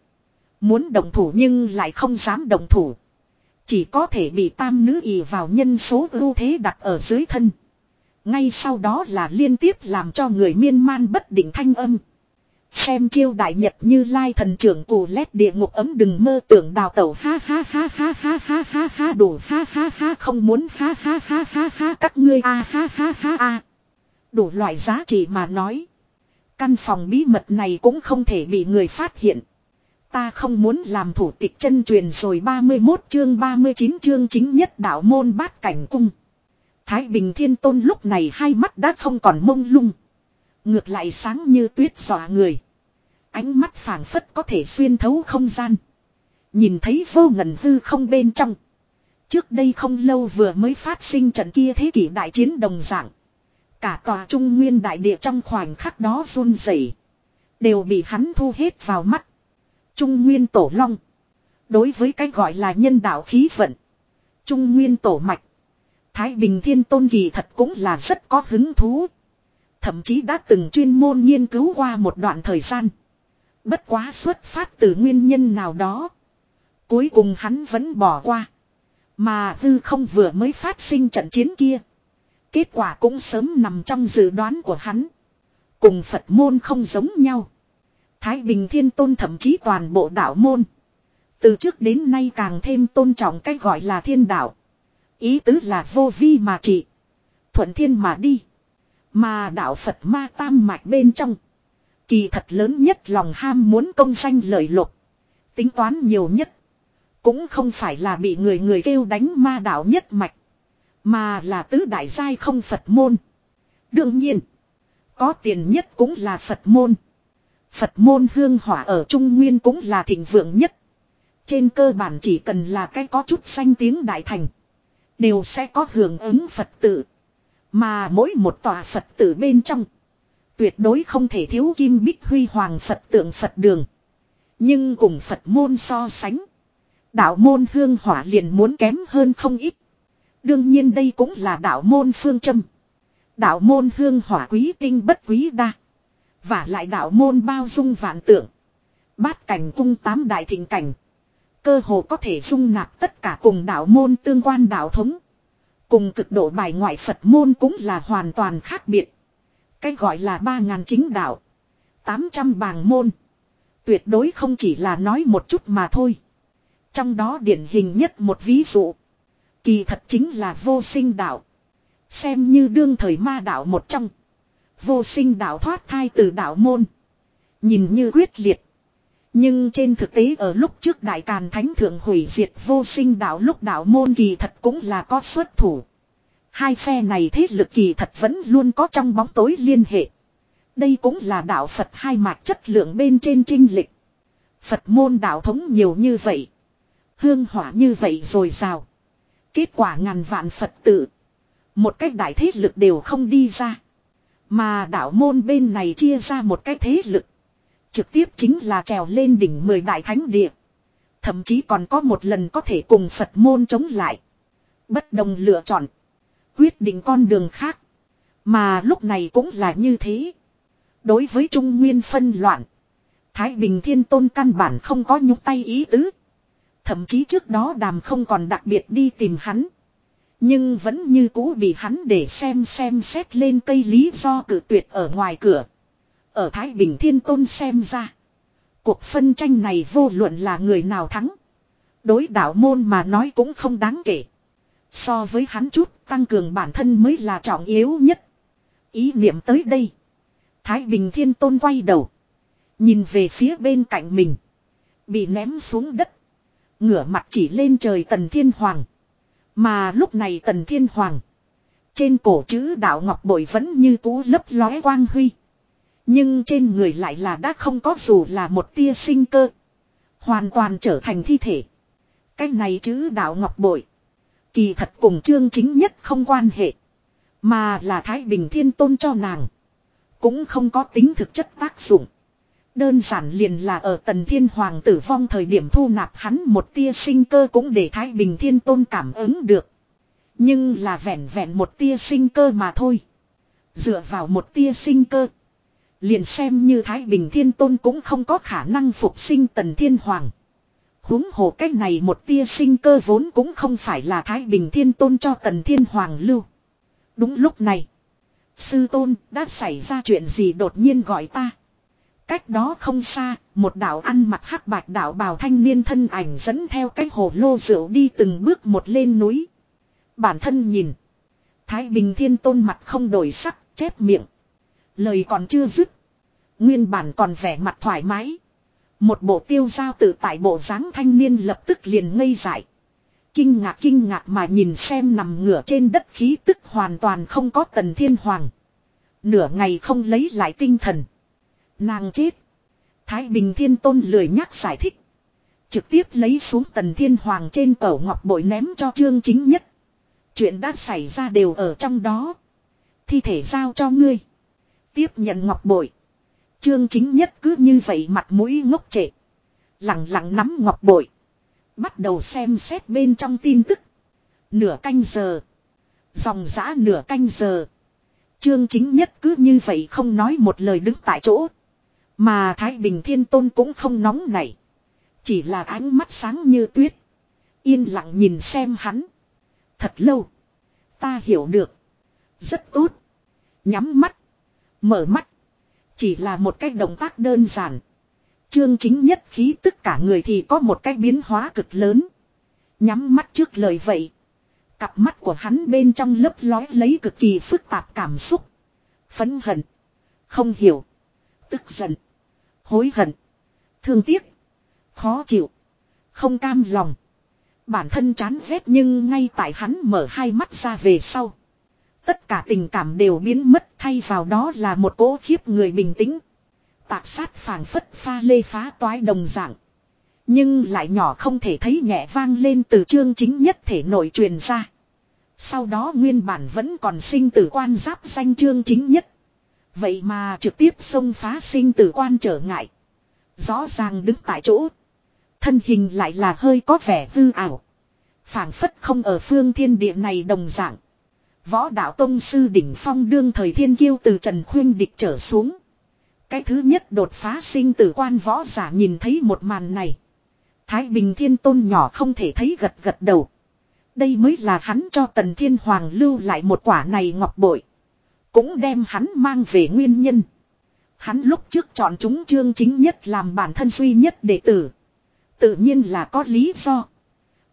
Muốn đồng thủ nhưng lại không dám đồng thủ. Chỉ có thể bị tam nữ ỉ vào nhân số ưu thế đặt ở dưới thân. Ngay sau đó là liên tiếp làm cho người miên man bất định thanh âm. Xem chiêu đại nhật như lai thần trưởng cù lét địa ngục ấm đừng mơ tưởng đào tẩu ha ha ha ha ha ha ha ha đủ ha ha ha không muốn ha ha ha ha ha các ngươi a ha ha ha a. Đủ loại giá trị mà nói. Căn phòng bí mật này cũng không thể bị người phát hiện. Ta không muốn làm thủ tịch chân truyền rồi 31 chương 39 chương chính nhất đạo môn bát cảnh cung. Thái Bình Thiên Tôn lúc này hai mắt đã không còn mông lung. Ngược lại sáng như tuyết dọa người. Ánh mắt phảng phất có thể xuyên thấu không gian. Nhìn thấy vô ngần hư không bên trong. Trước đây không lâu vừa mới phát sinh trận kia thế kỷ đại chiến đồng dạng. Cả tòa trung nguyên đại địa trong khoảnh khắc đó run rẩy Đều bị hắn thu hết vào mắt. Trung nguyên tổ long. Đối với cái gọi là nhân đạo khí vận. Trung nguyên tổ mạch. Thái Bình Thiên Tôn kỳ thật cũng là rất có hứng thú. Thậm chí đã từng chuyên môn nghiên cứu qua một đoạn thời gian. Bất quá xuất phát từ nguyên nhân nào đó. Cuối cùng hắn vẫn bỏ qua. Mà hư không vừa mới phát sinh trận chiến kia. Kết quả cũng sớm nằm trong dự đoán của hắn. Cùng Phật môn không giống nhau. Thái Bình Thiên Tôn thậm chí toàn bộ đạo môn. Từ trước đến nay càng thêm tôn trọng cách gọi là thiên đạo. Ý tứ là vô vi mà trị. Thuận thiên mà đi. Mà đạo Phật ma tam mạch bên trong. Kỳ thật lớn nhất lòng ham muốn công danh lợi lộc. Tính toán nhiều nhất. Cũng không phải là bị người người kêu đánh ma đạo nhất mạch. Mà là tứ đại giai không Phật môn. Đương nhiên. Có tiền nhất cũng là Phật môn. Phật môn hương hỏa ở Trung Nguyên cũng là thịnh vượng nhất. Trên cơ bản chỉ cần là cái có chút xanh tiếng đại thành. Đều sẽ có hưởng ứng Phật tử. Mà mỗi một tòa Phật tử bên trong. Tuyệt đối không thể thiếu kim bích huy hoàng Phật tượng Phật đường. Nhưng cùng Phật môn so sánh. Đạo môn hương hỏa liền muốn kém hơn không ít. Đương nhiên đây cũng là đạo môn phương châm. Đạo môn hương hỏa quý tinh bất quý đa. Và lại đạo môn bao dung vạn tượng. Bát cảnh cung tám đại thịnh cảnh. Cơ hồ có thể dung nạp tất cả cùng đạo môn tương quan đạo thống. Cùng cực độ bài ngoại Phật môn cũng là hoàn toàn khác biệt. Cái gọi là ba ngàn chính đạo. tám trăm bàng môn. Tuyệt đối không chỉ là nói một chút mà thôi. Trong đó điển hình nhất một ví dụ. Kỳ thật chính là vô sinh đạo. Xem như đương thời ma đạo một trong. Vô sinh đạo thoát thai từ đạo môn. Nhìn như quyết liệt. Nhưng trên thực tế ở lúc trước Đại Càn Thánh Thượng hủy diệt vô sinh đạo lúc đạo môn kỳ thật cũng là có xuất thủ. Hai phe này thế lực kỳ thật vẫn luôn có trong bóng tối liên hệ. Đây cũng là đạo Phật hai mạch chất lượng bên trên trinh lịch. Phật môn đạo thống nhiều như vậy. Hương hỏa như vậy rồi sao? Kết quả ngàn vạn Phật tử. Một cách đại thế lực đều không đi ra. Mà đạo môn bên này chia ra một cái thế lực. Trực tiếp chính là trèo lên đỉnh mười đại thánh địa. Thậm chí còn có một lần có thể cùng Phật môn chống lại. Bất đồng lựa chọn. Quyết định con đường khác. Mà lúc này cũng là như thế. Đối với Trung Nguyên phân loạn. Thái Bình Thiên Tôn căn bản không có nhúc tay ý tứ. Thậm chí trước đó đàm không còn đặc biệt đi tìm hắn. Nhưng vẫn như cũ bị hắn để xem xem xét lên cây lý do cử tuyệt ở ngoài cửa. Ở Thái Bình Thiên Tôn xem ra. Cuộc phân tranh này vô luận là người nào thắng. Đối đạo môn mà nói cũng không đáng kể. So với hắn chút, tăng cường bản thân mới là trọng yếu nhất. Ý niệm tới đây. Thái Bình Thiên Tôn quay đầu. Nhìn về phía bên cạnh mình. Bị ném xuống đất. Ngửa mặt chỉ lên trời Tần Thiên Hoàng. Mà lúc này Tần Thiên Hoàng. Trên cổ chữ đạo ngọc bội vẫn như cú lấp lóe quang huy. Nhưng trên người lại là đã không có dù là một tia sinh cơ. Hoàn toàn trở thành thi thể. Cái này chữ đạo ngọc bội. Kỳ thật cùng chương chính nhất không quan hệ. Mà là Thái Bình Thiên Tôn cho nàng. Cũng không có tính thực chất tác dụng. Đơn giản liền là ở tần thiên hoàng tử vong thời điểm thu nạp hắn một tia sinh cơ cũng để Thái Bình Thiên Tôn cảm ứng được. Nhưng là vẹn vẹn một tia sinh cơ mà thôi. Dựa vào một tia sinh cơ. Liền xem như Thái Bình Thiên Tôn cũng không có khả năng phục sinh tần thiên hoàng huống hồ cách này một tia sinh cơ vốn cũng không phải là Thái Bình Thiên Tôn cho tần thiên hoàng lưu. Đúng lúc này. Sư Tôn đã xảy ra chuyện gì đột nhiên gọi ta. Cách đó không xa, một đạo ăn mặc hắc bạch đạo bào thanh niên thân ảnh dẫn theo cái hồ lô rượu đi từng bước một lên núi. Bản thân nhìn. Thái Bình Thiên Tôn mặt không đổi sắc, chép miệng. Lời còn chưa dứt. Nguyên bản còn vẻ mặt thoải mái. Một bộ tiêu giao tự tại bộ dáng thanh niên lập tức liền ngây dại. Kinh ngạc kinh ngạc mà nhìn xem nằm ngửa trên đất khí tức hoàn toàn không có tần thiên hoàng. Nửa ngày không lấy lại tinh thần. Nàng chết. Thái Bình Thiên Tôn lười nhắc giải thích. Trực tiếp lấy xuống tần thiên hoàng trên cổ ngọc bội ném cho trương chính nhất. Chuyện đã xảy ra đều ở trong đó. Thi thể giao cho ngươi. Tiếp nhận ngọc bội. Trương chính nhất cứ như vậy mặt mũi ngốc trệ. Lặng lặng nắm ngọc bội. Bắt đầu xem xét bên trong tin tức. Nửa canh giờ. Dòng giã nửa canh giờ. Trương chính nhất cứ như vậy không nói một lời đứng tại chỗ. Mà Thái Bình Thiên Tôn cũng không nóng nảy. Chỉ là ánh mắt sáng như tuyết. Yên lặng nhìn xem hắn. Thật lâu. Ta hiểu được. Rất tốt. Nhắm mắt. Mở mắt. Chỉ là một cách động tác đơn giản. Trương chính nhất khí tức cả người thì có một cách biến hóa cực lớn. Nhắm mắt trước lời vậy. Cặp mắt của hắn bên trong lấp lói lấy cực kỳ phức tạp cảm xúc. Phấn hận. Không hiểu. Tức giận. Hối hận. Thương tiếc. Khó chịu. Không cam lòng. Bản thân chán ghét nhưng ngay tại hắn mở hai mắt ra về sau. Tất cả tình cảm đều biến mất thay vào đó là một cố khiếp người bình tĩnh. Tạp sát phảng phất pha lê phá toái đồng dạng. Nhưng lại nhỏ không thể thấy nhẹ vang lên từ chương chính nhất thể nội truyền ra. Sau đó nguyên bản vẫn còn sinh tử quan giáp danh chương chính nhất. Vậy mà trực tiếp xông phá sinh tử quan trở ngại. Rõ ràng đứng tại chỗ. Thân hình lại là hơi có vẻ hư ảo. phảng phất không ở phương thiên địa này đồng dạng. Võ đạo tông sư đỉnh phong đương thời thiên kiêu từ Trần Khuyên địch trở xuống. Cái thứ nhất đột phá sinh tử quan võ giả nhìn thấy một màn này. Thái Bình Thiên Tôn nhỏ không thể thấy gật gật đầu. Đây mới là hắn cho Tần Thiên Hoàng lưu lại một quả này ngọc bội. Cũng đem hắn mang về nguyên nhân. Hắn lúc trước chọn chúng trương chính nhất làm bản thân duy nhất đệ tử. Tự nhiên là có lý do.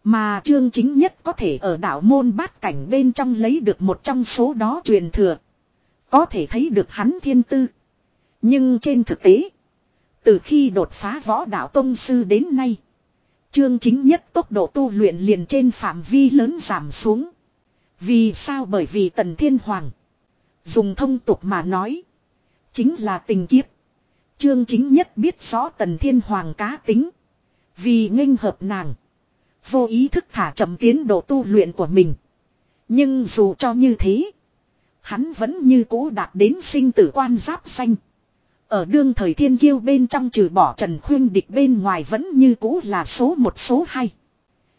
Mà trương chính nhất có thể ở đảo môn bát cảnh bên trong lấy được một trong số đó truyền thừa. Có thể thấy được hắn thiên tư. Nhưng trên thực tế. Từ khi đột phá võ đạo tông sư đến nay. Trương chính nhất tốc độ tu luyện liền trên phạm vi lớn giảm xuống. Vì sao bởi vì tần thiên hoàng. Dùng thông tục mà nói. Chính là tình kiếp. Trương chính nhất biết rõ tần thiên hoàng cá tính. Vì nghênh hợp nàng. Vô ý thức thả chậm tiến độ tu luyện của mình. Nhưng dù cho như thế. Hắn vẫn như cũ đạt đến sinh tử quan giáp xanh. Ở đương thời thiên kiêu bên trong trừ bỏ Trần Khuyên địch bên ngoài vẫn như cũ là số một, số hai.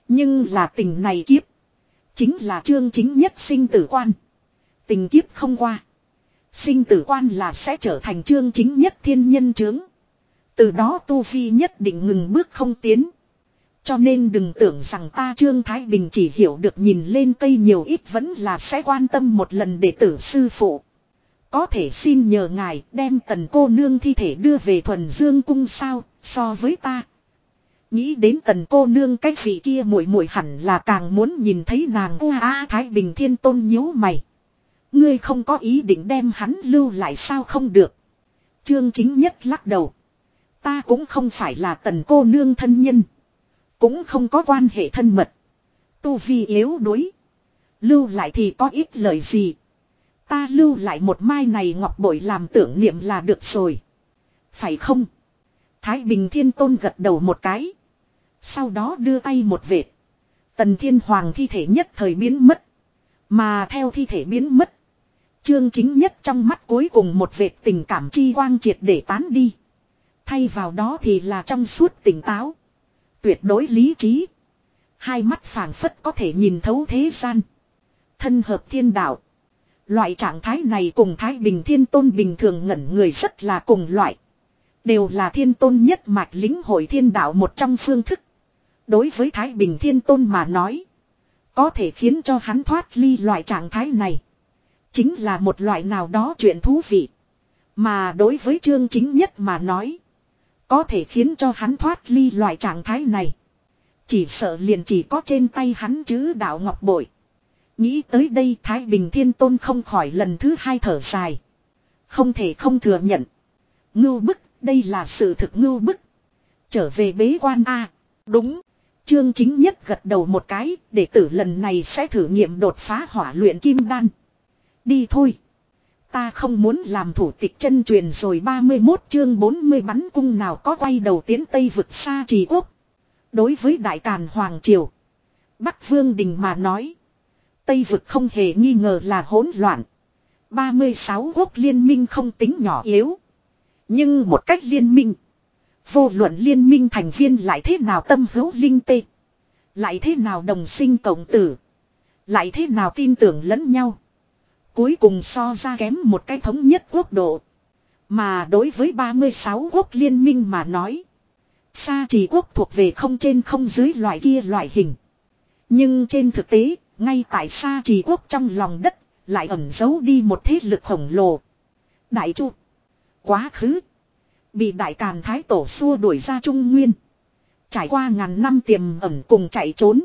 Nhưng là tình này kiếp. Chính là chương chính nhất sinh tử quan. Tình kiếp không qua. Sinh tử quan là sẽ trở thành chương chính nhất thiên nhân chướng. Từ đó Tu Vi nhất định ngừng bước không tiến. Cho nên đừng tưởng rằng ta Trương Thái Bình chỉ hiểu được nhìn lên cây nhiều ít vẫn là sẽ quan tâm một lần để tử sư phụ. Có thể xin nhờ ngài đem tần cô nương thi thể đưa về thuần dương cung sao, so với ta. Nghĩ đến tần cô nương cái vị kia muội muội hẳn là càng muốn nhìn thấy nàng u a Thái Bình Thiên Tôn nhíu mày. Ngươi không có ý định đem hắn lưu lại sao không được. Trương chính nhất lắc đầu. Ta cũng không phải là tần cô nương thân nhân. Cũng không có quan hệ thân mật. Tu vi yếu đuối. Lưu lại thì có ít lời gì. Ta lưu lại một mai này ngọc bội làm tưởng niệm là được rồi. Phải không? Thái Bình Thiên Tôn gật đầu một cái. Sau đó đưa tay một vệt. Tần Thiên Hoàng thi thể nhất thời biến mất. Mà theo thi thể biến mất. Trương chính nhất trong mắt cuối cùng một vệt tình cảm chi quang triệt để tán đi. Thay vào đó thì là trong suốt tỉnh táo. Tuyệt đối lý trí. Hai mắt phảng phất có thể nhìn thấu thế gian. Thân hợp thiên đạo. Loại trạng thái này cùng Thái Bình Thiên Tôn bình thường ngẩn người rất là cùng loại. Đều là thiên tôn nhất mạch lính hội thiên đạo một trong phương thức. Đối với Thái Bình Thiên Tôn mà nói. Có thể khiến cho hắn thoát ly loại trạng thái này. Chính là một loại nào đó chuyện thú vị. Mà đối với Trương Chính Nhất mà nói. Có thể khiến cho hắn thoát ly loại trạng thái này. Chỉ sợ liền chỉ có trên tay hắn chứ đạo ngọc bội. Nghĩ tới đây Thái Bình Thiên Tôn không khỏi lần thứ hai thở dài. Không thể không thừa nhận. Ngưu bức, đây là sự thực ngưu bức. Trở về bế quan A. Đúng. Trương chính nhất gật đầu một cái, đệ tử lần này sẽ thử nghiệm đột phá hỏa luyện kim đan. Đi thôi. Ta không muốn làm thủ tịch chân truyền rồi 31 chương 40 bắn cung nào có quay đầu tiến Tây vực xa trì quốc. Đối với Đại Càn Hoàng Triều. Bắc Vương Đình mà nói. Tây vực không hề nghi ngờ là hỗn loạn. 36 quốc liên minh không tính nhỏ yếu. Nhưng một cách liên minh. Vô luận liên minh thành viên lại thế nào tâm hữu linh tê. Lại thế nào đồng sinh cộng tử. Lại thế nào tin tưởng lẫn nhau. Cuối cùng so ra kém một cái thống nhất quốc độ. Mà đối với 36 quốc liên minh mà nói. Sa trì quốc thuộc về không trên không dưới loại kia loại hình. Nhưng trên thực tế, ngay tại Sa trì quốc trong lòng đất, lại ẩn giấu đi một thế lực khổng lồ. Đại chu. Quá khứ. Bị đại càn thái tổ xua đuổi ra Trung Nguyên. Trải qua ngàn năm tiềm ẩn cùng chạy trốn.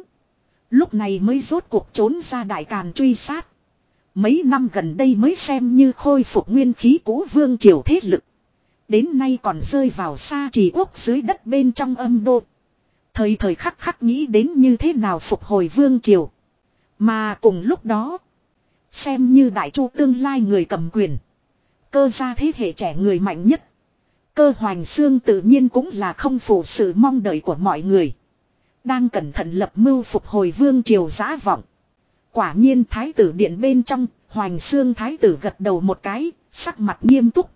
Lúc này mới rốt cuộc trốn ra đại càn truy sát. Mấy năm gần đây mới xem như khôi phục nguyên khí cũ vương triều thế lực. Đến nay còn rơi vào xa trì quốc dưới đất bên trong âm đô. Thời thời khắc khắc nghĩ đến như thế nào phục hồi vương triều. Mà cùng lúc đó. Xem như đại chu tương lai người cầm quyền. Cơ gia thế hệ trẻ người mạnh nhất. Cơ hoành xương tự nhiên cũng là không phụ sự mong đợi của mọi người. Đang cẩn thận lập mưu phục hồi vương triều giã vọng. Quả nhiên thái tử điện bên trong, hoành xương thái tử gật đầu một cái, sắc mặt nghiêm túc.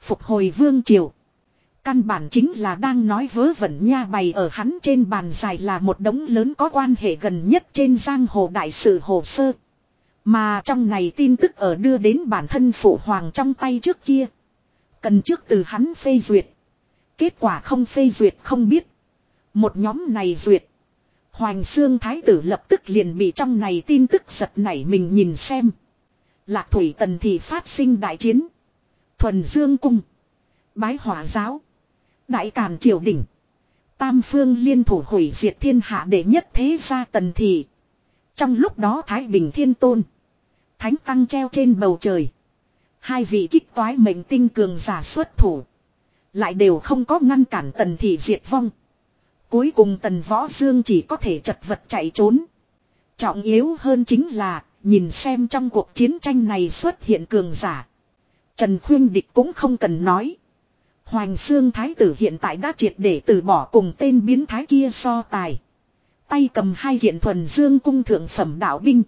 Phục hồi vương triều. Căn bản chính là đang nói vớ vẩn nha bày ở hắn trên bàn dài là một đống lớn có quan hệ gần nhất trên giang hồ đại sự hồ sơ. Mà trong này tin tức ở đưa đến bản thân phụ hoàng trong tay trước kia. Cần trước từ hắn phê duyệt. Kết quả không phê duyệt không biết. Một nhóm này duyệt. Hoành xương thái tử lập tức liền bị trong này tin tức giật nảy mình nhìn xem. Lạc thủy tần thì phát sinh đại chiến. Thuần dương cung. Bái hỏa giáo. Đại càn triều đỉnh. Tam phương liên thủ hủy diệt thiên hạ đệ nhất thế gia tần thị. Trong lúc đó Thái Bình Thiên Tôn. Thánh Tăng treo trên bầu trời. Hai vị kích toái mệnh tinh cường giả xuất thủ. Lại đều không có ngăn cản tần thị diệt vong. Cuối cùng tần võ dương chỉ có thể chật vật chạy trốn. Trọng yếu hơn chính là, nhìn xem trong cuộc chiến tranh này xuất hiện cường giả. Trần Khuyên Địch cũng không cần nói. hoàng Xương Thái tử hiện tại đã triệt để từ bỏ cùng tên biến thái kia so tài. Tay cầm hai hiện thuần dương cung thượng phẩm đạo binh.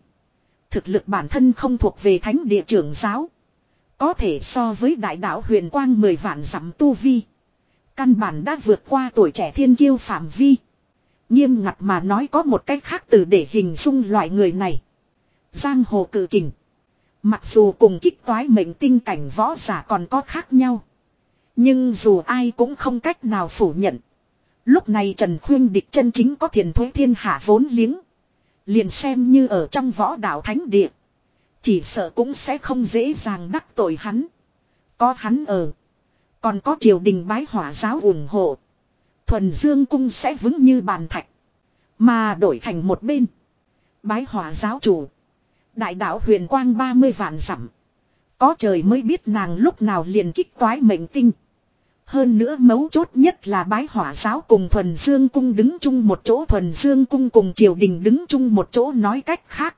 Thực lực bản thân không thuộc về thánh địa trưởng giáo. Có thể so với đại đạo huyền quang mười vạn dặm tu vi. Căn bản đã vượt qua tuổi trẻ thiên kiêu phạm vi. Nghiêm ngặt mà nói có một cách khác từ để hình dung loại người này. Giang hồ cử kình. Mặc dù cùng kích toái mệnh tinh cảnh võ giả còn có khác nhau. Nhưng dù ai cũng không cách nào phủ nhận. Lúc này Trần Khuyên địch chân chính có thiền thuế thiên hạ vốn liếng. Liền xem như ở trong võ đạo thánh địa. Chỉ sợ cũng sẽ không dễ dàng đắc tội hắn. Có hắn ở. Còn có triều đình bái hỏa giáo ủng hộ. Thuần Dương cung sẽ vững như bàn thạch. Mà đổi thành một bên. Bái hỏa giáo chủ. Đại đạo huyền quang 30 vạn dặm Có trời mới biết nàng lúc nào liền kích toái mệnh tinh. Hơn nữa mấu chốt nhất là bái hỏa giáo cùng thuần dương cung đứng chung một chỗ, thuần dương cung cùng triều đình đứng chung một chỗ nói cách khác.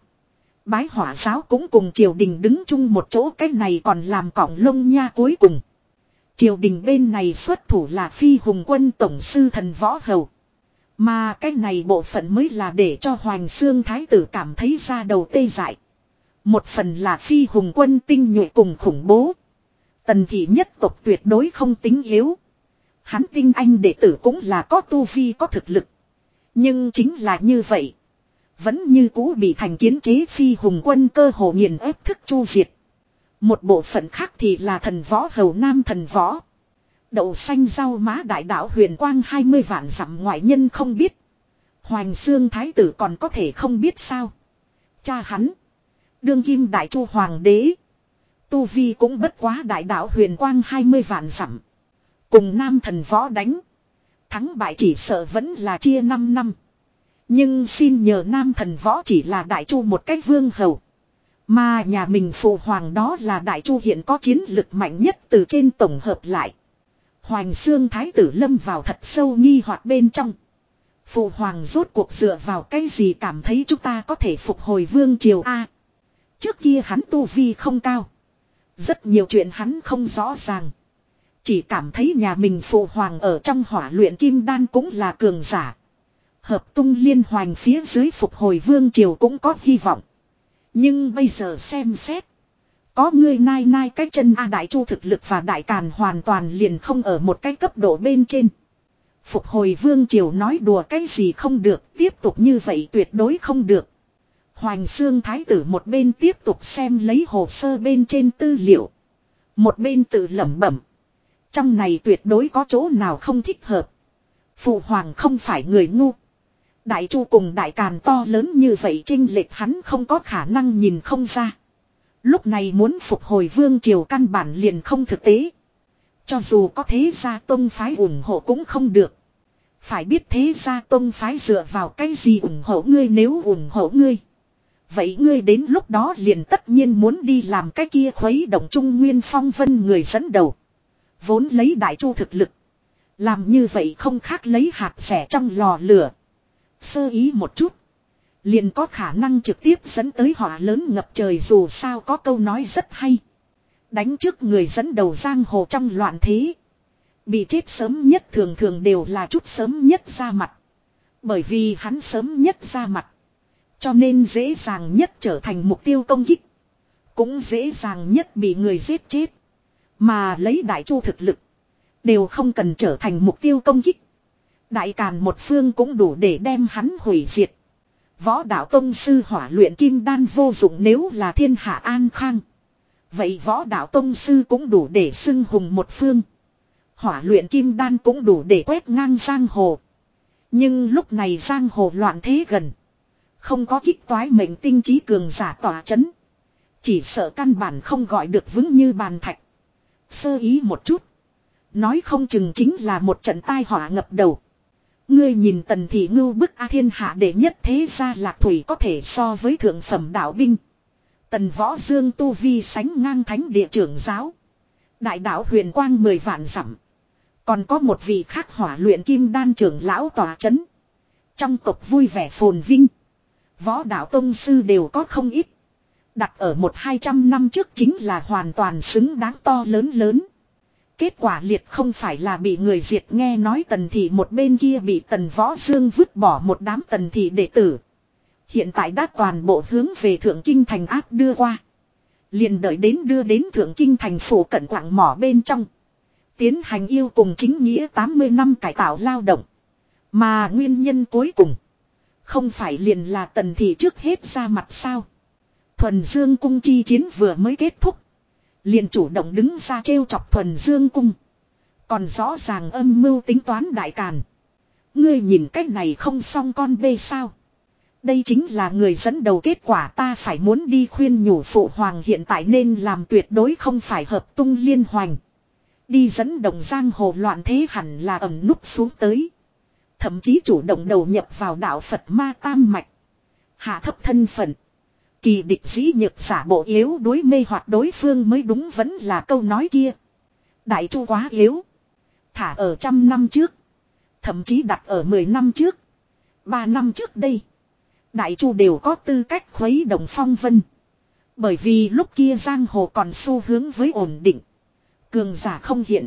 Bái hỏa giáo cũng cùng triều đình đứng chung một chỗ, cái này còn làm cỏng lông nha cuối cùng. Triều đình bên này xuất thủ là phi hùng quân tổng sư thần võ hầu. Mà cái này bộ phận mới là để cho Hoàng Sương Thái tử cảm thấy ra đầu tê dại. Một phần là phi hùng quân tinh nhuệ cùng khủng bố. Tần thị nhất tộc tuyệt đối không tính yếu. Hắn tinh anh đệ tử cũng là có tu vi, có thực lực. Nhưng chính là như vậy. Vẫn như cũ bị thành kiến chế phi hùng quân cơ hồ nghiền ép thức chu diệt. Một bộ phận khác thì là thần võ hầu nam thần võ. Đậu xanh rau má đại đạo huyền quang 20 vạn dặm ngoại nhân không biết. Hoành xương thái tử còn có thể không biết sao. Cha hắn. Đương kim đại chu hoàng đế. Tu Vi cũng bất quá đại đạo huyền quang 20 vạn dặm. Cùng nam thần võ đánh. Thắng bại chỉ sợ vẫn là chia 5 năm. Nhưng xin nhờ nam thần võ chỉ là đại chu một cách vương hầu. Mà nhà mình phụ hoàng đó là đại chu hiện có chiến lực mạnh nhất từ trên tổng hợp lại. Hoành xương thái tử lâm vào thật sâu nghi hoặc bên trong. Phụ hoàng rốt cuộc dựa vào cái gì cảm thấy chúng ta có thể phục hồi vương triều A. trước kia hắn tu vi không cao. Rất nhiều chuyện hắn không rõ ràng. Chỉ cảm thấy nhà mình phụ hoàng ở trong hỏa luyện kim đan cũng là cường giả. Hợp tung liên hoàng phía dưới phục hồi vương triều cũng có hy vọng. Nhưng bây giờ xem xét. Có người nai nai cái chân A Đại Chu thực lực và Đại Càn hoàn toàn liền không ở một cái cấp độ bên trên. Phục hồi vương triều nói đùa cái gì không được, tiếp tục như vậy tuyệt đối không được. Hoành xương thái tử một bên tiếp tục xem lấy hồ sơ bên trên tư liệu. Một bên tự lẩm bẩm. Trong này tuyệt đối có chỗ nào không thích hợp. Phụ hoàng không phải người ngu. Đại chu cùng đại càn to lớn như vậy trinh lệch hắn không có khả năng nhìn không ra. Lúc này muốn phục hồi vương triều căn bản liền không thực tế. Cho dù có thế gia tông phái ủng hộ cũng không được. Phải biết thế gia tông phái dựa vào cái gì ủng hộ ngươi nếu ủng hộ ngươi. Vậy ngươi đến lúc đó liền tất nhiên muốn đi làm cái kia khuấy động trung nguyên phong vân người dẫn đầu. Vốn lấy đại chu thực lực. Làm như vậy không khác lấy hạt rẻ trong lò lửa. Sơ ý một chút. Liền có khả năng trực tiếp dẫn tới họa lớn ngập trời dù sao có câu nói rất hay. Đánh trước người dẫn đầu giang hồ trong loạn thế. Bị chết sớm nhất thường thường đều là chút sớm nhất ra mặt. Bởi vì hắn sớm nhất ra mặt. Cho nên dễ dàng nhất trở thành mục tiêu công kích. Cũng dễ dàng nhất bị người giết chết. Mà lấy đại chu thực lực. Đều không cần trở thành mục tiêu công kích. Đại càn một phương cũng đủ để đem hắn hủy diệt. Võ đạo tông sư hỏa luyện kim đan vô dụng nếu là thiên hạ an khang. Vậy võ đạo tông sư cũng đủ để xưng hùng một phương. Hỏa luyện kim đan cũng đủ để quét ngang giang hồ. Nhưng lúc này giang hồ loạn thế gần. Không có kích toái mệnh tinh trí cường giả tỏa chấn. Chỉ sợ căn bản không gọi được vững như bàn thạch. Sơ ý một chút. Nói không chừng chính là một trận tai họa ngập đầu. Ngươi nhìn tần thị ngưu bức A thiên hạ đệ nhất thế gia lạc thủy có thể so với thượng phẩm đạo binh. Tần võ dương tu vi sánh ngang thánh địa trưởng giáo. Đại đạo huyền quang mười vạn dặm. Còn có một vị khác hỏa luyện kim đan trưởng lão tòa chấn. Trong tộc vui vẻ phồn vinh. Võ đạo tông sư đều có không ít. Đặt ở một hai trăm năm trước chính là hoàn toàn xứng đáng to lớn lớn. Kết quả liệt không phải là bị người diệt nghe nói tần thị một bên kia bị tần võ dương vứt bỏ một đám tần thị đệ tử. Hiện tại đã toàn bộ hướng về thượng kinh thành áp đưa qua. liền đợi đến đưa đến thượng kinh thành phủ cận quảng mỏ bên trong. Tiến hành yêu cùng chính nghĩa 80 năm cải tạo lao động. Mà nguyên nhân cuối cùng. Không phải liền là tần thị trước hết ra mặt sao. Thuần Dương cung chi chiến vừa mới kết thúc. Liền chủ động đứng ra trêu chọc thuần Dương cung. Còn rõ ràng âm mưu tính toán đại càn. Ngươi nhìn cách này không xong con bê sao. Đây chính là người dẫn đầu kết quả ta phải muốn đi khuyên nhủ phụ hoàng hiện tại nên làm tuyệt đối không phải hợp tung liên hoành. Đi dẫn đồng giang hồ loạn thế hẳn là ẩm núp xuống tới. Thậm chí chủ động đầu nhập vào đạo Phật ma tam mạch. Hạ thấp thân phận. Kỳ địch dĩ nhược giả bộ yếu đối mê hoặc đối phương mới đúng vẫn là câu nói kia. Đại chu quá yếu. Thả ở trăm năm trước. Thậm chí đặt ở mười năm trước. Ba năm trước đây. Đại chu đều có tư cách khuấy động phong vân. Bởi vì lúc kia giang hồ còn xu hướng với ổn định. Cường giả không hiện.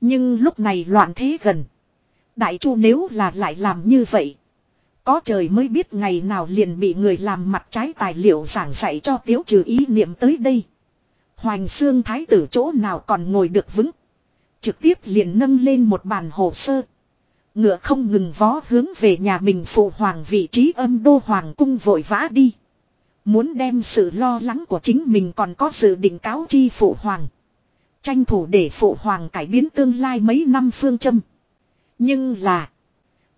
Nhưng lúc này loạn thế gần. Đại chu nếu là lại làm như vậy. Có trời mới biết ngày nào liền bị người làm mặt trái tài liệu giảng dạy cho tiếu trừ ý niệm tới đây. Hoành xương thái tử chỗ nào còn ngồi được vững. Trực tiếp liền nâng lên một bàn hồ sơ. Ngựa không ngừng vó hướng về nhà mình phụ hoàng vị trí âm đô hoàng cung vội vã đi. Muốn đem sự lo lắng của chính mình còn có sự định cáo chi phụ hoàng. Tranh thủ để phụ hoàng cải biến tương lai mấy năm phương châm. Nhưng là.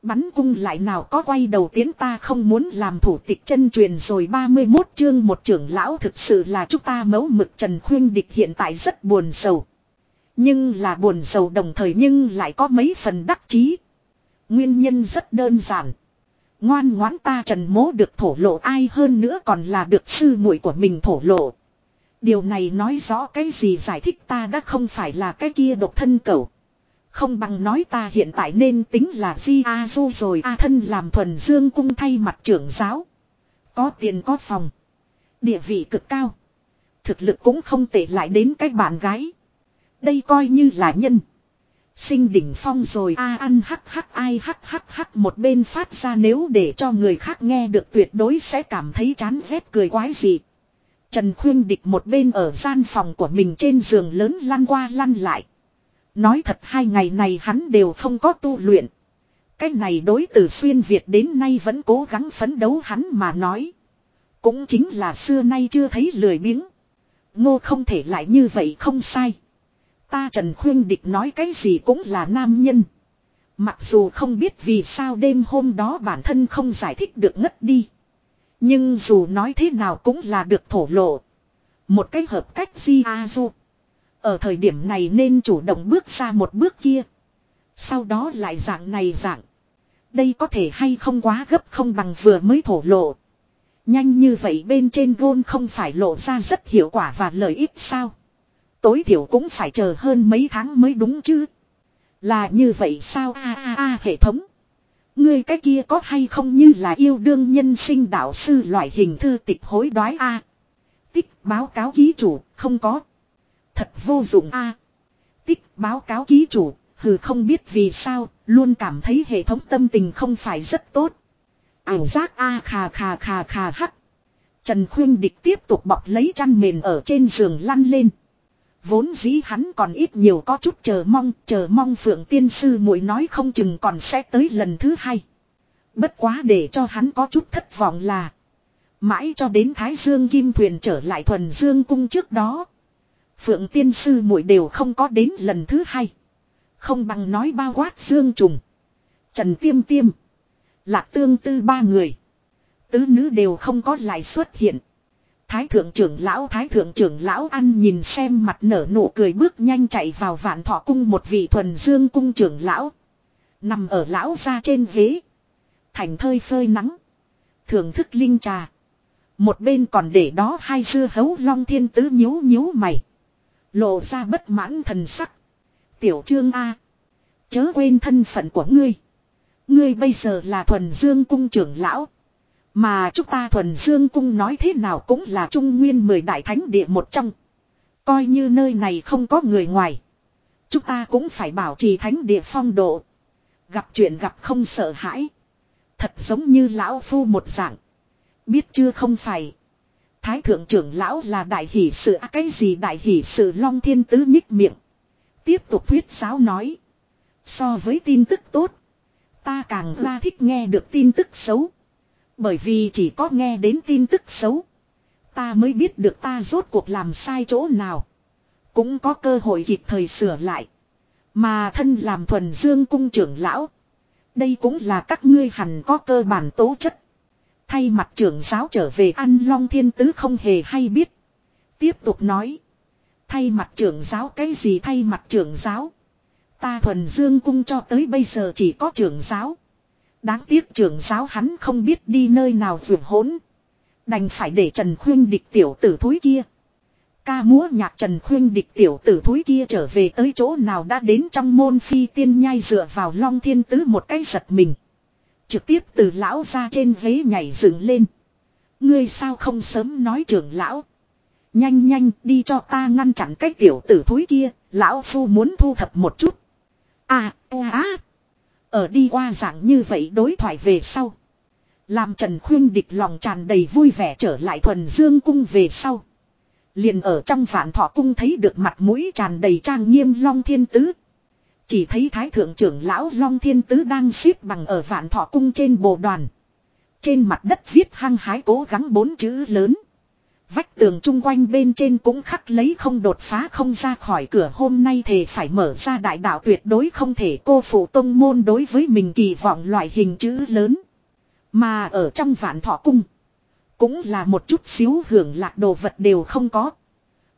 Bắn cung lại nào có quay đầu tiến ta không muốn làm thủ tịch chân truyền rồi 31 chương một trưởng lão thực sự là chúng ta mấu mực Trần Khuyên Địch hiện tại rất buồn sầu. Nhưng là buồn sầu đồng thời nhưng lại có mấy phần đắc chí. Nguyên nhân rất đơn giản. Ngoan ngoãn ta Trần Mố được thổ lộ ai hơn nữa còn là được sư muội của mình thổ lộ. Điều này nói rõ cái gì giải thích ta đã không phải là cái kia độc thân cầu. Không bằng nói ta hiện tại nên tính là Di A Du rồi, A thân làm thuần dương cung thay mặt trưởng giáo. Có tiền có phòng. Địa vị cực cao. Thực lực cũng không tệ lại đến cái bạn gái. Đây coi như là nhân. Sinh đỉnh phong rồi, a ăn hắc hắc ai hắc hắc hắc một bên phát ra nếu để cho người khác nghe được tuyệt đối sẽ cảm thấy chán ghét cười quái gì. Trần Khuyên Địch một bên ở gian phòng của mình trên giường lớn lăn qua lăn lại. Nói thật hai ngày này hắn đều không có tu luyện. Cái này đối từ xuyên Việt đến nay vẫn cố gắng phấn đấu hắn mà nói. Cũng chính là xưa nay chưa thấy lười biếng. Ngô không thể lại như vậy không sai. Ta Trần Khuyên Địch nói cái gì cũng là nam nhân. Mặc dù không biết vì sao đêm hôm đó bản thân không giải thích được ngất đi. Nhưng dù nói thế nào cũng là được thổ lộ. Một cách hợp cách di a du. Ở thời điểm này nên chủ động bước ra một bước kia. Sau đó lại dạng này dạng. Đây có thể hay không quá gấp không bằng vừa mới thổ lộ. Nhanh như vậy bên trên gôn không phải lộ ra rất hiệu quả và lợi ích sao. Tối thiểu cũng phải chờ hơn mấy tháng mới đúng chứ. Là như vậy sao a a a hệ thống. Ngươi cái kia có hay không như là yêu đương nhân sinh đạo sư loại hình thư tịch hối đoái a Tích báo cáo ký chủ, không có. Thật vô dụng a Tích báo cáo ký chủ, hừ không biết vì sao, luôn cảm thấy hệ thống tâm tình không phải rất tốt. Ảo giác a khà khà khà khà hắc. Trần Khuyên Địch tiếp tục bọc lấy chăn mền ở trên giường lăn lên. Vốn dĩ hắn còn ít nhiều có chút chờ mong, chờ mong Phượng Tiên Sư muội nói không chừng còn sẽ tới lần thứ hai. Bất quá để cho hắn có chút thất vọng là. Mãi cho đến Thái Dương Kim Thuyền trở lại thuần Dương Cung trước đó. Phượng Tiên Sư muội đều không có đến lần thứ hai. Không bằng nói bao quát Dương Trùng. Trần Tiêm Tiêm. Lạc Tương Tư ba người. Tứ nữ đều không có lại xuất hiện. Thái thượng trưởng lão, thái thượng trưởng lão ăn nhìn xem mặt nở nụ cười bước nhanh chạy vào vạn thọ cung một vị thuần dương cung trưởng lão. Nằm ở lão ra trên ghế. Thành thơi phơi nắng. Thưởng thức linh trà. Một bên còn để đó hai dưa hấu long thiên tứ nhíu nhíu mày. Lộ ra bất mãn thần sắc. Tiểu trương A. Chớ quên thân phận của ngươi. Ngươi bây giờ là thuần dương cung trưởng lão. Mà chúng ta thuần dương cung nói thế nào cũng là trung nguyên mười đại thánh địa một trong. Coi như nơi này không có người ngoài. Chúng ta cũng phải bảo trì thánh địa phong độ. Gặp chuyện gặp không sợ hãi. Thật giống như lão phu một dạng. Biết chưa không phải. Thái thượng trưởng lão là đại hỷ sự à, cái gì đại hỷ sự long thiên tứ nhích miệng. Tiếp tục thuyết giáo nói. So với tin tức tốt. Ta càng ra thích nghe được tin tức xấu. Bởi vì chỉ có nghe đến tin tức xấu. Ta mới biết được ta rốt cuộc làm sai chỗ nào. Cũng có cơ hội kịp thời sửa lại. Mà thân làm thuần dương cung trưởng lão. Đây cũng là các ngươi hẳn có cơ bản tố chất. Thay mặt trưởng giáo trở về ăn long thiên tứ không hề hay biết. Tiếp tục nói. Thay mặt trưởng giáo cái gì thay mặt trưởng giáo. Ta thuần dương cung cho tới bây giờ chỉ có trưởng giáo. Đáng tiếc trưởng giáo hắn không biết đi nơi nào vượt hỗn. Đành phải để Trần Khuyên địch tiểu tử thúi kia. Ca múa nhạc Trần Khuyên địch tiểu tử thúi kia trở về tới chỗ nào đã đến trong môn phi tiên nhai dựa vào long thiên tứ một cái giật mình. Trực tiếp từ lão ra trên ghế nhảy dựng lên. Ngươi sao không sớm nói trưởng lão. Nhanh nhanh đi cho ta ngăn chặn cái tiểu tử thúi kia, lão phu muốn thu thập một chút. À, à, ở đi qua dạng như vậy đối thoại về sau. Làm Trần Khuyên địch lòng tràn đầy vui vẻ trở lại thuần dương cung về sau. Liền ở trong vạn thọ cung thấy được mặt mũi tràn đầy trang nghiêm Long Thiên Tứ. Chỉ thấy Thái Thượng trưởng lão Long Thiên Tứ đang xếp bằng ở vạn thọ cung trên bồ đoàn. Trên mặt đất viết hăng hái cố gắng bốn chữ lớn. Vách tường chung quanh bên trên cũng khắc lấy không đột phá không ra khỏi cửa hôm nay thề phải mở ra đại đạo tuyệt đối không thể cô phụ tông môn đối với mình kỳ vọng loại hình chữ lớn. Mà ở trong vạn thọ cung. Cũng là một chút xíu hưởng lạc đồ vật đều không có.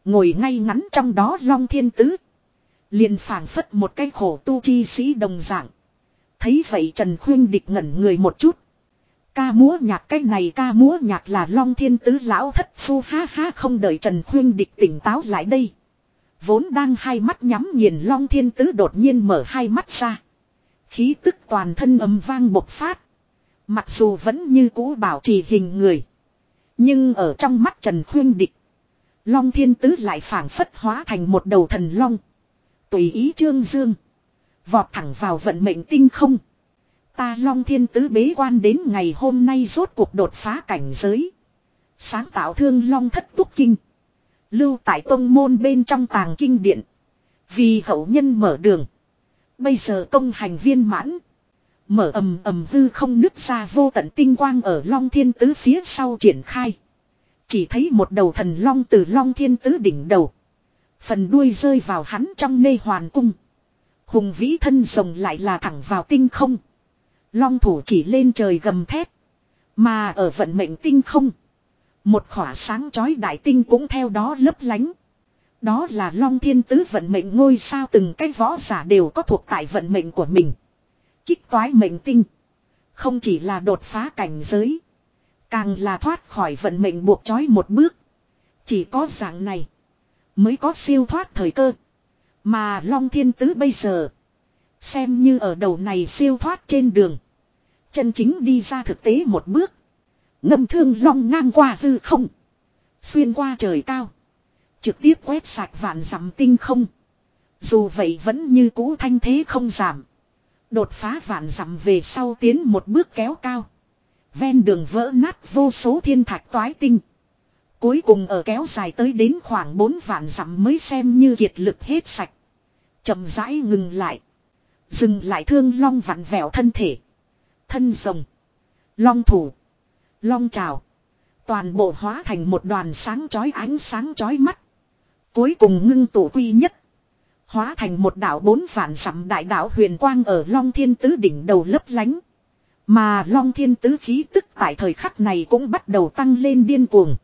Ngồi ngay ngắn trong đó long thiên tứ liền phảng phất một cái khổ tu chi sĩ đồng dạng. Thấy vậy Trần Khuyên địch ngẩn người một chút. Ca múa nhạc cái này ca múa nhạc là long thiên tứ lão thất phu, ha ha, không đợi Trần Khuyên địch tỉnh táo lại đây. Vốn đang hai mắt nhắm nghiền, long thiên tứ đột nhiên mở hai mắt ra. Khí tức toàn thân âm vang bộc phát. Mặc dù vẫn như cũ bảo trì hình người. Nhưng ở trong mắt Trần Khuyên Địch. Long thiên tứ lại phảng phất hóa thành một đầu thần long. Tùy ý trương dương. Vọt thẳng vào vận mệnh tinh không. Ta long thiên tứ bế quan đến ngày hôm nay rốt cuộc đột phá cảnh giới. Sáng tạo thương long thất túc kinh. Lưu tại tông môn bên trong tàng kinh điện. Vì hậu nhân mở đường. Bây giờ công hành viên mãn. Mở ầm ầm hư không nứt ra vô tận tinh quang ở long thiên tứ phía sau triển khai. Chỉ thấy một đầu thần long từ long thiên tứ đỉnh đầu. Phần đuôi rơi vào hắn trong nê hoàn cung. Hùng vĩ thân rồng lại là thẳng vào tinh không. Long thủ chỉ lên trời gầm thét Mà ở vận mệnh tinh không. Một khỏa sáng chói đại tinh cũng theo đó lấp lánh. Đó là Long Thiên Tứ vận mệnh ngôi sao từng cái võ giả đều có thuộc tại vận mệnh của mình. Kích toái mệnh tinh. Không chỉ là đột phá cảnh giới. Càng là thoát khỏi vận mệnh buộc chói một bước. Chỉ có dạng này. Mới có siêu thoát thời cơ. Mà Long Thiên Tứ bây giờ. Xem như ở đầu này siêu thoát trên đường. Chân chính đi ra thực tế một bước. Ngâm thương long ngang qua hư không. Xuyên qua trời cao. Trực tiếp quét sạch vạn dặm tinh không. Dù vậy vẫn như cũ thanh thế không giảm. Đột phá vạn dặm về sau tiến một bước kéo cao. Ven đường vỡ nát vô số thiên thạch toái tinh. Cuối cùng ở kéo dài tới đến khoảng 4 vạn dặm mới xem như kiệt lực hết sạch. chậm rãi ngừng lại. Dừng lại thương long vặn vẹo thân thể. Thân rồng. Long thủ. Long trào. Toàn bộ hóa thành một đoàn sáng chói ánh sáng chói mắt. Cuối cùng ngưng tụ quy nhất. Hóa thành một đảo bốn vạn dặm đại đảo huyền quang ở Long Thiên Tứ đỉnh đầu lấp lánh. Mà Long Thiên Tứ khí tức tại thời khắc này cũng bắt đầu tăng lên điên cuồng.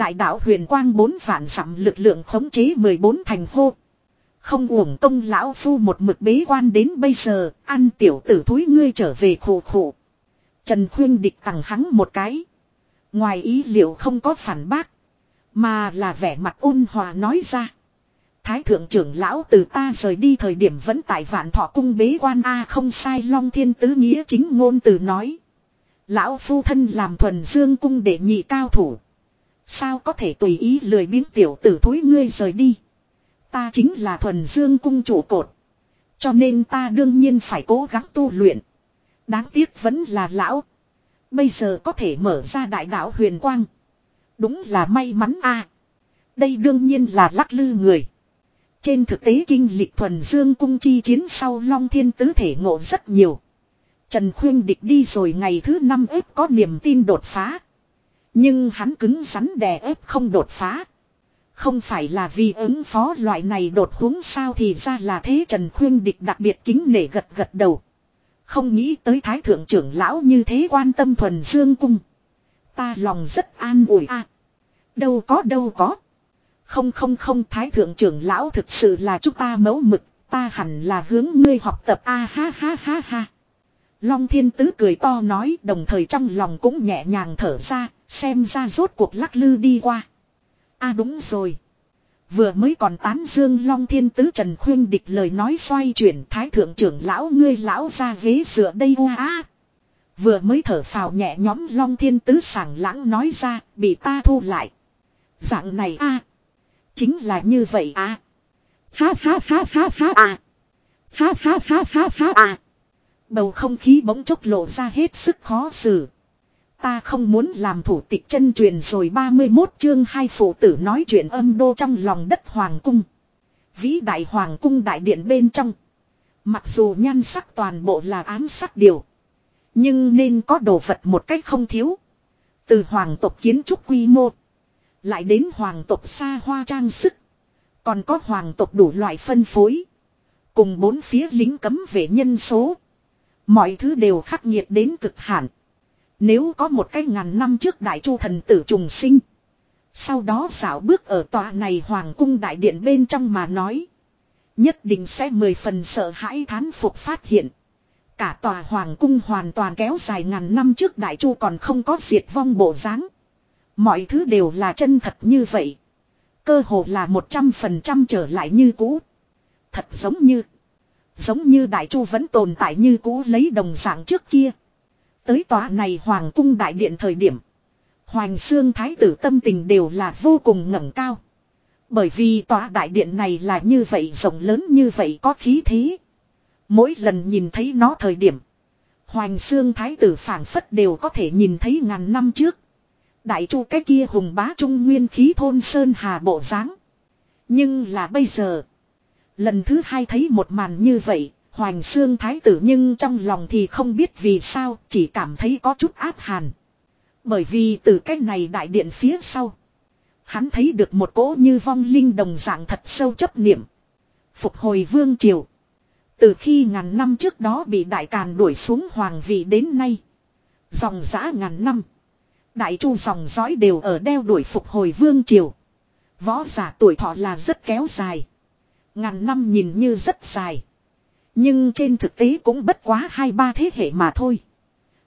Đại đạo huyền quang bốn vạn dặm lực lượng khống chế 14 thành hô. Không uổng công lão phu một mực bế quan đến bây giờ, ăn tiểu tử thúi ngươi trở về khổ khổ. Trần Khuyên địch tặng hắn một cái. Ngoài ý liệu không có phản bác. Mà là vẻ mặt ôn hòa nói ra. Thái thượng trưởng lão từ ta rời đi thời điểm vẫn tại vạn thọ cung bế quan A không sai long thiên tứ nghĩa chính ngôn từ nói. Lão phu thân làm thuần dương cung để nhị cao thủ. Sao có thể tùy ý lười biến tiểu tử thối ngươi rời đi. Ta chính là thuần dương cung chủ cột. Cho nên ta đương nhiên phải cố gắng tu luyện. Đáng tiếc vẫn là lão. Bây giờ có thể mở ra đại đạo huyền quang. Đúng là may mắn a. Đây đương nhiên là lắc lư người. Trên thực tế kinh lịch thuần dương cung chi chiến sau Long Thiên Tứ thể ngộ rất nhiều. Trần Khuyên địch đi rồi ngày thứ năm ếp có niềm tin đột phá. Nhưng hắn cứng rắn đè ép không đột phá. Không phải là vì ứng phó loại này đột huống sao thì ra là thế Trần Khuyên địch đặc biệt kính nể gật gật đầu. Không nghĩ tới thái thượng trưởng lão như thế quan tâm thuần dương cung. Ta lòng rất an ủi a. đâu có đâu có. Không không không, thái thượng trưởng lão thực sự là chúng ta mẫu mực. Ta hẳn là hướng ngươi học tập a ha ha ha ha. Long thiên tứ cười to nói, đồng thời trong lòng cũng nhẹ nhàng thở ra. Xem ra rốt cuộc lắc lư đi qua. a đúng rồi. Vừa mới còn tán dương Long Thiên Tứ Trần Khuyên địch lời nói xoay chuyển, thái thượng trưởng lão ngươi lão ra ghế dựa đây u á. Vừa mới thở phào nhẹ nhóm Long Thiên Tứ sảng lãng nói ra, bị ta thu lại. Dạng này a Chính là như vậy a Phá phá phá phá phá à. Phá phá phá phá phá à. Bầu không khí bỗng chốc lộ ra hết sức khó xử. Ta không muốn làm thủ tịch chân truyền rồi 31 chương hai phụ tử nói chuyện âm đô trong lòng đất hoàng cung. Vĩ đại hoàng cung đại điện bên trong. Mặc dù nhan sắc toàn bộ là ám sắc điều. Nhưng nên có đồ vật một cách không thiếu. Từ hoàng tộc kiến trúc quy mô. Lại đến hoàng tộc xa hoa trang sức. Còn có hoàng tộc đủ loại phân phối. Cùng bốn phía lính cấm vệ nhân số. Mọi thứ đều khắc nghiệt đến cực hạn. Nếu có một cái ngàn năm trước đại chu thần tử trùng sinh. Sau đó xảo bước ở tòa này hoàng cung đại điện bên trong mà nói. Nhất định sẽ mười phần sợ hãi thán phục phát hiện. Cả tòa hoàng cung hoàn toàn kéo dài ngàn năm trước đại chu còn không có diệt vong bộ dáng Mọi thứ đều là chân thật như vậy. Cơ hồ là 100% trở lại như cũ. Thật giống như. Giống như đại chu vẫn tồn tại như cũ lấy đồng dạng trước kia. Tới tòa này hoàng cung đại điện thời điểm. Hoàng xương thái tử tâm tình đều là vô cùng ngẩng cao. Bởi vì tòa đại điện này là như vậy, rộng lớn như vậy, có khí thế. Mỗi lần nhìn thấy nó thời điểm. hoàng xương thái tử phảng phất đều có thể nhìn thấy ngàn năm trước. Đại chu cái kia hùng bá trung nguyên khí thôn sơn hà bộ dáng Nhưng là bây giờ. Lần thứ hai thấy một màn như vậy. Hoành xương thái tử nhưng trong lòng thì không biết vì sao, chỉ cảm thấy có chút áp hàn. Bởi vì từ cái này đại điện phía sau. Hắn thấy được một cỗ như vong linh đồng dạng thật sâu chấp niệm. Phục hồi vương triều. Từ khi ngàn năm trước đó bị đại càn đuổi xuống hoàng vị đến nay. Dòng giã ngàn năm. Đại chu dòng dõi đều ở đeo đuổi phục hồi vương triều. Võ giả tuổi thọ là rất kéo dài. Ngàn năm nhìn như rất dài. Nhưng trên thực tế cũng bất quá hai ba thế hệ mà thôi.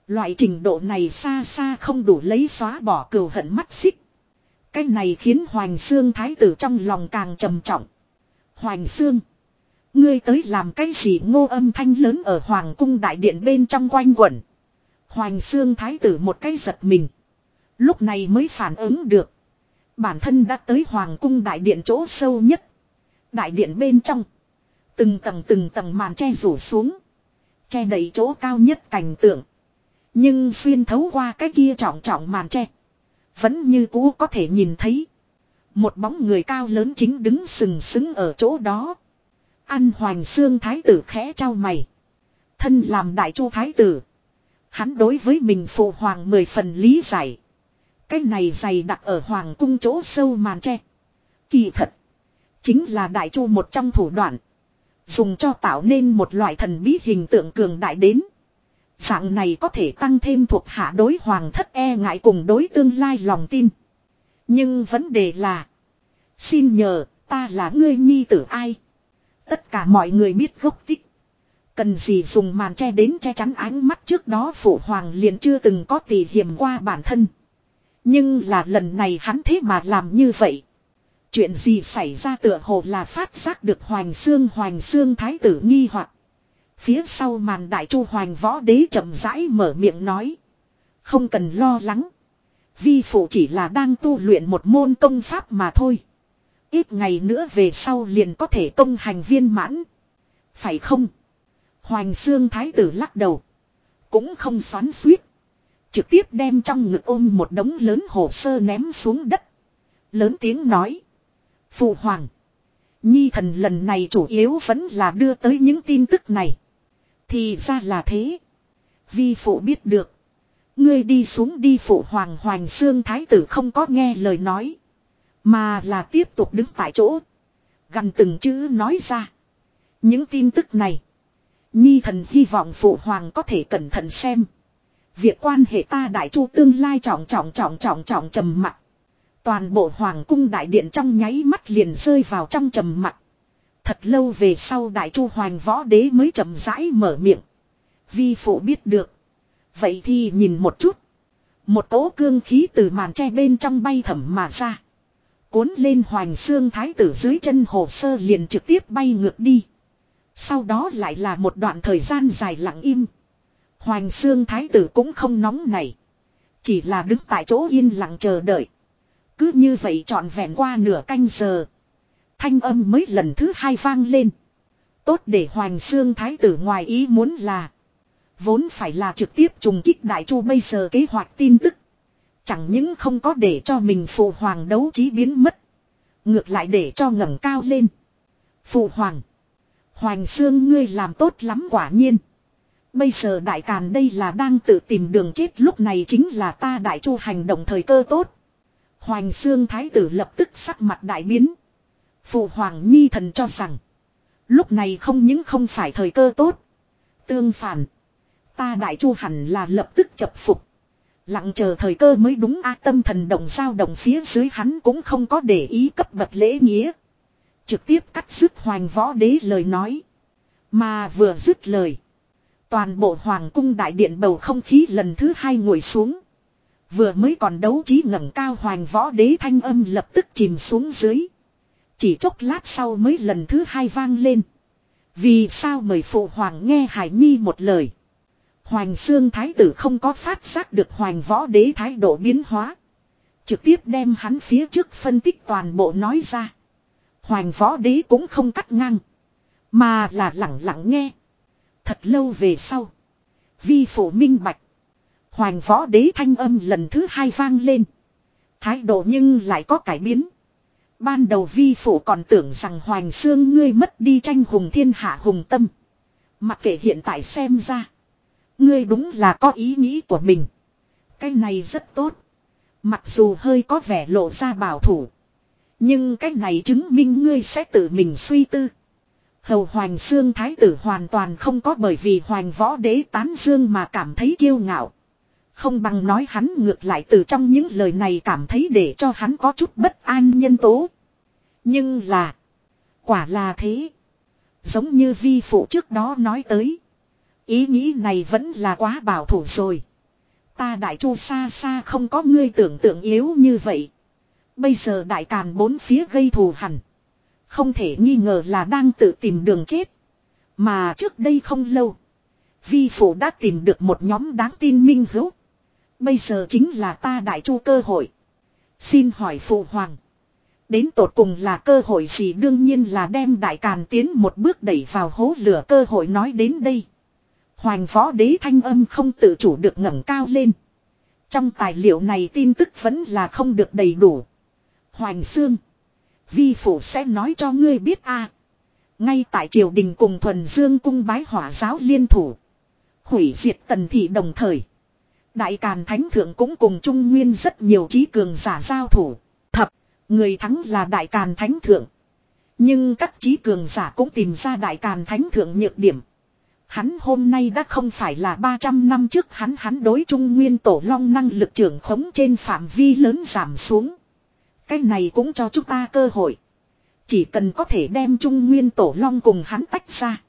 Loại trình độ này xa xa không đủ lấy xóa bỏ cừu hận mắt xích. Cái này khiến Hoành sương Thái tử trong lòng càng trầm trọng. Hoành sương, Ngươi tới làm cái gì ngô âm thanh lớn ở Hoàng cung đại điện bên trong quanh quẩn. Hoành sương Thái tử một cái giật mình. Lúc này mới phản ứng được. Bản thân đã tới Hoàng cung đại điện chỗ sâu nhất. Đại điện bên trong. Từng tầng từng tầng màn che rủ xuống. Che đầy chỗ cao nhất cảnh tượng. Nhưng xuyên thấu qua cái kia trọng trọng màn che. Vẫn như cũ có thể nhìn thấy. Một bóng người cao lớn chính đứng sừng sững ở chỗ đó. Ăn hoành xương thái tử khẽ trao mày. Thân làm đại chu thái tử. Hắn đối với mình phụ hoàng mười phần lý giải. Cái này dày đặt ở hoàng cung chỗ sâu màn tre. Kỳ thật. Chính là đại chu một trong thủ đoạn. Dùng cho tạo nên một loại thần bí hình tượng cường đại đến. Dạng này có thể tăng thêm thuộc hạ đối hoàng thất e ngại cùng đối tương lai lòng tin. Nhưng vấn đề là. Xin nhờ, ta là ngươi nhi tử ai? Tất cả mọi người biết gốc tích. Cần gì dùng màn che đến che chắn ánh mắt trước đó phụ hoàng liền chưa từng có tì hiểm qua bản thân. Nhưng là lần này hắn thế mà làm như vậy. Chuyện gì xảy ra tựa hồ là phát giác được Hoành Xương Hoành Xương Thái tử nghi hoặc Phía sau màn đại chu Hoành võ đế chậm rãi mở miệng nói. Không cần lo lắng. Vi phụ chỉ là đang tu luyện một môn công pháp mà thôi. Ít ngày nữa về sau liền có thể công hành viên mãn. Phải không? Hoành xương thái tử lắc đầu. Cũng không xoắn suýt. Trực tiếp đem trong ngực ôm một đống lớn hồ sơ ném xuống đất. Lớn tiếng nói. Phụ hoàng. Nhi thần lần này chủ yếu vẫn là đưa tới những tin tức này. Thì ra là thế. Vi phụ biết được. Ngươi đi xuống đi phụ hoàng hoàng xương thái tử không có nghe lời nói. Mà là tiếp tục đứng tại chỗ. Gần từng chữ nói ra. Những tin tức này. Nhi thần hy vọng phụ hoàng có thể cẩn thận xem. Việc quan hệ ta đại chu tương lai trọng trọng trọng trọng trọng trầm mặt. Toàn bộ hoàng cung đại điện trong nháy mắt liền rơi vào trong trầm mặt. Thật lâu về sau đại chu hoàng võ đế mới chậm rãi mở miệng. Vi phụ biết được. Vậy thì nhìn một chút. Một cỗ cương khí từ màn tre bên trong bay thẩm mà ra. Cuốn lên hoàng xương thái tử dưới chân hồ sơ liền trực tiếp bay ngược đi. Sau đó lại là một đoạn thời gian dài lặng im. hoàng xương thái tử cũng không nóng này. Chỉ là đứng tại chỗ yên lặng chờ đợi. Cứ như vậy trọn vẹn qua nửa canh giờ. Thanh âm mới lần thứ hai vang lên. Tốt để hoành xương thái tử ngoài ý muốn là. Vốn phải là trực tiếp trùng kích đại chu bây giờ kế hoạch tin tức. Chẳng những không có để cho mình phụ hoàng đấu trí biến mất. Ngược lại để cho ngẩng cao lên. Phụ hoàng. Hoàng xương ngươi làm tốt lắm quả nhiên. Bây giờ đại càn đây là đang tự tìm đường chết, lúc này chính là ta đại chu hành động thời cơ tốt. Hoành xương thái tử lập tức sắc mặt đại biến. Phụ hoàng nhi thần cho rằng. Lúc này không những không phải thời cơ tốt. Tương phản. Ta đại chu hẳn là lập tức chập phục. Lặng chờ thời cơ mới đúng a tâm thần động sao động phía dưới hắn cũng không có để ý cấp bậc lễ nghĩa. Trực tiếp cắt dứt hoàng võ đế lời nói. Mà vừa dứt lời. Toàn bộ hoàng cung đại điện bầu không khí lần thứ hai ngồi xuống. Vừa mới còn đấu trí ngẩng cao hoành võ đế thanh âm lập tức chìm xuống dưới. Chỉ chốc lát sau mới lần thứ hai vang lên. Vì sao mời phụ hoàng nghe Hải Nhi một lời. hoàng xương thái tử không có phát giác được hoàng võ đế thái độ biến hóa. Trực tiếp đem hắn phía trước phân tích toàn bộ nói ra. hoàng võ đế cũng không cắt ngang. Mà là lặng lặng nghe. Thật lâu về sau. Vi phủ minh bạch. Hoàng võ đế thanh âm lần thứ hai vang lên. Thái độ nhưng lại có cải biến. Ban đầu vi phủ còn tưởng rằng Hoàng Xương ngươi mất đi tranh hùng thiên hạ hùng tâm. Mặc kệ hiện tại xem ra. Ngươi đúng là có ý nghĩ của mình. Cái này rất tốt. Mặc dù hơi có vẻ lộ ra bảo thủ. Nhưng cái này chứng minh ngươi sẽ tự mình suy tư. Hầu Hoàng Xương Thái tử hoàn toàn không có bởi vì Hoàng Võ Đế tán dương mà cảm thấy kiêu ngạo. Không bằng nói hắn ngược lại từ trong những lời này cảm thấy để cho hắn có chút bất an nhân tố. Nhưng là. Quả là thế. Giống như vi phụ trước đó nói tới. Ý nghĩ này vẫn là quá bảo thủ rồi. Ta đại chu xa xa không có ngươi tưởng tượng yếu như vậy. Bây giờ đại càn bốn phía gây thù hẳn. Không thể nghi ngờ là đang tự tìm đường chết. Mà trước đây không lâu. Vi phụ đã tìm được một nhóm đáng tin minh hữu. Bây giờ chính là ta đại chu cơ hội. Xin hỏi phụ hoàng. Đến tột cùng là cơ hội gì đương nhiên là đem đại càn tiến một bước đẩy vào hố lửa cơ hội nói đến đây. hoàng võ đế thanh âm không tự chủ được ngẩng cao lên. Trong tài liệu này tin tức vẫn là không được đầy đủ. hoàng xương. Vi phủ sẽ nói cho ngươi biết a. Ngay tại triều đình cùng thuần dương cung bái hỏa giáo liên thủ. Hủy diệt tần thị đồng thời. Đại Càn Thánh Thượng cũng cùng Trung Nguyên rất nhiều trí cường giả giao thủ. Thập, người thắng là Đại Càn Thánh Thượng. Nhưng các trí cường giả cũng tìm ra Đại Càn Thánh Thượng nhược điểm. Hắn hôm nay đã không phải là 300 năm trước hắn hắn đối Trung Nguyên Tổ Long năng lực trưởng khống trên phạm vi lớn giảm xuống. Cái này cũng cho chúng ta cơ hội. Chỉ cần có thể đem Trung Nguyên Tổ Long cùng hắn tách ra.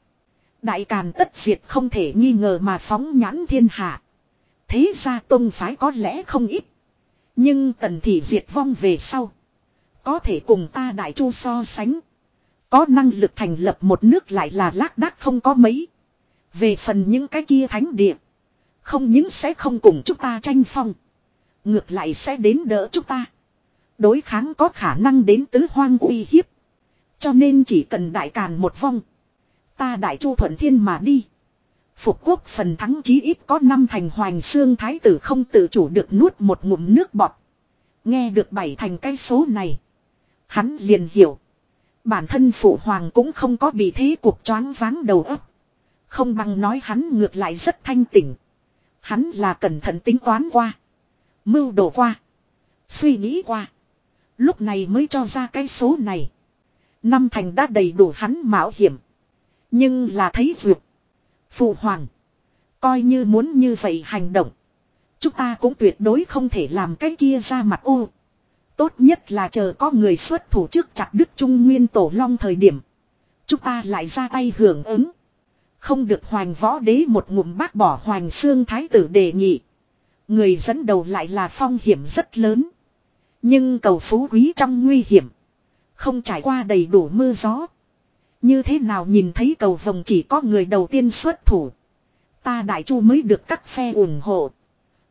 Đại Càn tất diệt không thể nghi ngờ mà phóng nhãn thiên hạ. Thế ra tôn phái có lẽ không ít. Nhưng tần thị diệt vong về sau. Có thể cùng ta đại chu so sánh. Có năng lực thành lập một nước lại là lác đác không có mấy. Về phần những cái kia thánh địa. Không những sẽ không cùng chúng ta tranh phong. Ngược lại sẽ đến đỡ chúng ta. Đối kháng có khả năng đến tứ hoang uy hiếp. Cho nên chỉ cần đại càn một vong. Ta đại chu thuận thiên mà đi. Phục quốc phần thắng chí ít có năm thành hoành xương thái tử không tự chủ được nuốt một ngụm nước bọt. Nghe được bảy thành cái số này. Hắn liền hiểu. Bản thân phụ hoàng cũng không có bị thế cuộc choáng váng đầu óc. Không bằng nói hắn ngược lại rất thanh tỉnh. Hắn là cẩn thận tính toán qua. Mưu đồ qua. Suy nghĩ qua. Lúc này mới cho ra cái số này. Năm thành đã đầy đủ hắn mạo hiểm. Nhưng là thấy vượt. Phụ hoàng. Coi như muốn như vậy hành động. Chúng ta cũng tuyệt đối không thể làm cái kia ra mặt ô. Tốt nhất là chờ có người xuất thủ trước chặt đức trung nguyên tổ long thời điểm. Chúng ta lại ra tay hưởng ứng. Không được Hoàng võ đế một ngụm bác bỏ Hoàng xương thái tử đề nghị. Người dẫn đầu lại là phong hiểm rất lớn. Nhưng cầu phú quý trong nguy hiểm. Không trải qua đầy đủ mưa gió. Như thế nào nhìn thấy cầu vồng chỉ có người đầu tiên xuất thủ. Ta đại chu mới được các phe ủng hộ.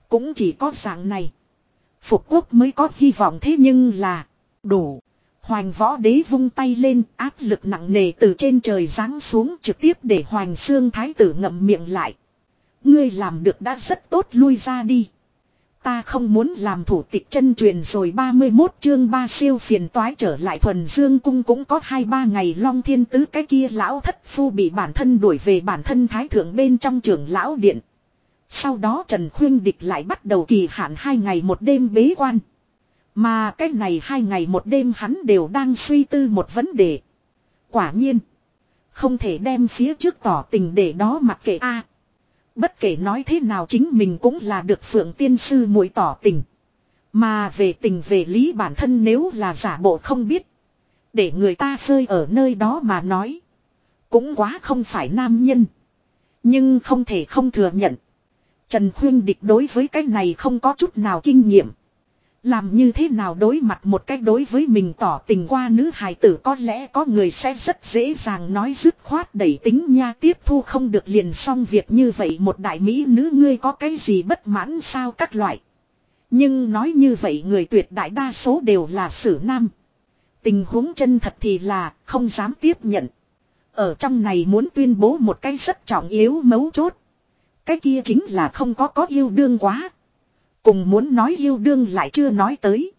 Cũng chỉ có dạng này. Phục quốc mới có hy vọng thế nhưng là đủ. Hoành võ đế vung tay lên, áp lực nặng nề từ trên trời giáng xuống trực tiếp để hoành xương thái tử ngậm miệng lại. Ngươi làm được đã rất tốt, lui ra đi. Ta không muốn làm thủ tịch chân truyền rồi 31 chương ba siêu phiền toái trở lại thuần dương cung cũng có hai ba ngày long thiên tứ cái kia lão thất phu bị bản thân đuổi về bản thân thái thượng bên trong trường lão điện. Sau đó Trần Khuyên Địch lại bắt đầu kỳ hạn hai ngày một đêm bế quan. Mà cái này hai ngày một đêm hắn đều đang suy tư một vấn đề. Quả nhiên. Không thể đem phía trước tỏ tình để đó mặc kệ a Bất kể nói thế nào chính mình cũng là được phượng tiên sư muội tỏ tình. Mà về tình về lý bản thân nếu là giả bộ không biết. Để người ta rơi ở nơi đó mà nói. Cũng quá không phải nam nhân. Nhưng không thể không thừa nhận. Trần Khuyên Địch đối với cái này không có chút nào kinh nghiệm. Làm như thế nào đối mặt một cách đối với mình tỏ tình qua nữ hài tử có lẽ có người sẽ rất dễ dàng nói dứt khoát đẩy tính nha tiếp thu không được liền xong việc như vậy một đại mỹ nữ ngươi có cái gì bất mãn sao các loại. Nhưng nói như vậy người tuyệt đại đa số đều là sử nam. Tình huống chân thật thì là không dám tiếp nhận. Ở trong này muốn tuyên bố một cái rất trọng yếu mấu chốt. Cái kia chính là không có có yêu đương quá. Cùng muốn nói yêu đương lại chưa nói tới.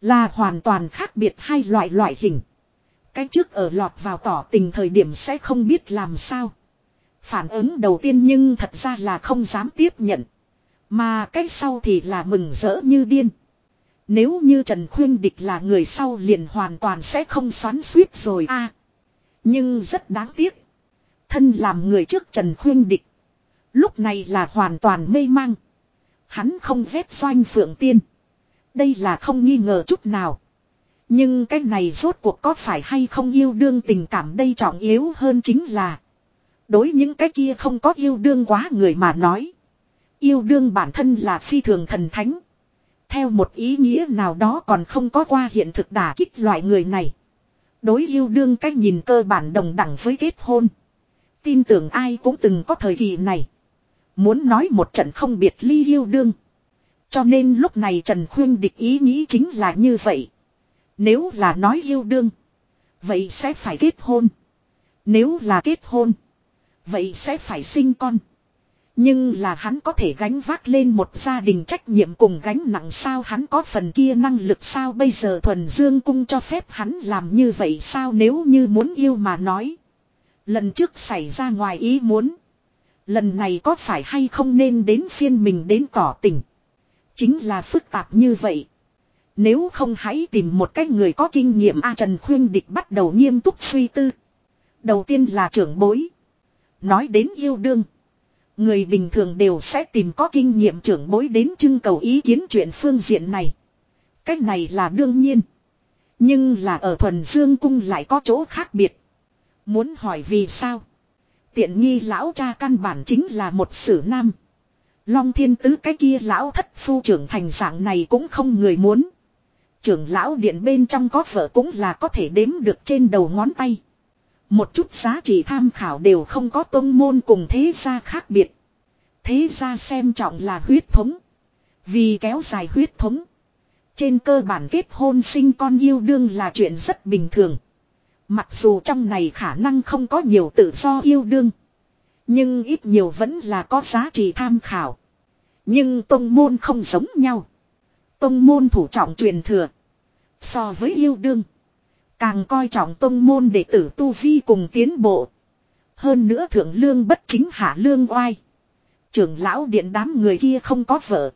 Là hoàn toàn khác biệt hai loại loại hình. Cái trước ở lọt vào tỏ tình thời điểm sẽ không biết làm sao. Phản ứng đầu tiên nhưng thật ra là không dám tiếp nhận. Mà cái sau thì là mừng rỡ như điên. Nếu như Trần Khuyên Địch là người sau liền hoàn toàn sẽ không xoắn suýt rồi a. nhưng rất đáng tiếc. Thân làm người trước Trần Khuyên Địch. Lúc này là hoàn toàn mê mang. Hắn không ghét doanh phượng tiên. Đây là không nghi ngờ chút nào. Nhưng cái này rốt cuộc có phải hay không yêu đương tình cảm đây trọng yếu hơn chính là. Đối những cái kia không có yêu đương quá người mà nói. Yêu đương bản thân là phi thường thần thánh. Theo một ý nghĩa nào đó còn không có qua hiện thực đả kích loại người này. Đối yêu đương cách nhìn cơ bản đồng đẳng với kết hôn. Tin tưởng ai cũng từng có thời kỳ này. Muốn nói một trận không biệt ly yêu đương. Cho nên lúc này Trần Khuyên địch ý nghĩ chính là như vậy. Nếu là nói yêu đương. Vậy sẽ phải kết hôn. Nếu là kết hôn. Vậy sẽ phải sinh con. Nhưng là hắn có thể gánh vác lên một gia đình trách nhiệm cùng gánh nặng sao hắn có phần kia năng lực sao bây giờ thuần dương cung cho phép hắn làm như vậy sao nếu như muốn yêu mà nói. Lần trước xảy ra ngoài ý muốn. Lần này có phải hay không nên đến phiên mình đến tỏ tình. Chính là phức tạp như vậy. Nếu không hãy tìm một cách người có kinh nghiệm A Trần Khuyên Địch bắt đầu nghiêm túc suy tư. Đầu tiên là trưởng bối. Nói đến yêu đương. Người bình thường đều sẽ tìm có kinh nghiệm trưởng bối đến trưng cầu ý kiến chuyện phương diện này. Cách này là đương nhiên. Nhưng là ở thuần dương cung lại có chỗ khác biệt. Muốn hỏi vì sao? Tiện nghi lão cha căn bản chính là một sử nam. Long thiên tứ cái kia lão thất phu trưởng thành dạng này cũng không người muốn. Trưởng lão điện bên trong có vợ cũng là có thể đếm được trên đầu ngón tay. Một chút giá trị tham khảo đều không có tôn môn cùng thế gia khác biệt. Thế gia xem trọng là huyết thống. Vì kéo dài huyết thống. Trên cơ bản kết hôn sinh con yêu đương là chuyện rất bình thường. Mặc dù trong này khả năng không có nhiều tự do yêu đương. Nhưng ít nhiều vẫn là có giá trị tham khảo. Nhưng tông môn không giống nhau. Tông môn thủ trọng truyền thừa. So với yêu đương. Càng coi trọng tông môn đệ tử tu vi cùng tiến bộ. Hơn nữa thượng lương bất chính hạ lương oai. Trưởng lão điện đám người kia không có vợ.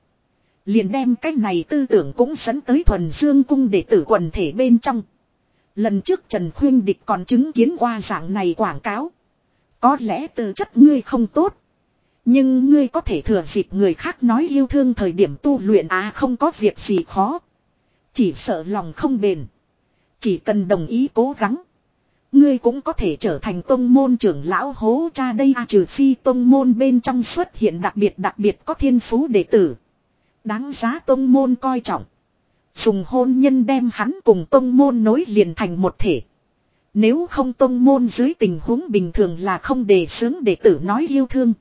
Liền đem cái này tư tưởng cũng dẫn tới thuần dương cung đệ tử quần thể bên trong. Lần trước Trần Khuyên Địch còn chứng kiến qua dạng này quảng cáo. Có lẽ tư chất ngươi không tốt. Nhưng ngươi có thể thừa dịp người khác nói yêu thương thời điểm tu luyện à không có việc gì khó. Chỉ sợ lòng không bền. Chỉ cần đồng ý cố gắng. Ngươi cũng có thể trở thành tông môn trưởng lão hố cha đây à trừ phi tông môn bên trong xuất hiện đặc biệt đặc biệt có thiên phú đệ tử. Đáng giá tông môn coi trọng. Dùng hôn nhân đem hắn cùng tông môn nối liền thành một thể. Nếu không tông môn dưới tình huống bình thường là không đề xướng đệ tử nói yêu thương.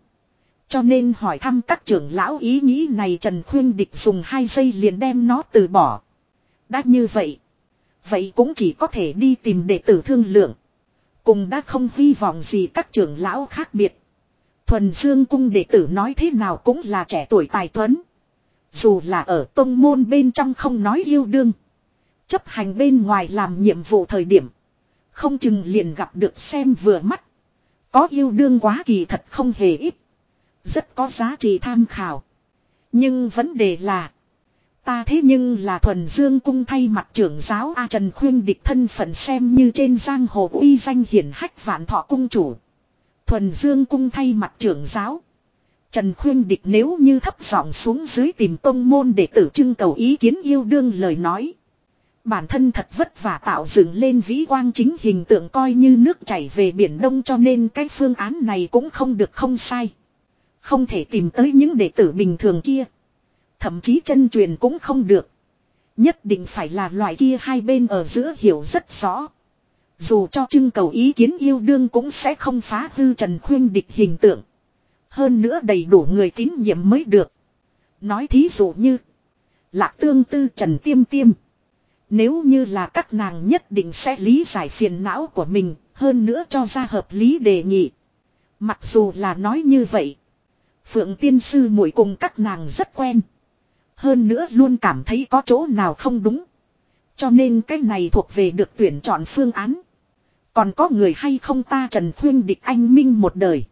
Cho nên hỏi thăm các trưởng lão ý nghĩ này Trần Khuyên Địch dùng hai giây liền đem nó từ bỏ. Đã như vậy. Vậy cũng chỉ có thể đi tìm đệ tử thương lượng. Cùng đã không hy vọng gì các trưởng lão khác biệt. Thuần Dương cung đệ tử nói thế nào cũng là trẻ tuổi tài tuấn. Dù là ở tông môn bên trong không nói yêu đương. Chấp hành bên ngoài làm nhiệm vụ thời điểm. Không chừng liền gặp được xem vừa mắt. Có yêu đương quá kỳ thật không hề ít. Rất có giá trị tham khảo. Nhưng vấn đề là. Ta thế nhưng là thuần dương cung thay mặt trưởng giáo A Trần Khuyên địch thân phận xem như trên giang hồ uy danh hiển hách vạn thọ cung chủ. Thuần dương cung thay mặt trưởng giáo. Trần Khuyên Địch nếu như thấp giọng xuống dưới tìm tông môn để tử trưng cầu ý kiến yêu đương lời nói. Bản thân thật vất vả tạo dựng lên vĩ quang chính hình tượng coi như nước chảy về biển đông cho nên cái phương án này cũng không được không sai. Không thể tìm tới những đệ tử bình thường kia. Thậm chí chân truyền cũng không được. Nhất định phải là loại kia hai bên ở giữa hiểu rất rõ. Dù cho trưng cầu ý kiến yêu đương cũng sẽ không phá hư Trần Khuyên địch hình tượng. Hơn nữa đầy đủ người tín nhiệm mới được. Nói thí dụ như. Lạc tương tư Trần Tiêm Tiêm. Nếu như là các nàng nhất định sẽ lý giải phiền não của mình. Hơn nữa cho ra hợp lý đề nghị. Mặc dù là nói như vậy. Phượng tiên sư muội cùng các nàng rất quen. Hơn nữa luôn cảm thấy có chỗ nào không đúng. Cho nên cái này thuộc về được tuyển chọn phương án. Còn có người hay không ta Trần Khuyên địch anh minh một đời.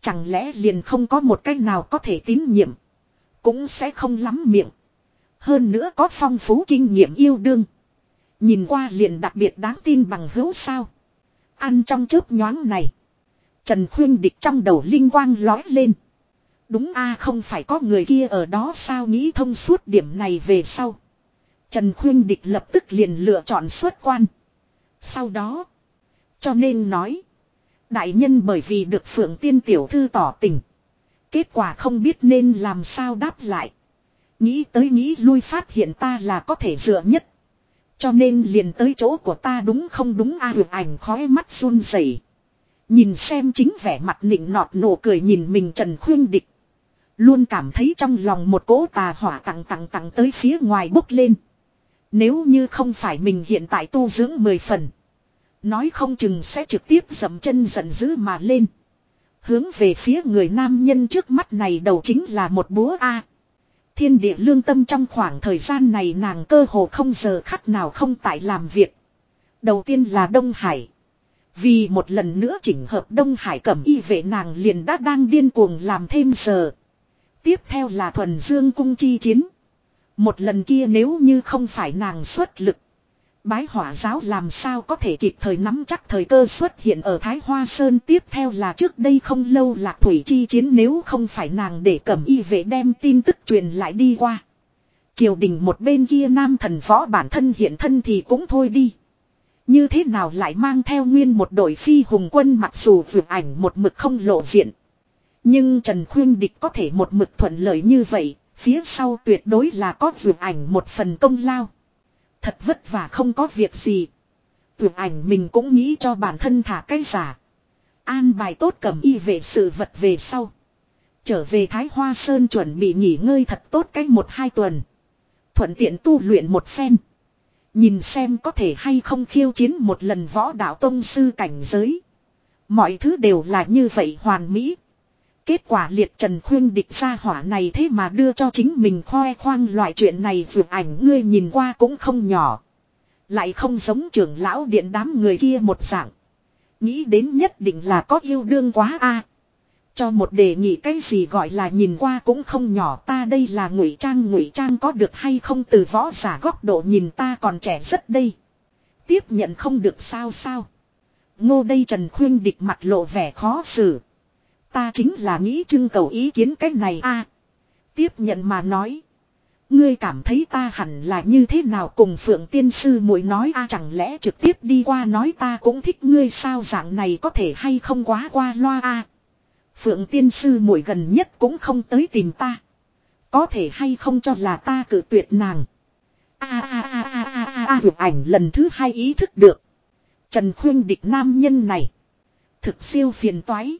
Chẳng lẽ liền không có một cách nào có thể tín nhiệm. Cũng sẽ không lắm miệng. Hơn nữa có phong phú kinh nghiệm yêu đương. Nhìn qua liền đặc biệt đáng tin bằng hữu sao. Ăn trong chớp nhoáng này. Trần Khuyên địch trong đầu linh quang lói lên. Đúng a, không phải có người kia ở đó sao nghĩ thông suốt điểm này về sau. Trần Khuyên Địch lập tức liền lựa chọn xuất quan. Sau đó. Cho nên nói. Đại nhân bởi vì được Phượng Tiên Tiểu Thư tỏ tình. Kết quả không biết nên làm sao đáp lại. Nghĩ tới nghĩ lui phát hiện ta là có thể dựa nhất. Cho nên liền tới chỗ của ta đúng không đúng a à, ảnh khói mắt run rẩy Nhìn xem chính vẻ mặt nịnh nọt nụ cười nhìn mình Trần Khuyên Địch. Luôn cảm thấy trong lòng một cỗ tà hỏa tặng tặng tặng tới phía ngoài bốc lên. Nếu như không phải mình hiện tại tu dưỡng mười phần. Nói không chừng sẽ trực tiếp dậm chân giận dữ mà lên. Hướng về phía người nam nhân trước mắt này đầu chính là một búa A. Thiên địa lương tâm trong khoảng thời gian này nàng cơ hồ không giờ khắc nào không tại làm việc. Đầu tiên là Đông Hải. Vì một lần nữa chỉnh hợp Đông Hải cẩm y vệ nàng liền đã đang điên cuồng làm thêm giờ. Tiếp theo là thuần dương cung chi chiến. Một lần kia nếu như không phải nàng xuất lực. Bái hỏa giáo làm sao có thể kịp thời nắm chắc thời cơ xuất hiện ở Thái Hoa Sơn tiếp theo là trước đây không lâu lạc thủy chi chiến nếu không phải nàng để cẩm y vệ đem tin tức truyền lại đi qua. Triều đình một bên kia nam thần võ bản thân hiện thân thì cũng thôi đi. Như thế nào lại mang theo nguyên một đội phi hùng quân mặc dù vượt ảnh một mực không lộ diện. Nhưng Trần Khuyên Địch có thể một mực thuận lợi như vậy, phía sau tuyệt đối là có vượt ảnh một phần công lao. Thật vất vả không có việc gì. Tưởng ảnh mình cũng nghĩ cho bản thân thả cái giả. An bài tốt cầm y về sự vật về sau. Trở về Thái Hoa Sơn chuẩn bị nghỉ ngơi thật tốt cách một hai tuần. Thuận tiện tu luyện một phen. Nhìn xem có thể hay không khiêu chiến một lần võ đạo tông sư cảnh giới. Mọi thứ đều là như vậy hoàn mỹ. Kết quả liệt trần khuyên địch ra hỏa này thế mà đưa cho chính mình khoe khoang loại chuyện này vượt ảnh ngươi nhìn qua cũng không nhỏ. Lại không giống trưởng lão điện đám người kia một dạng. Nghĩ đến nhất định là có yêu đương quá a Cho một đề nghị cái gì gọi là nhìn qua cũng không nhỏ, ta đây là ngụy trang ngụy trang có được hay không từ võ giả góc độ nhìn ta còn trẻ rất đây. Tiếp nhận không được sao sao. Ngô đây Trần Khuyên địch mặt lộ vẻ khó xử. Ta chính là nghĩ trưng cầu ý kiến cách này a. tiếp nhận mà nói. Ngươi cảm thấy ta hẳn là như thế nào cùng phượng tiên sư muội nói a, chẳng lẽ trực tiếp đi qua nói ta cũng thích ngươi sao dạng này có thể hay không quá qua loa a. Phượng tiên sư muội gần nhất cũng không tới tìm ta. Có thể hay không cho là ta cử tuyệt nàng. A a a a a a a ảnh lần thứ hai ý thức được. Trần khuyên địch nam nhân này. Thực siêu phiền toái.